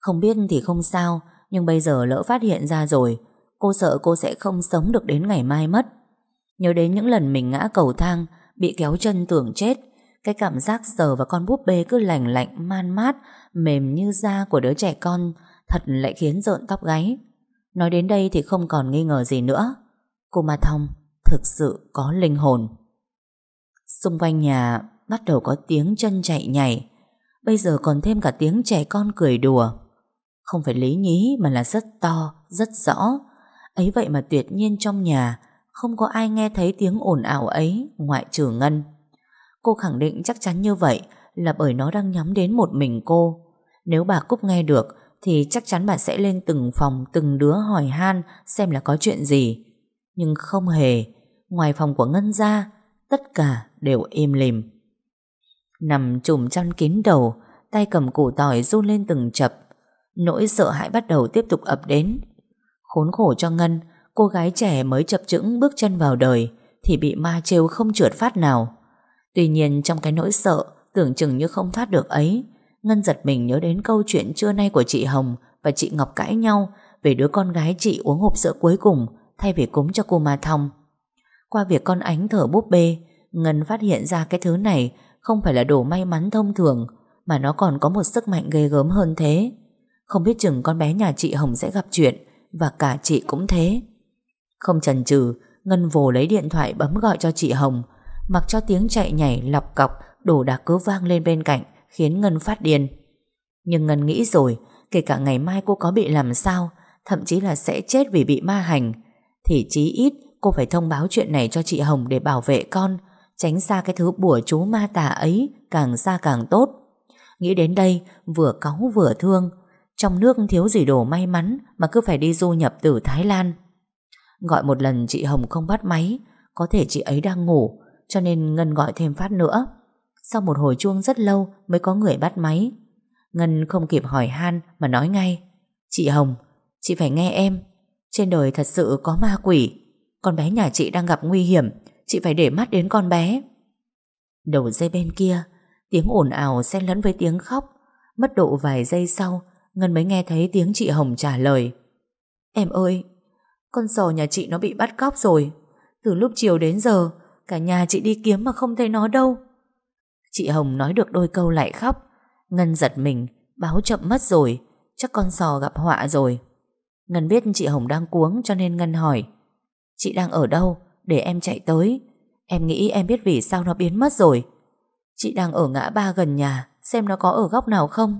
Không biết thì không sao, Nhưng bây giờ lỡ phát hiện ra rồi, Cô sợ cô sẽ không sống được đến ngày mai mất. Nhớ đến những lần mình ngã cầu thang, Bị kéo chân tưởng chết, Cái cảm giác sờ vào con búp bê cứ lành lạnh, Man mát, Mềm như da của đứa trẻ con Thật lại khiến rợn tóc gáy. Nói đến đây thì không còn nghi ngờ gì nữa. Cô Ma Thông Thực sự có linh hồn. Xung quanh nhà Bắt đầu có tiếng chân chạy nhảy. Bây giờ còn thêm cả tiếng trẻ con cười đùa. Không phải lý nhí Mà là rất to, rất rõ. Ấy vậy mà tuyệt nhiên trong nhà không có ai nghe thấy tiếng ồn ào ấy ngoại trừ Ngân. Cô khẳng định chắc chắn như vậy là bởi nó đang nhắm đến một mình cô. Nếu bà Cúc nghe được thì chắc chắn bạn sẽ lên từng phòng từng đứa hỏi han xem là có chuyện gì. Nhưng không hề, ngoài phòng của Ngân ra, tất cả đều im lìm. Nằm trùm chăn kín đầu, tay cầm củ tỏi run lên từng chập. Nỗi sợ hãi bắt đầu tiếp tục ập đến. Khốn khổ cho Ngân, Cô gái trẻ mới chập chững bước chân vào đời Thì bị ma trêu không trượt phát nào Tuy nhiên trong cái nỗi sợ Tưởng chừng như không thoát được ấy Ngân giật mình nhớ đến câu chuyện trưa nay của chị Hồng Và chị Ngọc cãi nhau Về đứa con gái chị uống hộp sữa cuối cùng Thay vì cúng cho cô Ma Thông Qua việc con ánh thở búp bê, Ngân phát hiện ra cái thứ này Không phải là đồ may mắn thông thường, Mà nó còn có một sức mạnh ghê gớm hơn thế. Không biết chừng con bé nhà chị Hồng sẽ gặp chuyện Và cả chị cũng thế. Không chần chừ, Ngân vồ lấy điện thoại bấm gọi cho chị Hồng, Mặc cho tiếng chạy nhảy lọc cọc Đổ đạc cứ vang lên bên cạnh. Khiến Ngân phát điên. Nhưng Ngân nghĩ rồi, Kể cả ngày mai cô có bị làm sao, Thậm chí là sẽ chết vì bị ma hành, Thì chí ít cô phải thông báo chuyện này cho chị Hồng để bảo vệ con, Tránh xa cái thứ bùa chú ma tà ấy Càng xa càng tốt. Nghĩ đến đây, vừa cáu vừa thương, Trong nước thiếu gì đồ may mắn Mà cứ phải đi du nhập từ Thái Lan. Gọi một lần chị Hồng không bắt máy, Có thể chị ấy đang ngủ, Cho nên Ngân gọi thêm phát nữa. Sau một hồi chuông rất lâu mới có người bắt máy. Ngân không kịp hỏi han mà nói ngay Chị Hồng, chị phải nghe em. Trên đời thật sự có ma quỷ. Con bé nhà chị đang gặp nguy hiểm. Chị phải để mắt đến con bé. Đầu dây bên kia Tiếng ồn ào xen lẫn với tiếng khóc. Mất độ vài giây sau Ngân mới nghe thấy tiếng chị Hồng trả lời. Em ơi Con sò nhà chị nó bị bắt cóc rồi. Từ lúc chiều đến giờ Cả nhà chị đi kiếm mà không thấy nó đâu. Chị Hồng nói được đôi câu lại khóc. Ngân giật mình, Báo chậm mất rồi, Chắc con sò gặp họa rồi. Ngân biết chị Hồng đang cuống cho nên Ngân hỏi, Chị đang ở đâu? Để em chạy tới. Em nghĩ em biết vì sao nó biến mất rồi. Chị đang ở ngã ba gần nhà, Xem nó có ở góc nào không?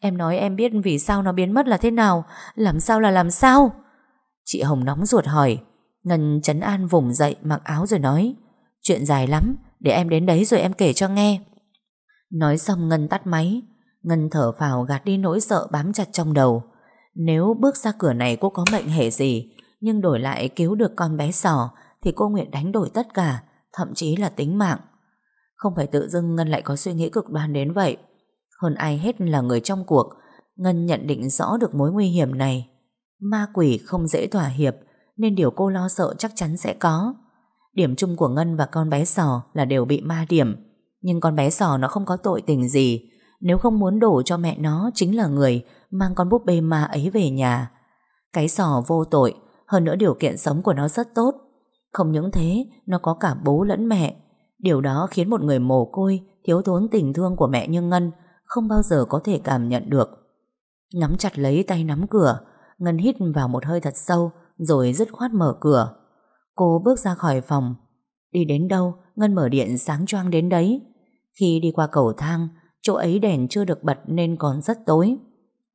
Em nói em biết vì sao nó biến mất là thế nào, Làm sao là làm sao? Chị Hồng nóng ruột hỏi. Ngân chấn an vùng dậy, mặc áo rồi nói, Chuyện dài lắm, Để em đến đấy rồi em kể cho nghe. Nói xong Ngân tắt máy. Ngân thở phào gạt đi nỗi sợ bám chặt trong đầu. Nếu bước ra cửa này cô có mệnh hệ gì, Nhưng đổi lại cứu được con bé sò Thì cô nguyện đánh đổi tất cả, Thậm chí là tính mạng. Không phải tự dưng Ngân lại có suy nghĩ cực đoan đến vậy. Hơn ai hết là người trong cuộc, Ngân nhận định rõ được mối nguy hiểm này. Ma quỷ không dễ thỏa hiệp, Nên điều cô lo sợ chắc chắn sẽ có. Điểm chung của Ngân và con bé sò Là đều bị ma điểm. Nhưng con bé sò nó không có tội tình gì. Nếu không muốn đổ cho mẹ nó Chính là người mang con búp bê ma ấy về nhà. Cái sò vô tội, Hơn nữa điều kiện sống của nó rất tốt. Không những thế, Nó có cả bố lẫn mẹ. Điều đó khiến một người mồ côi, Thiếu thốn tình thương của mẹ như Ngân Không bao giờ có thể cảm nhận được. Nắm chặt lấy tay nắm cửa, Ngân hít vào một hơi thật sâu Rồi dứt khoát mở cửa. Cô bước ra khỏi phòng. Đi đến đâu, Ngân mở điện sáng choang đến đấy. Khi đi qua cầu thang, Chỗ ấy đèn chưa được bật nên còn rất tối.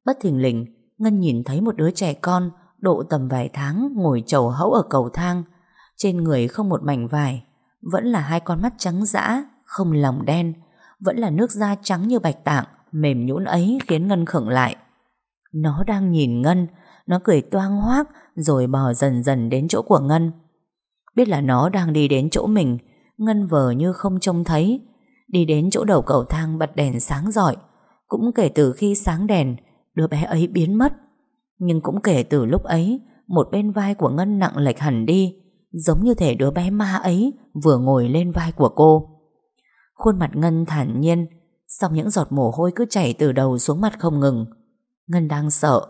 Bất thình lình, Ngân nhìn thấy một đứa trẻ con Độ tầm vài tháng ngồi chầu hẫu ở cầu thang. Trên người không một mảnh vải, Vẫn là hai con mắt trắng dã, Không lòng đen, Vẫn là nước da trắng như bạch tạng, Mềm nhũn ấy khiến Ngân khựng lại. Nó đang nhìn Ngân, Nó cười toang hoác Rồi bò dần dần đến chỗ của Ngân. Biết là nó đang đi đến chỗ mình, Ngân vờ như không trông thấy Đi đến chỗ đầu cầu thang bật đèn sáng rọi. Cũng kể từ khi sáng đèn Đứa bé ấy biến mất. Nhưng cũng kể từ lúc ấy Một bên vai của Ngân nặng lệch hẳn đi Giống như thể đứa bé ma ấy Vừa ngồi lên vai của cô. Khuôn mặt Ngân thản nhiên Xong những giọt mồ hôi cứ chảy từ đầu xuống mặt không ngừng. Ngân đang sợ.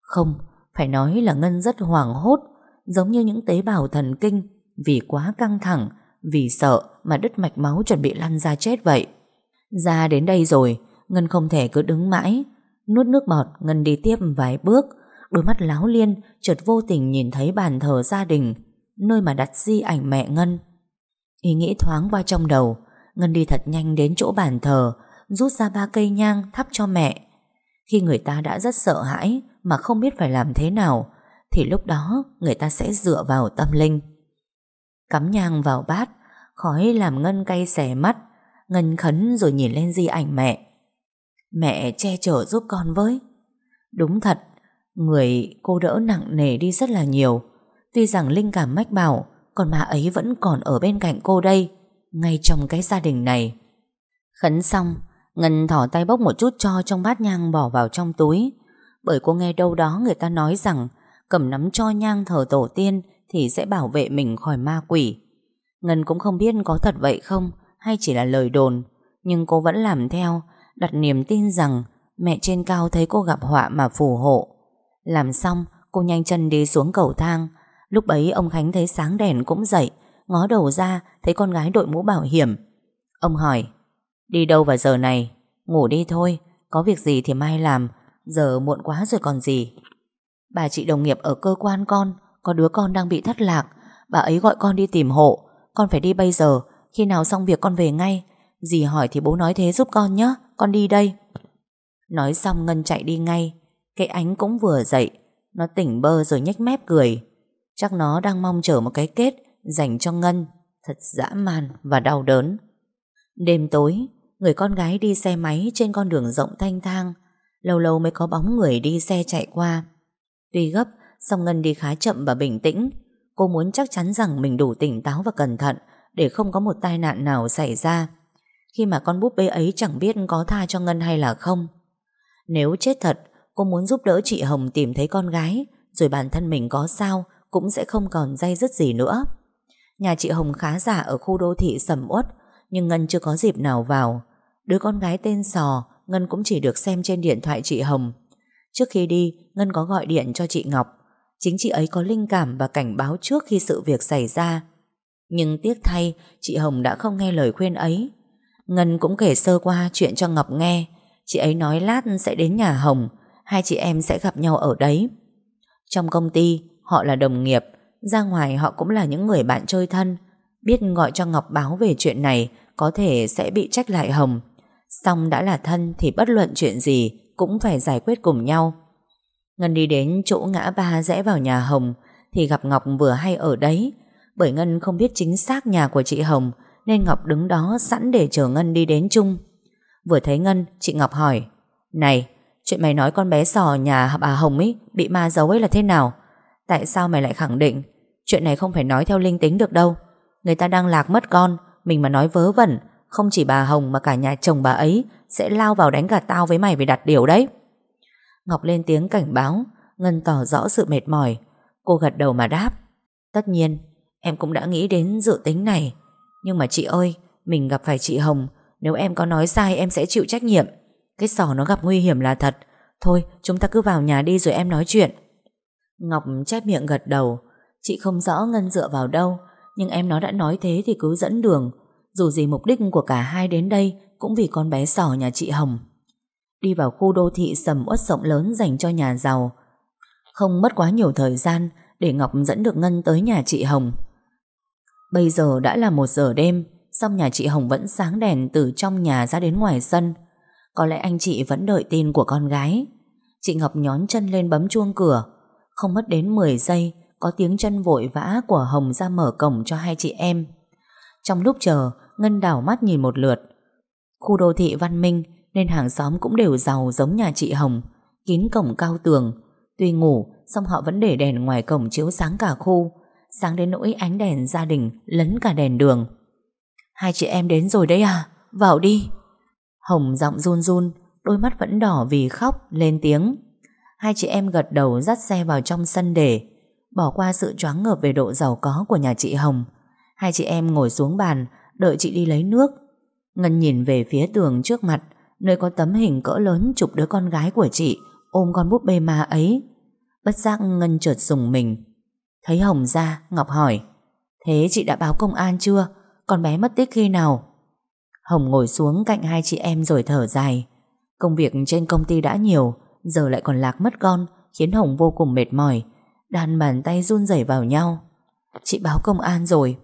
Không, phải nói là Ngân rất hoảng hốt Giống như những tế bào thần kinh vì quá căng thẳng, vì sợ mà đứt mạch máu chuẩn bị lăn ra chết vậy. Ra đến đây rồi, Ngân không thể cứ đứng mãi. Nuốt nước bọt, Ngân đi tiếp vài bước, đôi mắt láo liên chợt vô tình nhìn thấy bàn thờ gia đình, nơi mà đặt di ảnh mẹ Ngân. Ý nghĩ thoáng qua trong đầu, Ngân đi thật nhanh đến chỗ bàn thờ, rút ra ba cây nhang thắp cho mẹ. Khi người ta đã rất sợ hãi mà không biết phải làm thế nào, thì lúc đó người ta sẽ dựa vào tâm linh. Cắm nhang vào bát, Khói làm Ngân cay xẻ mắt, Ngân khấn rồi nhìn lên di ảnh mẹ. Mẹ che chở giúp con với. Đúng thật, Người cô đỡ nặng nề đi rất là nhiều. Tuy rằng linh cảm mách bảo, Còn mà ấy vẫn còn ở bên cạnh cô đây, Ngay trong cái gia đình này. Khấn xong, Ngân thỏ tay bốc một chút cho trong bát nhang bỏ vào trong túi. Bởi cô nghe đâu đó người ta nói rằng, Cầm nắm cho nhang thờ tổ tiên thì sẽ bảo vệ mình khỏi ma quỷ. Ngân cũng không biết có thật vậy không hay chỉ là lời đồn, nhưng cô vẫn làm theo, đặt niềm tin rằng mẹ trên cao thấy cô gặp họa mà phù hộ. Làm xong, cô nhanh chân đi xuống cầu thang. Lúc ấy ông Khánh thấy sáng đèn cũng dậy, ngó đầu ra thấy con gái đội mũ bảo hiểm. Ông hỏi, đi đâu vào giờ này? Ngủ đi thôi, có việc gì thì mai làm, giờ muộn quá rồi còn gì. Bà chị đồng nghiệp ở cơ quan con, có đứa con đang bị thất lạc, Bà ấy gọi con đi tìm hộ. Con phải đi bây giờ, Khi nào xong việc con về ngay. Dì hỏi thì bố nói thế giúp con nhé, Con đi đây. Nói xong Ngân chạy đi ngay. Cái ánh cũng vừa dậy, Nó tỉnh bơ rồi nhếch mép cười. Chắc nó đang mong chờ một cái kết Dành cho Ngân. Thật dã man và đau đớn. Đêm tối, Người con gái đi xe máy trên con đường rộng thanh thang. Lâu lâu mới có bóng người đi xe chạy qua. Tuy gấp Song Ngân đi khá chậm và bình tĩnh Cô muốn chắc chắn rằng mình đủ tỉnh táo và cẩn thận Để không có một tai nạn nào xảy ra Khi mà con búp bê ấy chẳng biết có tha cho Ngân hay là không Nếu chết thật, cô muốn giúp đỡ chị Hồng tìm thấy con gái, rồi bản thân mình có sao cũng sẽ không còn dây dứt gì nữa. Nhà chị Hồng khá giả ở khu đô thị sầm uất, nhưng Ngân chưa có dịp nào vào. Đứa con gái tên Sò, Ngân cũng chỉ được xem trên điện thoại chị Hồng. Trước khi đi, Ngân có gọi điện cho chị Ngọc. Chính chị ấy có linh cảm và cảnh báo trước khi sự việc xảy ra. Nhưng tiếc thay, chị Hồng đã không nghe lời khuyên ấy. Ngân cũng kể sơ qua chuyện cho Ngọc nghe. Chị ấy nói lát sẽ đến nhà Hồng, hai chị em sẽ gặp nhau ở đấy. Trong công ty, họ là đồng nghiệp, ra ngoài họ cũng là những người bạn chơi thân. Biết gọi cho Ngọc báo về chuyện này, có thể sẽ bị trách lại Hồng. Xong đã là thân thì bất luận chuyện gì cũng phải giải quyết cùng nhau. Ngân đi đến chỗ ngã ba rẽ vào nhà Hồng thì gặp Ngọc vừa hay ở đấy. Bởi Ngân không biết chính xác nhà của chị Hồng nên Ngọc đứng đó sẵn để chờ Ngân đi đến chung. Vừa thấy Ngân, chị Ngọc hỏi Này, chuyện mày nói con bé sò nhà bà Hồng ấy bị ma giấu ấy là thế nào? Tại sao mày lại khẳng định chuyện này không phải nói theo linh tính được đâu? Người ta đang lạc mất con, mình mà nói vớ vẩn, không chỉ bà Hồng mà cả nhà chồng bà ấy sẽ lao vào đánh cả tao với mày về đặt điều đấy. Ngọc lên tiếng cảnh báo, Ngân tỏ rõ sự mệt mỏi. Cô gật đầu mà đáp. Tất nhiên, em cũng đã nghĩ đến dự tính này. Nhưng mà chị ơi, mình gặp phải chị Hồng, nếu em có nói sai em sẽ chịu trách nhiệm. Cái sò nó gặp nguy hiểm là thật. Thôi, chúng ta cứ vào nhà đi rồi em nói chuyện. Ngọc chép miệng gật đầu. Chị không rõ Ngân dựa vào đâu, nhưng em nó đã nói thế thì cứ dẫn đường. Dù gì mục đích của cả hai đến đây cũng vì con bé sò nhà chị Hồng. Đi vào khu đô thị sầm uất rộng lớn dành cho nhà giàu. Không mất quá nhiều thời gian để Ngọc dẫn được Ngân tới nhà chị Hồng. Bây giờ đã là một giờ đêm, song nhà chị Hồng vẫn sáng đèn từ trong nhà ra đến ngoài sân. Có lẽ anh chị vẫn đợi tin của con gái. Chị Ngọc nhón chân lên bấm chuông cửa. Không mất đến 10 giây, có tiếng chân vội vã của Hồng ra mở cổng cho hai chị em. Trong lúc chờ, Ngân đảo mắt nhìn một lượt. Khu đô thị văn minh nên hàng xóm cũng đều giàu giống nhà chị Hồng, kín cổng cao tường. Tuy ngủ, song họ vẫn để đèn ngoài cổng chiếu sáng cả khu, sáng đến nỗi ánh đèn gia đình lấn cả đèn đường. Hai chị em đến rồi đấy à? Vào đi. Hồng giọng run run, đôi mắt vẫn đỏ vì khóc, lên tiếng. Hai chị em gật đầu dắt xe vào trong sân để, bỏ qua sự choáng ngợp về độ giàu có của nhà chị Hồng. Hai chị em ngồi xuống bàn, đợi chị đi lấy nước. Ngân nhìn về phía tường trước mặt, nơi có tấm hình cỡ lớn chụp đứa con gái của chị, ôm con búp bê ma ấy. Bất giác Ngân chợt dùng mình. Thấy Hồng ra, Ngọc hỏi, Thế chị đã báo công an chưa? Con bé mất tích khi nào? Hồng ngồi xuống cạnh hai chị em rồi thở dài. Công việc trên công ty đã nhiều, giờ lại còn lạc mất con, khiến Hồng vô cùng mệt mỏi. Đàn bàn tay run rẩy vào nhau. Chị báo công an rồi.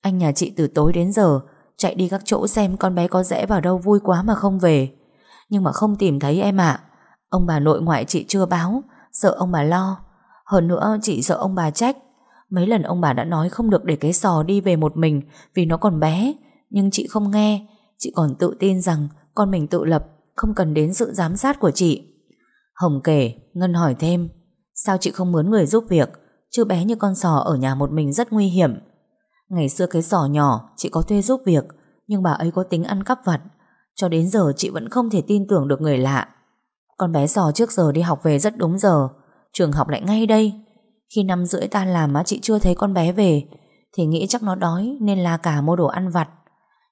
Anh nhà chị từ tối đến giờ chạy đi các chỗ xem con bé có rẽ vào đâu vui quá mà không về. Nhưng mà không tìm thấy em ạ. Ông bà nội ngoại chị chưa báo, sợ ông bà lo. Hơn nữa chị sợ ông bà trách. Mấy lần ông bà đã nói không được để cái sò đi về một mình vì nó còn bé. Nhưng chị không nghe. Chị còn tự tin rằng con mình tự lập, không cần đến sự giám sát của chị. Hồng kể, Ngân hỏi thêm. Sao chị không mướn người giúp việc? Chứ bé như con sò ở nhà một mình rất nguy hiểm. Ngày xưa cái sò nhỏ chị có thuê giúp việc nhưng bà ấy có tính ăn cắp vặt. Cho đến giờ chị vẫn không thể tin tưởng được người lạ. Con bé giò trước giờ đi học về rất đúng giờ. Trường học lại ngay đây. Khi năm rưỡi tan làm á, chị chưa thấy con bé về, thì nghĩ chắc nó đói nên la cả mua đồ ăn vặt.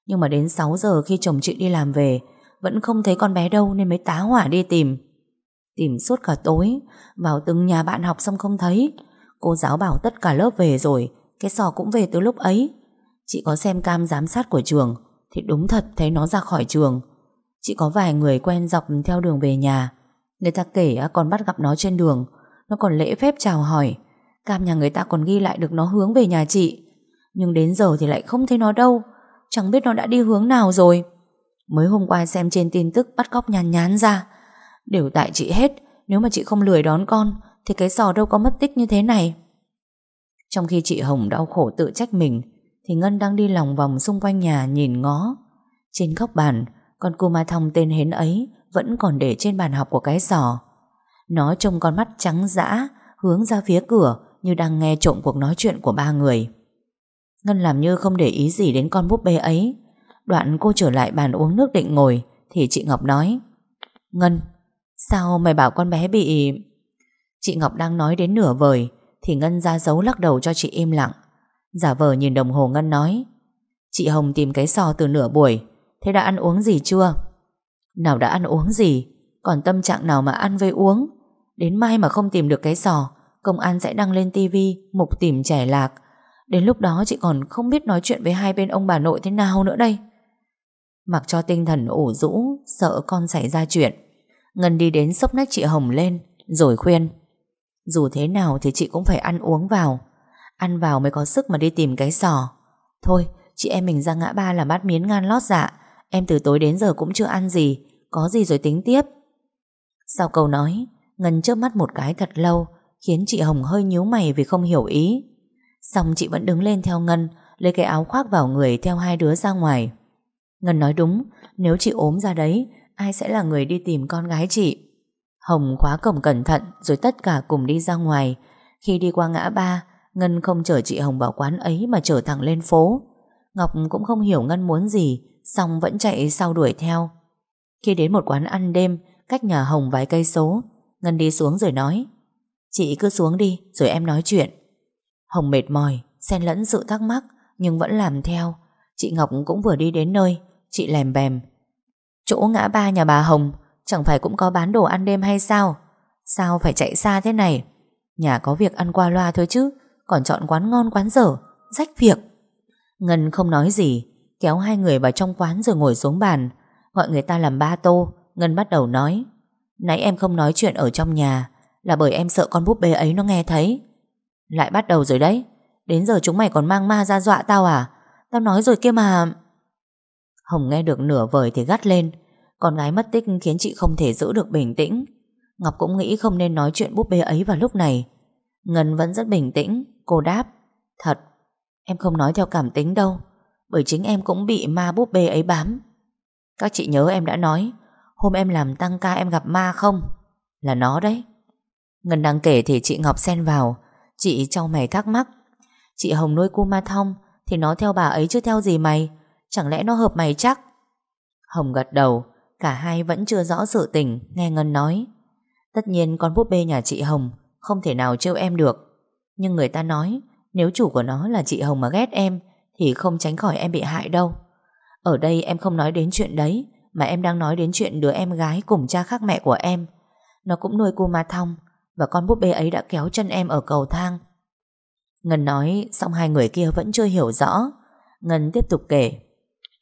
Nhưng mà đến 6 giờ khi chồng chị đi làm về, vẫn không thấy con bé đâu nên mới tá hỏa đi tìm. Tìm suốt cả tối, vào từng nhà bạn học xong không thấy. Cô giáo bảo tất cả lớp về rồi, cái sò cũng về từ lúc ấy Chị có xem cam giám sát của trường thì đúng thật, thấy nó ra khỏi trường. Chị có vài người quen dọc theo đường về nhà. Người ta kể còn bắt gặp nó trên đường. Nó còn lễ phép chào hỏi. Cam nhà người ta còn ghi lại được nó hướng về nhà chị. Nhưng đến giờ thì lại không thấy nó đâu. Chẳng biết nó đã đi hướng nào rồi. Mới hôm qua xem trên tin tức bắt cóc nhàn nhán ra. Đều tại chị hết. Nếu mà chị không lười đón con, Thì cái sò đâu có mất tích như thế này. Trong khi chị Hồng đau khổ tự trách mình thì Ngân đang đi lòng vòng xung quanh nhà nhìn ngó. Trên góc bàn, Con cô ma thông tên hến ấy Vẫn còn để trên bàn học của cái sò Nó trông con mắt trắng dã, Hướng ra phía cửa Như đang nghe trộm cuộc nói chuyện của ba người. Ngân làm như không để ý gì đến con búp bê ấy. Đoạn cô trở lại bàn uống nước định ngồi, Thì chị Ngọc nói, Ngân, Sao mày bảo con bé bị... Chị Ngọc đang nói đến nửa vời, Thì Ngân ra dấu lắc đầu cho chị im lặng. Giả vờ nhìn đồng hồ Ngân nói, Chị Hồng tìm cái sò từ nửa buổi, Thế đã ăn uống gì chưa? Nào đã ăn uống gì? Còn tâm trạng nào mà ăn với uống? Đến mai mà không tìm được cái sò, Công an sẽ đăng lên tivi Mục tìm trẻ lạc. Đến lúc đó chị còn không biết nói chuyện với hai bên ông bà nội thế nào nữa đây. Mặc cho tinh thần ủ rũ, Sợ con xảy ra chuyện, Ngân đi đến sốc nách chị Hồng lên, Rồi khuyên, Dù thế nào thì chị cũng phải ăn uống vào. Ăn vào mới có sức mà đi tìm cái sò. Thôi, chị em mình ra ngã ba làm bát miến ngan lót dạ. Em từ tối đến giờ cũng chưa ăn gì. Có gì rồi tính tiếp. Sau câu nói, Ngân chớp mắt một cái thật lâu, Khiến chị Hồng hơi nhíu mày vì không hiểu ý. Xong chị vẫn đứng lên theo Ngân, Lấy cái áo khoác vào người theo hai đứa ra ngoài. Ngân nói đúng, Nếu chị ốm ra đấy, Ai sẽ là người đi tìm con gái chị? Hồng khóa cổng cẩn thận, Rồi tất cả cùng đi ra ngoài. Khi đi qua ngã ba Ngân không chở chị Hồng vào quán ấy Mà chở thẳng lên phố. Ngọc cũng không hiểu Ngân muốn gì Xong vẫn chạy sau đuổi theo. Khi đến một quán ăn đêm, Cách nhà Hồng vài cây số, Ngân đi xuống rồi nói, Chị cứ xuống đi, rồi em nói chuyện. Hồng mệt mỏi, Xen lẫn sự thắc mắc, Nhưng vẫn làm theo. Chị Ngọc cũng vừa đi đến nơi, Chị lèm bèm, Chỗ ngã ba nhà bà Hồng, Chẳng phải cũng có bán đồ ăn đêm hay sao? Sao phải chạy xa thế này? Nhà có việc ăn qua loa thôi chứ còn chọn quán ngon quán dở, Rách việc. Ngân không nói gì, Kéo hai người vào trong quán rồi ngồi xuống bàn. Gọi người ta làm ba tô, Ngân bắt đầu nói. Nãy em không nói chuyện ở trong nhà, Là bởi em sợ con búp bê ấy nó nghe thấy. Lại bắt đầu rồi đấy, Đến giờ chúng mày còn mang ma ra dọa tao à? Tao nói rồi kia mà. Hồng nghe được nửa vời thì gắt lên. Con gái mất tích khiến chị không thể giữ được bình tĩnh. Ngọc cũng nghĩ không nên nói chuyện búp bê ấy vào lúc này. Ngân vẫn rất bình tĩnh. Cô đáp, Thật, Em không nói theo cảm tính đâu, Bởi chính em cũng bị ma búp bê ấy bám. Các chị nhớ em đã nói, Hôm em làm tăng ca em gặp ma không? Là nó đấy. Ngân đang kể thì chị Ngọc xen vào, Chị trao mày thắc mắc, Chị Hồng nuôi cu ma thông Thì nó theo bà ấy chứ theo gì mày? Chẳng lẽ nó hợp mày chắc? Hồng gật đầu, Cả hai vẫn chưa rõ sự tình, Nghe Ngân nói. Tất nhiên con búp bê nhà chị Hồng Không thể nào trêu em được. Nhưng người ta nói, Nếu chủ của nó là chị Hồng mà ghét em, Thì không tránh khỏi em bị hại đâu. Ở đây em không nói đến chuyện đấy, Mà em đang nói đến chuyện đứa em gái Cùng cha khác mẹ của em. Nó cũng nuôi cô Ma Thong, Và con búp bê ấy đã kéo chân em ở cầu thang. Ngân nói, Xong hai người kia vẫn chưa hiểu rõ. Ngân tiếp tục kể,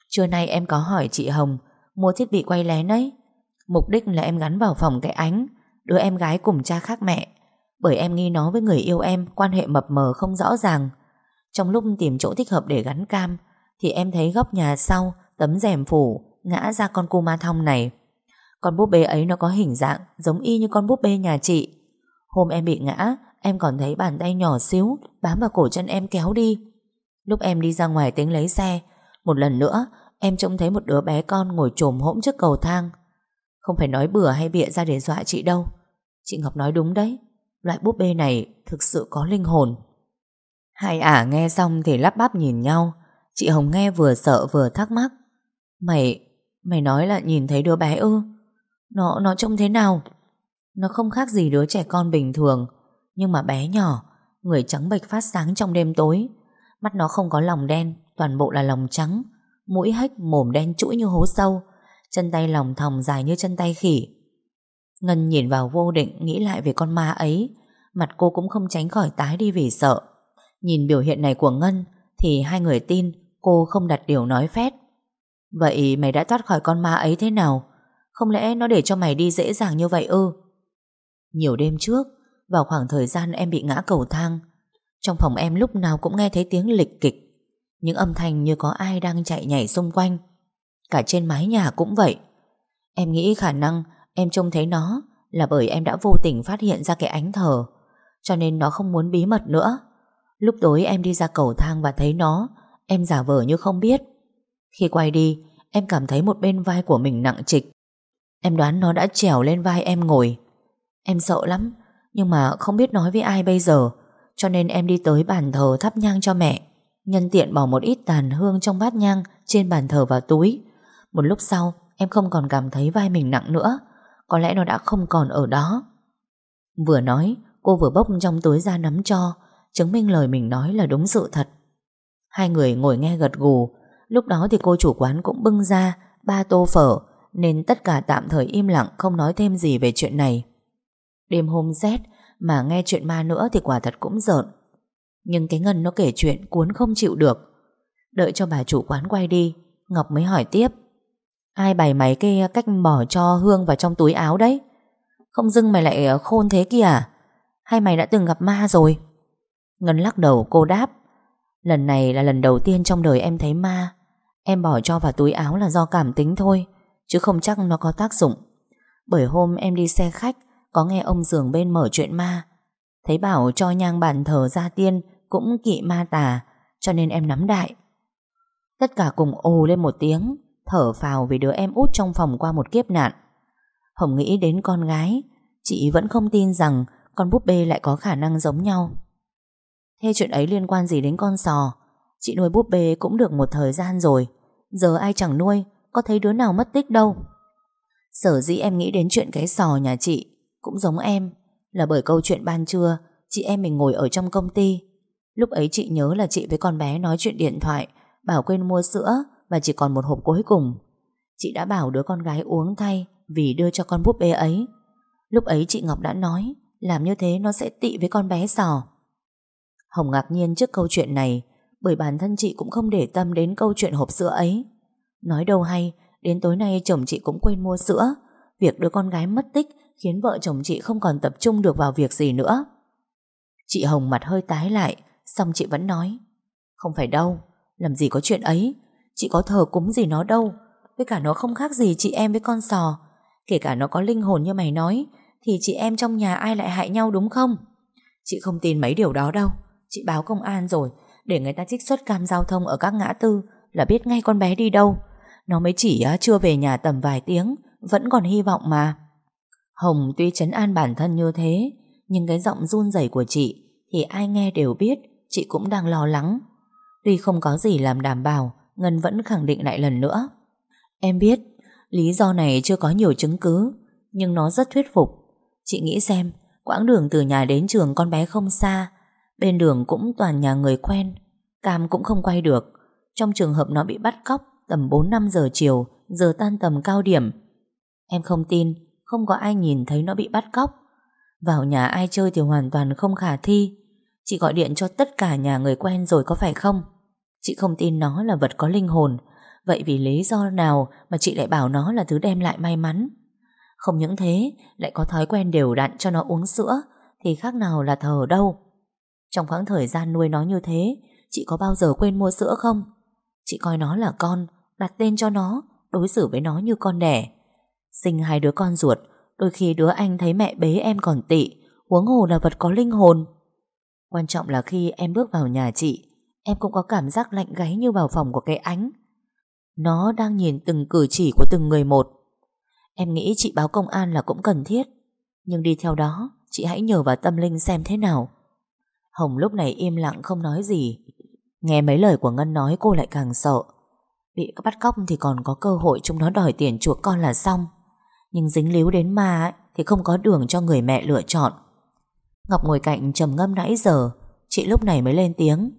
Trưa nay em có hỏi chị Hồng, Mua thiết bị quay lén ấy. Mục đích là em gắn vào phòng cái ánh, Đứa em gái cùng cha khác mẹ. Bởi em nghi nó với người yêu em, Quan hệ mập mờ không rõ ràng. Trong lúc tìm chỗ thích hợp để gắn cam, Thì em thấy góc nhà sau, Tấm rèm phủ, Ngã ra con cô ma thông này. Con búp bê ấy nó có hình dạng Giống y như con búp bê nhà chị. Hôm em bị ngã, Em còn thấy bàn tay nhỏ xíu, Bám vào cổ chân em kéo đi. Lúc em đi ra ngoài tính lấy xe, Một lần nữa, Em trông thấy một đứa bé con ngồi trồm hỗn trước cầu thang. Không phải nói bừa hay bịa ra để dọa chị đâu. Chị Ngọc nói đúng đấy. Loại búp bê này thực sự có linh hồn. Hai ả nghe xong thì lắp bắp nhìn nhau. Chị Hồng nghe vừa sợ vừa thắc mắc. Mày Mày nói là nhìn thấy đứa bé ư? Nó nó trông thế nào? Nó không khác gì đứa trẻ con bình thường. Nhưng mà bé nhỏ Người trắng bệch phát sáng trong đêm tối. Mắt nó không có lòng đen Toàn bộ là lòng trắng. Mũi hách mồm đen chuỗi như hố sâu, chân tay lòng thòng dài như chân tay khỉ. Ngân nhìn vào vô định nghĩ lại về con ma ấy, mặt cô cũng không tránh khỏi tái đi vì sợ. Nhìn biểu hiện này của Ngân thì hai người tin cô không đặt điều nói phét. Vậy mày đã thoát khỏi con ma ấy thế nào? Không lẽ nó để cho mày đi dễ dàng như vậy ư? Nhiều đêm trước, vào khoảng thời gian em bị ngã cầu thang, trong phòng em lúc nào cũng nghe thấy tiếng lịch kịch. Những âm thanh như có ai đang chạy nhảy xung quanh Cả trên mái nhà cũng vậy Em nghĩ khả năng em trông thấy nó Là bởi em đã vô tình phát hiện ra cái ánh thờ Cho nên nó không muốn bí mật nữa. Lúc tối em đi ra cầu thang và thấy nó Em giả vờ như không biết. Khi quay đi Em cảm thấy một bên vai của mình nặng trịch. Em đoán nó đã trèo lên vai em ngồi. Em sợ lắm Nhưng mà không biết nói với ai bây giờ Cho nên em đi tới bàn thờ thắp nhang cho mẹ. Nhân tiện bỏ một ít tàn hương trong bát nhang trên bàn thờ vào túi. Một lúc sau, em không còn cảm thấy vai mình nặng nữa. Có lẽ nó đã không còn ở đó. Vừa nói, Cô vừa bốc trong túi ra nắm cho, Chứng minh lời mình nói là đúng sự thật. Hai người ngồi nghe gật gù. Lúc đó thì cô chủ quán cũng bưng ra Ba tô phở, Nên tất cả tạm thời im lặng, Không nói thêm gì về chuyện này. Đêm hôm rét, Mà nghe chuyện ma nữa thì quả thật cũng giỡn Nhưng cái Ngân nó kể chuyện Cuốn không chịu được. Đợi cho bà chủ quán quay đi, Ngọc mới hỏi tiếp. Ai bày mày cái ờ, cách bỏ cho Hương vào trong túi áo đấy? Không dưng mày lại ờ, khôn thế kìa. Hay mày đã từng gặp ma rồi? Ngân lắc đầu, cô đáp. Lần này là lần đầu tiên trong đời em thấy ma. Em bỏ cho vào túi áo là do cảm tính thôi, Chứ không chắc nó có tác dụng. Bởi hôm em đi xe khách, Có nghe ông giường bên mở chuyện ma. Thấy bảo cho nhang bàn thờ gia tiên Cũng kỵ ma tà, Cho nên em nắm đại. Tất cả cùng ồ lên một tiếng. Thở phào vì đứa em út trong phòng qua một kiếp nạn. Hồng nghĩ đến con gái, Chị vẫn không tin rằng Con búp bê lại có khả năng giống nhau. Thế chuyện ấy liên quan gì đến con sò? Chị nuôi búp bê cũng được một thời gian rồi, Giờ ai chẳng nuôi, Có thấy đứa nào mất tích đâu. Sở dĩ em nghĩ đến chuyện cái sò nhà chị Cũng giống em, Là bởi câu chuyện ban trưa, Chị em mình ngồi ở trong công ty. Lúc ấy chị nhớ là chị với con bé nói chuyện điện thoại, Bảo quên mua sữa và chỉ còn một hộp cuối cùng Chị đã bảo đứa con gái uống thay Vì đưa cho con búp bê ấy Lúc ấy chị Ngọc đã nói Làm như thế nó sẽ tị với con bé sò Hồng ngạc nhiên trước câu chuyện này bởi bản thân chị cũng không để tâm đến câu chuyện hộp sữa ấy. Nói đâu hay, đến tối nay chồng chị cũng quên mua sữa. Việc đứa con gái mất tích khiến vợ chồng chị không còn tập trung được vào việc gì nữa. Chị Hồng mặt hơi tái lại, xong chị vẫn nói. Không phải đâu, làm gì có chuyện ấy. Chị có thờ cúng gì nó đâu. Với cả nó không khác gì chị em với con sò. Kể cả nó có linh hồn như mày nói, thì chị em trong nhà ai lại hại nhau đúng không? Chị không tin mấy điều đó đâu. Chị báo công an rồi Để người ta trích xuất cam giao thông ở các ngã tư Là biết ngay con bé đi đâu Nó mới chỉ chưa về nhà tầm vài tiếng Vẫn còn hy vọng mà Hồng tuy chấn an bản thân như thế Nhưng cái giọng run rẩy của chị Thì ai nghe đều biết Chị cũng đang lo lắng Tuy không có gì làm đảm bảo Ngân vẫn khẳng định lại lần nữa. Em biết, Lý do này chưa có nhiều chứng cứ, Nhưng nó rất thuyết phục. Chị nghĩ xem, Quãng đường từ nhà đến trường con bé không xa, Bên đường cũng toàn nhà người quen, Cam cũng không quay được. Trong trường hợp nó bị bắt cóc Tầm 4-5 giờ chiều, Giờ tan tầm cao điểm. Em không tin, Không có ai nhìn thấy nó bị bắt cóc. Vào nhà ai chơi thì hoàn toàn không khả thi. Chị gọi điện cho tất cả nhà người quen rồi có phải không? Chị không tin nó là vật có linh hồn. Vậy vì lý do nào Mà chị lại bảo nó là thứ đem lại may mắn? Không những thế, Lại có thói quen đều đặn cho nó uống sữa, Thì khác nào là thờ đâu? Trong khoảng thời gian nuôi nó như thế, Chị có bao giờ quên mua sữa không? Chị coi nó là con, Đặt tên cho nó, Đối xử với nó như con đẻ. Sinh hai đứa con ruột, Đôi khi đứa anh thấy mẹ bế em còn tị, Huống hồ là vật có linh hồn. Quan trọng là khi em bước vào nhà chị Em cũng có cảm giác lạnh gáy như vào phòng của cái ánh. Nó đang nhìn từng cử chỉ của từng người một. Em nghĩ chị báo công an là cũng cần thiết. Nhưng đi theo đó Chị hãy nhờ vào tâm linh xem thế nào. Hồng lúc này im lặng không nói gì. Nghe mấy lời của Ngân nói cô lại càng sợ. Bị bắt cóc thì còn có cơ hội Chúng nó đòi tiền chuộc con là xong. Nhưng dính líu đến ma ấy, Thì không có đường cho người mẹ lựa chọn. Ngọc ngồi cạnh trầm ngâm nãy giờ. Chị lúc này mới lên tiếng.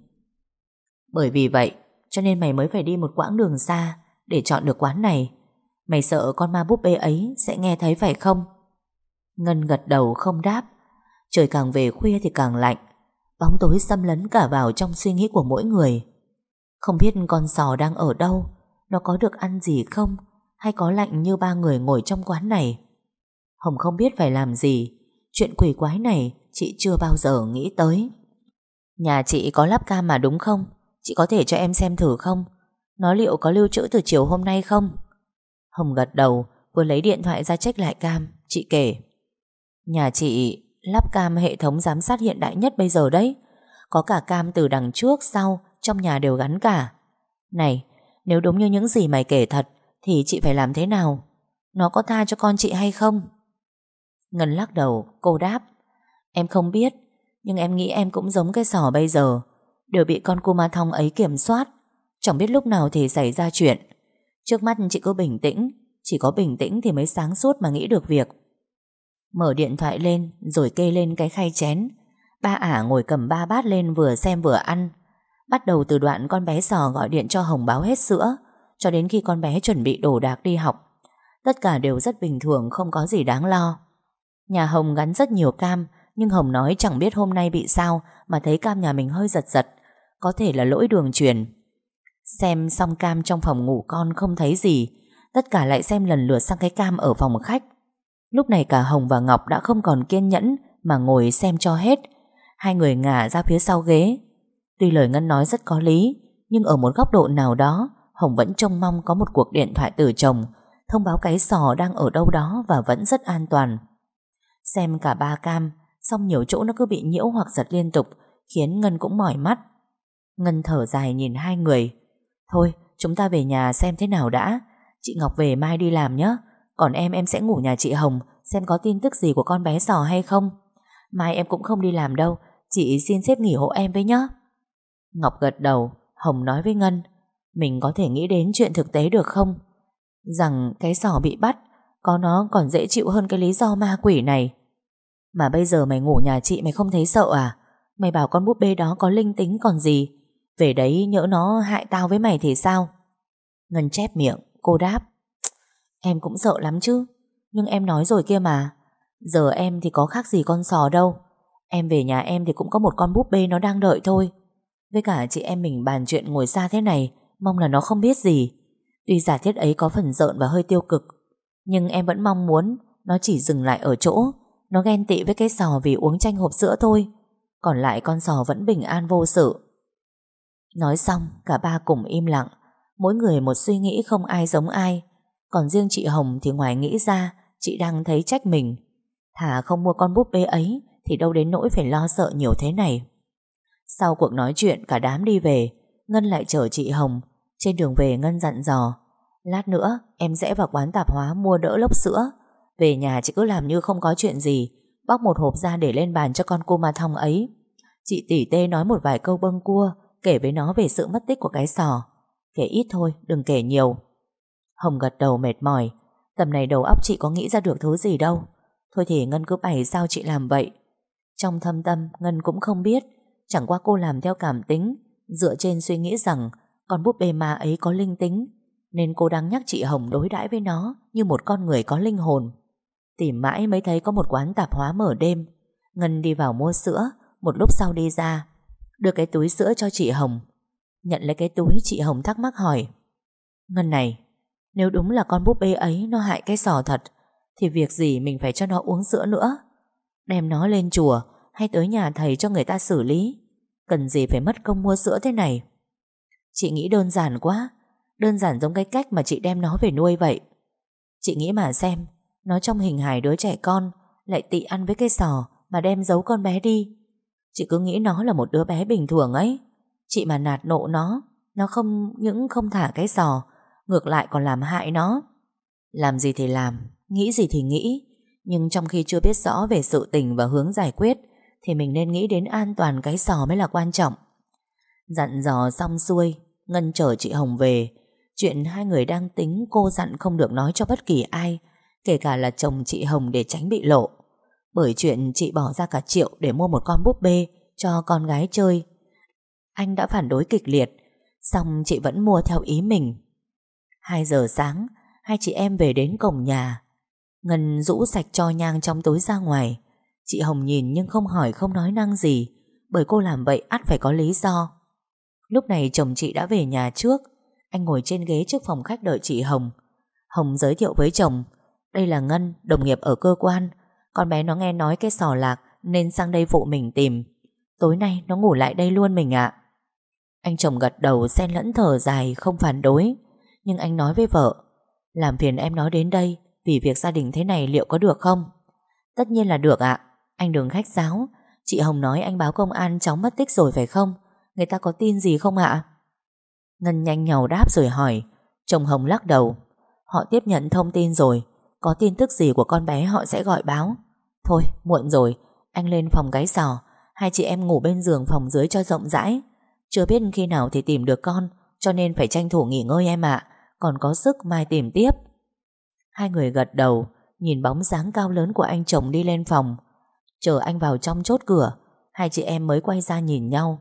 Bởi vì vậy, Cho nên mày mới phải đi một quãng đường xa Để chọn được quán này. Mày sợ con ma búp bê ấy Sẽ nghe thấy phải không? Ngân gật đầu không đáp. Trời càng về khuya thì càng lạnh. Bóng tối xâm lấn cả vào trong suy nghĩ của mỗi người. Không biết con sò đang ở đâu, Nó có được ăn gì không, Hay có lạnh như ba người ngồi trong quán này? Hồng không biết phải làm gì. Chuyện quỷ quái này Chị chưa bao giờ nghĩ tới. Nhà chị có lắp cam mà đúng không? Chị có thể cho em xem thử không? Nó liệu có lưu trữ từ chiều hôm nay không? Hồng gật đầu, Vừa lấy điện thoại ra check lại cam. Chị kể. Nhà chị, Lắp cam hệ thống giám sát hiện đại nhất bây giờ đấy. Có cả cam từ đằng trước, sau, Trong nhà đều gắn cả. Này, nếu đúng như những gì mày kể thật, Thì chị phải làm thế nào? Nó có tha cho con chị hay không? Ngân lắc đầu, cô đáp. Em không biết, Nhưng em nghĩ em cũng giống cái sò bây giờ. Đều bị con cô ma thông ấy kiểm soát. Chẳng biết lúc nào thì xảy ra chuyện. Trước mắt chị cứ bình tĩnh, Chỉ có bình tĩnh thì mới sáng suốt mà nghĩ được việc. Mở điện thoại lên, Rồi kê lên cái khay chén. Ba ả ngồi cầm ba bát lên vừa xem vừa ăn. Bắt đầu từ đoạn con bé sò gọi điện cho Hồng báo hết sữa, Cho đến khi con bé chuẩn bị đồ đạc đi học. Tất cả đều rất bình thường, Không có gì đáng lo. Nhà Hồng gắn rất nhiều cam, Nhưng Hồng nói chẳng biết hôm nay bị sao, Mà thấy cam nhà mình hơi giật giật. Có thể là lỗi đường truyền. Xem xong cam trong phòng ngủ con không thấy gì, Tất cả lại xem lần lượt sang cái cam ở phòng khách. Lúc này cả Hồng và Ngọc đã không còn kiên nhẫn Mà ngồi xem cho hết. Hai người ngả ra phía sau ghế. Tuy lời Ngân nói rất có lý, Nhưng ở một góc độ nào đó, Hồng vẫn trông mong có một cuộc điện thoại từ chồng, Thông báo cái sò đang ở đâu đó Và vẫn rất an toàn. Xem cả ba cam, Xong nhiều chỗ nó cứ bị nhiễu hoặc giật liên tục, Khiến Ngân cũng mỏi mắt. Ngân thở dài nhìn hai người. Thôi, chúng ta về nhà xem thế nào đã. Chị Ngọc về mai đi làm nhé. Còn em em sẽ ngủ nhà chị Hồng, Xem có tin tức gì của con bé sò hay không. Mai em cũng không đi làm đâu, Chị xin xếp nghỉ hộ em với nhé. Ngọc gật đầu, Hồng nói với Ngân, Mình có thể nghĩ đến chuyện thực tế được không? Rằng cái sò bị bắt, Có nó còn dễ chịu hơn cái lý do ma quỷ này. Mà bây giờ mày ngủ nhà chị mày không thấy sợ à? Mày bảo con búp bê đó có linh tính còn gì? Về đấy nhỡ nó hại tao với mày thì sao? Ngân chép miệng, Cô đáp Em cũng sợ lắm chứ. Nhưng em nói rồi kia mà. Giờ em thì có khác gì con sò đâu. Em về nhà em thì cũng có một con búp bê nó đang đợi thôi. Với cả chị em mình bàn chuyện ngồi xa thế này, Mong là nó không biết gì. Tuy giả thiết ấy có phần rợn và hơi tiêu cực, Nhưng em vẫn mong muốn Nó chỉ dừng lại ở chỗ, Nó ghen tị với cái sò vì uống chanh hộp sữa thôi. Còn lại con sò vẫn bình an vô sự. Nói xong, Cả ba cùng im lặng. Mỗi người một suy nghĩ không ai giống ai. Còn riêng chị Hồng thì ngoài nghĩ ra, Chị đang thấy trách mình. Thà không mua con búp bê ấy, Thì đâu đến nỗi phải lo sợ nhiều thế này. Sau cuộc nói chuyện, Cả đám đi về. Ngân lại chở chị Hồng. Trên đường về, Ngân dặn dò. Lát nữa, em sẽ vào quán tạp hóa mua đỡ lốc sữa. Về nhà chị cứ làm như không có chuyện gì. Bóc một hộp ra để lên bàn cho con cô ma thông ấy. Chị tỷ tê nói một vài câu bâng cua. Kể với nó về sự mất tích của cái sò Kể ít thôi, đừng kể nhiều. Hồng gật đầu mệt mỏi. Tầm này đầu óc chị có nghĩ ra được thứ gì đâu. Thôi thì Ngân cứ bày sao chị làm vậy. Trong thâm tâm, Ngân cũng không biết. Chẳng qua cô làm theo cảm tính, dựa trên suy nghĩ rằng con búp bê ma ấy có linh tính, nên cô đang nhắc chị Hồng đối đãi với nó như một con người có linh hồn. Tìm mãi mới thấy có một quán tạp hóa mở đêm. Ngân đi vào mua sữa, một lúc sau đi ra, đưa cái túi sữa cho chị Hồng. Nhận lấy cái túi, chị Hồng thắc mắc hỏi. Ngân này, Nếu đúng là con búp bê ấy nó hại cái sò thật, Thì việc gì mình phải cho nó uống sữa nữa? Đem nó lên chùa Hay tới nhà thầy cho người ta xử lý? Cần gì phải mất công mua sữa thế này? Chị nghĩ đơn giản quá. Đơn giản giống cái cách mà chị đem nó về nuôi vậy. Chị nghĩ mà xem, Nó trong hình hài đứa trẻ con Lại tị ăn với cái sò Mà đem giấu con bé đi. Chị cứ nghĩ nó là một đứa bé bình thường ấy. Chị mà nạt nộ nó Nó không, những không thả cái sò, Ngược lại còn làm hại nó. Làm gì thì làm, Nghĩ gì thì nghĩ. Nhưng trong khi chưa biết rõ về sự tình và hướng giải quyết, Thì mình nên nghĩ đến an toàn cái sò mới là quan trọng. Dặn dò xong xuôi, Ngân chở chị Hồng về. Chuyện hai người đang tính, cô dặn không được nói cho bất kỳ ai, Kể cả là chồng chị Hồng để tránh bị lộ. Bởi chuyện chị bỏ ra cả triệu để mua một con búp bê cho con gái chơi. Anh đã phản đối kịch liệt Xong chị vẫn mua theo ý mình. 2 giờ sáng Hai chị em về đến cổng nhà. Ngân rũ sạch cho nhang trong túi ra ngoài. Chị Hồng nhìn nhưng không hỏi không nói năng gì Bởi cô làm vậy ắt phải có lý do. Lúc này chồng chị đã về nhà trước. Anh ngồi trên ghế trước phòng khách đợi chị Hồng. Hồng giới thiệu với chồng Đây là Ngân, đồng nghiệp ở cơ quan. Con bé nó nghe nói cái sò lạc, Nên sang đây phụ mình tìm. Tối nay nó ngủ lại đây luôn mình ạ. Anh chồng gật đầu xen lẫn thở dài, không phản đối. Nhưng anh nói với vợ, Làm phiền em nói đến đây, Vì việc gia đình thế này liệu có được không? Tất nhiên là được ạ. Anh đừng khách giáo Chị Hồng nói anh báo công an cháu mất tích rồi phải không? Người ta có tin gì không ạ? Ngân nhanh nhào đáp rồi hỏi. Chồng Hồng lắc đầu. Họ tiếp nhận thông tin rồi. Có tin tức gì của con bé họ sẽ gọi báo. Thôi, muộn rồi. Anh lên phòng gái sò. Hai chị em ngủ bên giường phòng dưới cho rộng rãi. Chưa biết khi nào thì tìm được con, Cho nên phải tranh thủ nghỉ ngơi em ạ. Còn có sức mai tìm tiếp. Hai người gật đầu, Nhìn bóng dáng cao lớn của anh chồng đi lên phòng. Chờ anh vào trong chốt cửa, Hai chị em mới quay ra nhìn nhau.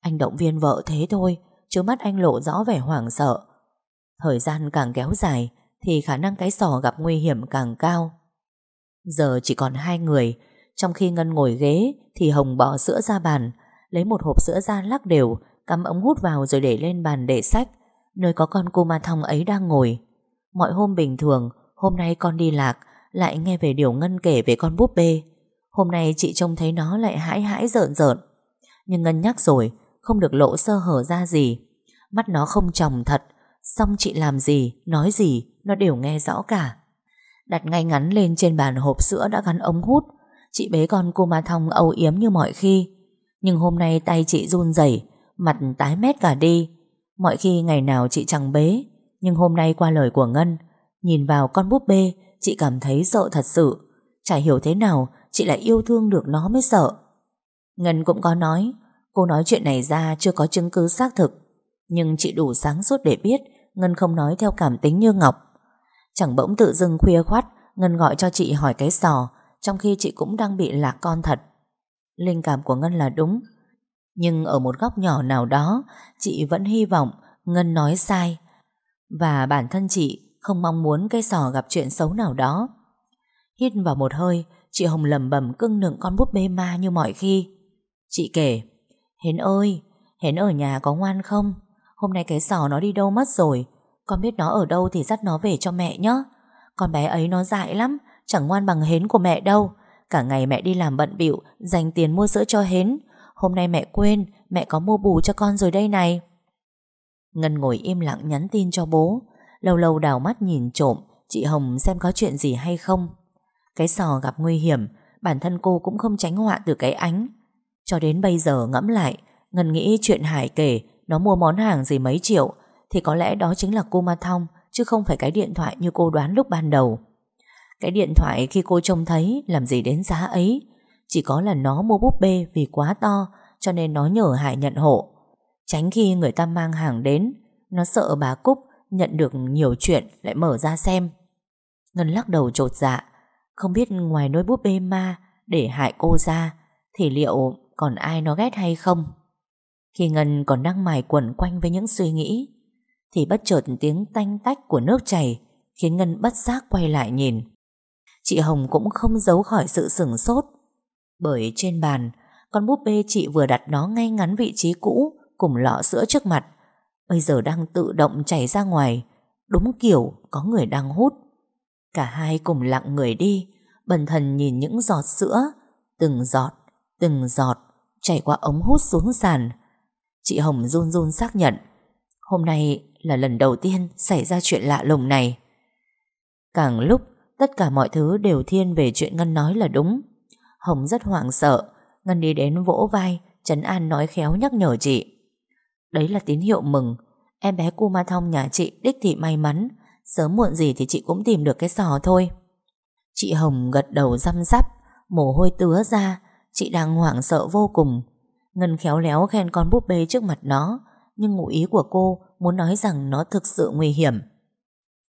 Anh động viên vợ thế thôi, Chứ mắt anh lộ rõ vẻ hoảng sợ. Thời gian càng kéo dài thì khả năng cái sò gặp nguy hiểm càng cao. Giờ chỉ còn hai người Trong khi Ngân ngồi ghế Thì Hồng bỏ sữa ra bàn Lấy một hộp sữa ra lắc đều Cắm ống hút vào rồi để lên bàn để sách Nơi có con cô ma thông ấy đang ngồi. Mọi hôm bình thường Hôm nay con đi lạc Lại nghe về điều Ngân kể về con búp bê. Hôm nay chị trông thấy nó lại hãi hãi rợn rợn. Nhưng Ngân nhắc rồi Không được lộ sơ hở ra gì. Mắt nó không tròng thật Xong chị làm gì, nói gì nó đều nghe rõ cả. Đặt ngay ngắn lên trên bàn hộp sữa đã gắn ống hút. Chị bế con cô ma thông âu yếm như mọi khi. Nhưng hôm nay tay chị run rẩy, Mặt tái mét cả đi. Mọi khi ngày nào chị chẳng bế, Nhưng hôm nay qua lời của Ngân, Nhìn vào con búp bê, Chị cảm thấy sợ thật sự. Chả hiểu thế nào chị lại yêu thương được nó mới sợ. Ngân cũng có nói, Cô nói chuyện này ra chưa có chứng cứ xác thực. Nhưng chị đủ sáng suốt để biết Ngân không nói theo cảm tính như Ngọc. Chẳng bỗng tự dưng khuya khoắt, Ngân gọi cho chị hỏi cái sò, Trong khi chị cũng đang bị lạc con thật. Linh cảm của Ngân là đúng, Nhưng ở một góc nhỏ nào đó, Chị vẫn hy vọng Ngân nói sai, Và bản thân chị không mong muốn cây sò gặp chuyện xấu nào đó. Hít vào một hơi, Chị Hồng lầm bầm cưng nựng con búp bê ma như mọi khi. Chị kể, Hến ơi, Hến ở nhà có ngoan không? Hôm nay cái sò nó đi đâu mất rồi? Con biết nó ở đâu thì dắt nó về cho mẹ nhé Con bé ấy nó dại lắm, Chẳng ngoan bằng Hến của mẹ đâu. Cả ngày mẹ đi làm bận bịu, Dành tiền mua sữa cho Hến. Hôm nay mẹ quên, Mẹ có mua bù cho con rồi đây này. Ngân ngồi im lặng nhắn tin cho bố. Lâu lâu đào mắt nhìn trộm, Chị Hồng xem có chuyện gì hay không. Cái sò gặp nguy hiểm, Bản thân cô cũng không tránh họa từ cái ánh. Cho đến bây giờ ngẫm lại, Ngân nghĩ chuyện Hải kể, Nó mua món hàng gì mấy triệu thì có lẽ đó chính là cô Ma Thong, Chứ không phải cái điện thoại như cô đoán lúc ban đầu. Cái điện thoại khi cô trông thấy Làm gì đến giá ấy. Chỉ có là nó mua búp bê vì quá to, Cho nên nó nhờ Hải nhận hộ. Tránh khi người ta mang hàng đến, Nó sợ bà Cúc Nhận được nhiều chuyện lại mở ra xem. Ngân lắc đầu trột dạ. Không biết ngoài nỗi búp bê ma Để hại cô ra, Thì liệu còn ai nó ghét hay không? Khi Ngân còn đang mải quẩn quanh với những suy nghĩ thì bất chợt tiếng tanh tách của nước chảy Khiến Ngân bất giác quay lại nhìn. Chị Hồng cũng không giấu khỏi sự sửng sốt Bởi trên bàn Con búp bê chị vừa đặt nó ngay ngắn vị trí cũ Cùng lọ sữa trước mặt Bây giờ đang tự động chảy ra ngoài Đúng kiểu có người đang hút. Cả hai cùng lặng người đi Bần thần nhìn những giọt sữa Từng giọt, từng giọt Chảy qua ống hút xuống sàn. Chị Hồng run run xác nhận Hôm nay là lần đầu tiên Xảy ra chuyện lạ lùng này. Càng lúc, Tất cả mọi thứ đều thiên về chuyện Ngân nói là đúng. Hồng rất hoảng sợ, Ngân đi đến vỗ vai, Trấn An nói khéo nhắc nhở chị. Đấy là tín hiệu mừng, Em bé cu ma thông nhà chị đích thị may mắn, Sớm muộn gì thì chị cũng tìm được cái sò thôi. Chị Hồng gật đầu răm rắp, Mồ hôi tứa ra, Chị đang hoảng sợ vô cùng. Ngân khéo léo khen con búp bê trước mặt nó, Nhưng ngụ ý của cô Muốn nói rằng nó thực sự nguy hiểm.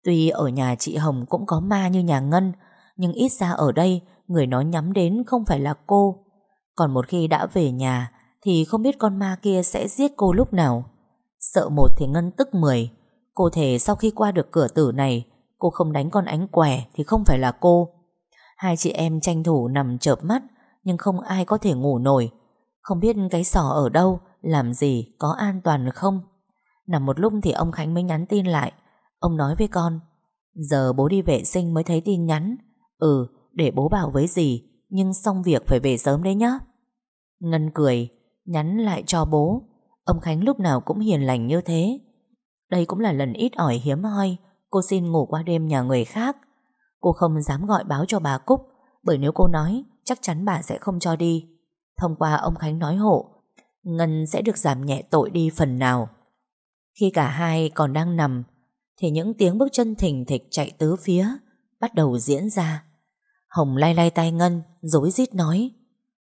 Tuy ở nhà chị Hồng cũng có ma như nhà Ngân Nhưng ít ra ở đây Người nó nhắm đến không phải là cô. Còn một khi đã về nhà Thì không biết con ma kia sẽ giết cô lúc nào. Sợ một thì Ngân tức mười. Cô thể sau khi qua được cửa tử này Cô không đánh con ánh quẻ Thì không phải là cô. Hai chị em tranh thủ nằm chợp mắt Nhưng không ai có thể ngủ nổi. Không biết cái sò ở đâu Làm gì, có an toàn không? Nằm một lúc thì ông Khánh mới nhắn tin lại. Ông nói với con Giờ bố đi vệ sinh mới thấy tin nhắn. Ừ, để bố bảo với gì Nhưng xong việc phải về sớm đấy nhá. Ngân cười Nhắn lại cho bố. Ông Khánh lúc nào cũng hiền lành như thế. Đây cũng là lần ít ỏi hiếm hoi. Cô xin ngủ qua đêm nhà người khác. Cô không dám gọi báo cho bà Cúc Bởi nếu cô nói Chắc chắn bà sẽ không cho đi. Thông qua ông Khánh nói hộ Ngân sẽ được giảm nhẹ tội đi phần nào. Khi cả hai còn đang nằm Thì những tiếng bước chân thình thịch chạy tứ phía Bắt đầu diễn ra Hồng lay lay tay Ngân Dối rít nói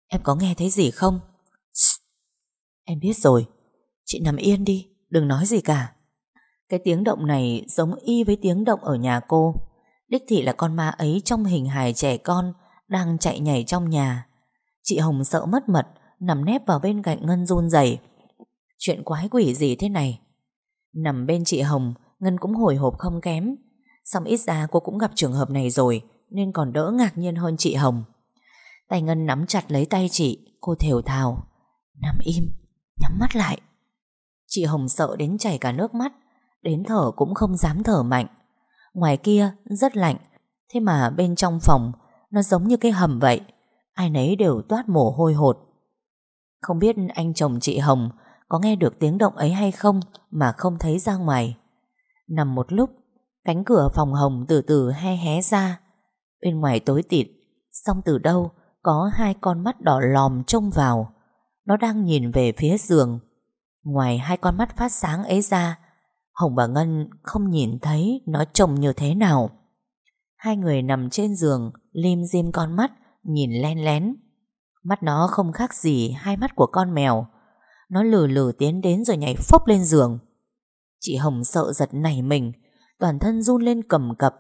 Em có nghe thấy gì không Em biết rồi Chị nằm yên đi, đừng nói gì cả Cái tiếng động này giống y với tiếng động ở nhà cô Đích thị là con ma ấy trong hình hài trẻ con đang chạy nhảy trong nhà. Chị Hồng sợ mất mật, nằm nép vào bên cạnh Ngân run rẩy. Chuyện quái quỷ gì thế này? Nằm bên chị Hồng, Ngân cũng hồi hộp không kém. Xong ít ra cô cũng gặp trường hợp này rồi, nên còn đỡ ngạc nhiên hơn chị Hồng. Tay Ngân nắm chặt lấy tay chị, cô thều thào. Nằm im, nhắm mắt lại. Chị Hồng sợ đến chảy cả nước mắt, đến thở cũng không dám thở mạnh. Ngoài kia rất lạnh, thế mà bên trong phòng nó giống như cái hầm vậy. Ai nấy đều toát mồ hôi hột. Không biết anh chồng chị Hồng có nghe được tiếng động ấy hay không mà không thấy ra ngoài. Nằm một lúc, cánh cửa phòng Hồng từ từ he hé ra. Bên ngoài tối tịt, xong từ đâu có hai con mắt đỏ lòm trông vào. Nó đang nhìn về phía giường. Ngoài hai con mắt phát sáng ấy ra, Hồng và Ngân không nhìn thấy nó trông như thế nào. Hai người nằm trên giường, lim dim con mắt, nhìn len lén. Mắt nó không khác gì hai mắt của con mèo. Nó lừ lừ tiến đến rồi nhảy phốc lên giường. Chị Hồng sợ giật nảy mình, toàn thân run lên cầm cập.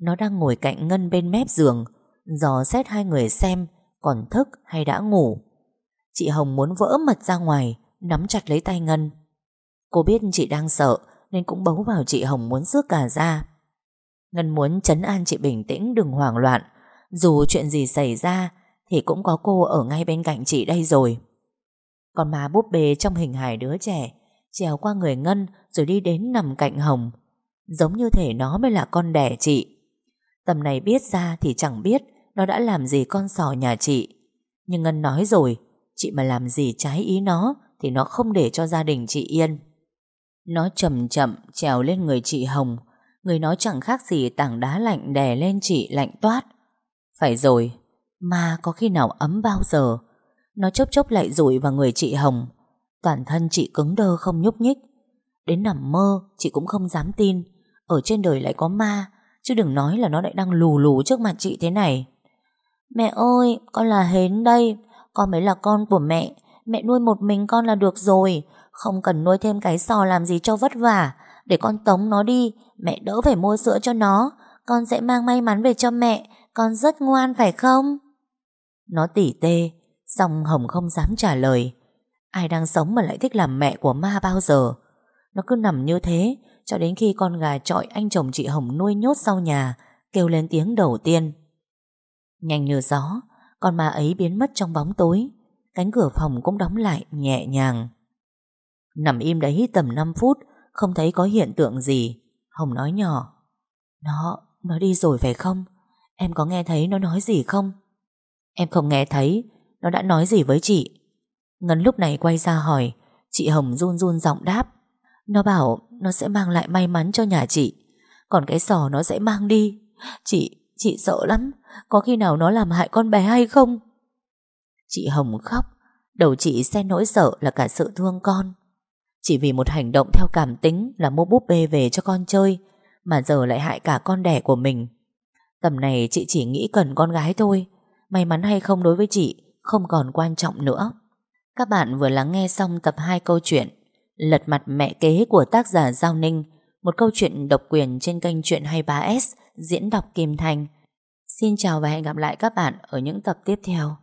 Nó đang ngồi cạnh Ngân bên mép giường, dò xét hai người xem còn thức hay đã ngủ. Chị Hồng muốn vỡ mật ra ngoài, nắm chặt lấy tay Ngân. Cô biết chị đang sợ nên cũng bấu vào chị Hồng muốn rước cả ra. Ngân muốn chấn an chị bình tĩnh đừng hoảng loạn. Dù chuyện gì xảy ra thì cũng có cô ở ngay bên cạnh chị đây rồi. Còn má búp bê trong hình hài đứa trẻ trèo qua người Ngân rồi đi đến nằm cạnh Hồng. Giống như thể nó mới là con đẻ chị. Tầm này biết ra thì chẳng biết nó đã làm gì con sò nhà chị. Nhưng Ngân nói rồi, chị mà làm gì trái ý nó thì nó không để cho gia đình chị yên. Nó chậm chậm trèo lên người chị Hồng, người nó chẳng khác gì tảng đá lạnh đè lên chị lạnh toát. Phải rồi, mà có khi nào ấm bao giờ. Nó chốc chốc lại rủi vào người chị Hồng. Toàn thân chị cứng đơ không nhúc nhích. Đến nằm mơ, chị cũng không dám tin. Ở trên đời lại có ma, chứ đừng nói là nó lại đang lù lù trước mặt chị thế này. Mẹ ơi, con là Hến đây, con mới là con của mẹ. Mẹ nuôi một mình con là được rồi, không cần nuôi thêm cái sò làm gì cho vất vả. Để con tống nó đi, mẹ đỡ phải mua sữa cho nó. Con sẽ mang may mắn về cho mẹ, con rất ngoan phải không? Nó tỉ tê, xong Hồng không dám trả lời. Ai đang sống mà lại thích làm mẹ của ma bao giờ? Nó cứ nằm như thế, cho đến khi con gà trọi anh chồng chị Hồng nuôi nhốt sau nhà, kêu lên tiếng đầu tiên. Nhanh như gió, con ma ấy biến mất trong bóng tối. Cánh cửa phòng cũng đóng lại nhẹ nhàng. Nằm im đấy tầm 5 phút, không thấy có hiện tượng gì. Hồng nói nhỏ. Nó, nó đi rồi phải không? Em có nghe thấy nó nói gì không? Em không nghe thấy nó đã nói gì với chị? Ngân lúc này quay ra hỏi. Chị Hồng run run giọng đáp. Nó bảo nó sẽ mang lại may mắn cho nhà chị. Còn cái sò nó sẽ mang đi. Chị, chị sợ lắm. Có khi nào nó làm hại con bé hay không? Chị Hồng khóc. Đầu chị xen nỗi sợ là cả sự thương con. Chỉ vì một hành động theo cảm tính Là mua búp bê về cho con chơi Mà giờ lại hại cả con đẻ của mình. Tầm này chị chỉ nghĩ cần con gái thôi. May mắn hay không đối với chị không còn quan trọng nữa. Các bạn vừa lắng nghe xong tập 2 câu chuyện, Lật mặt mẹ kế của tác giả Giao Ninh, Một câu chuyện độc quyền trên kênh Chuyện 23S Diễn đọc Kim Thành. Xin chào và hẹn gặp lại các bạn ở những tập tiếp theo.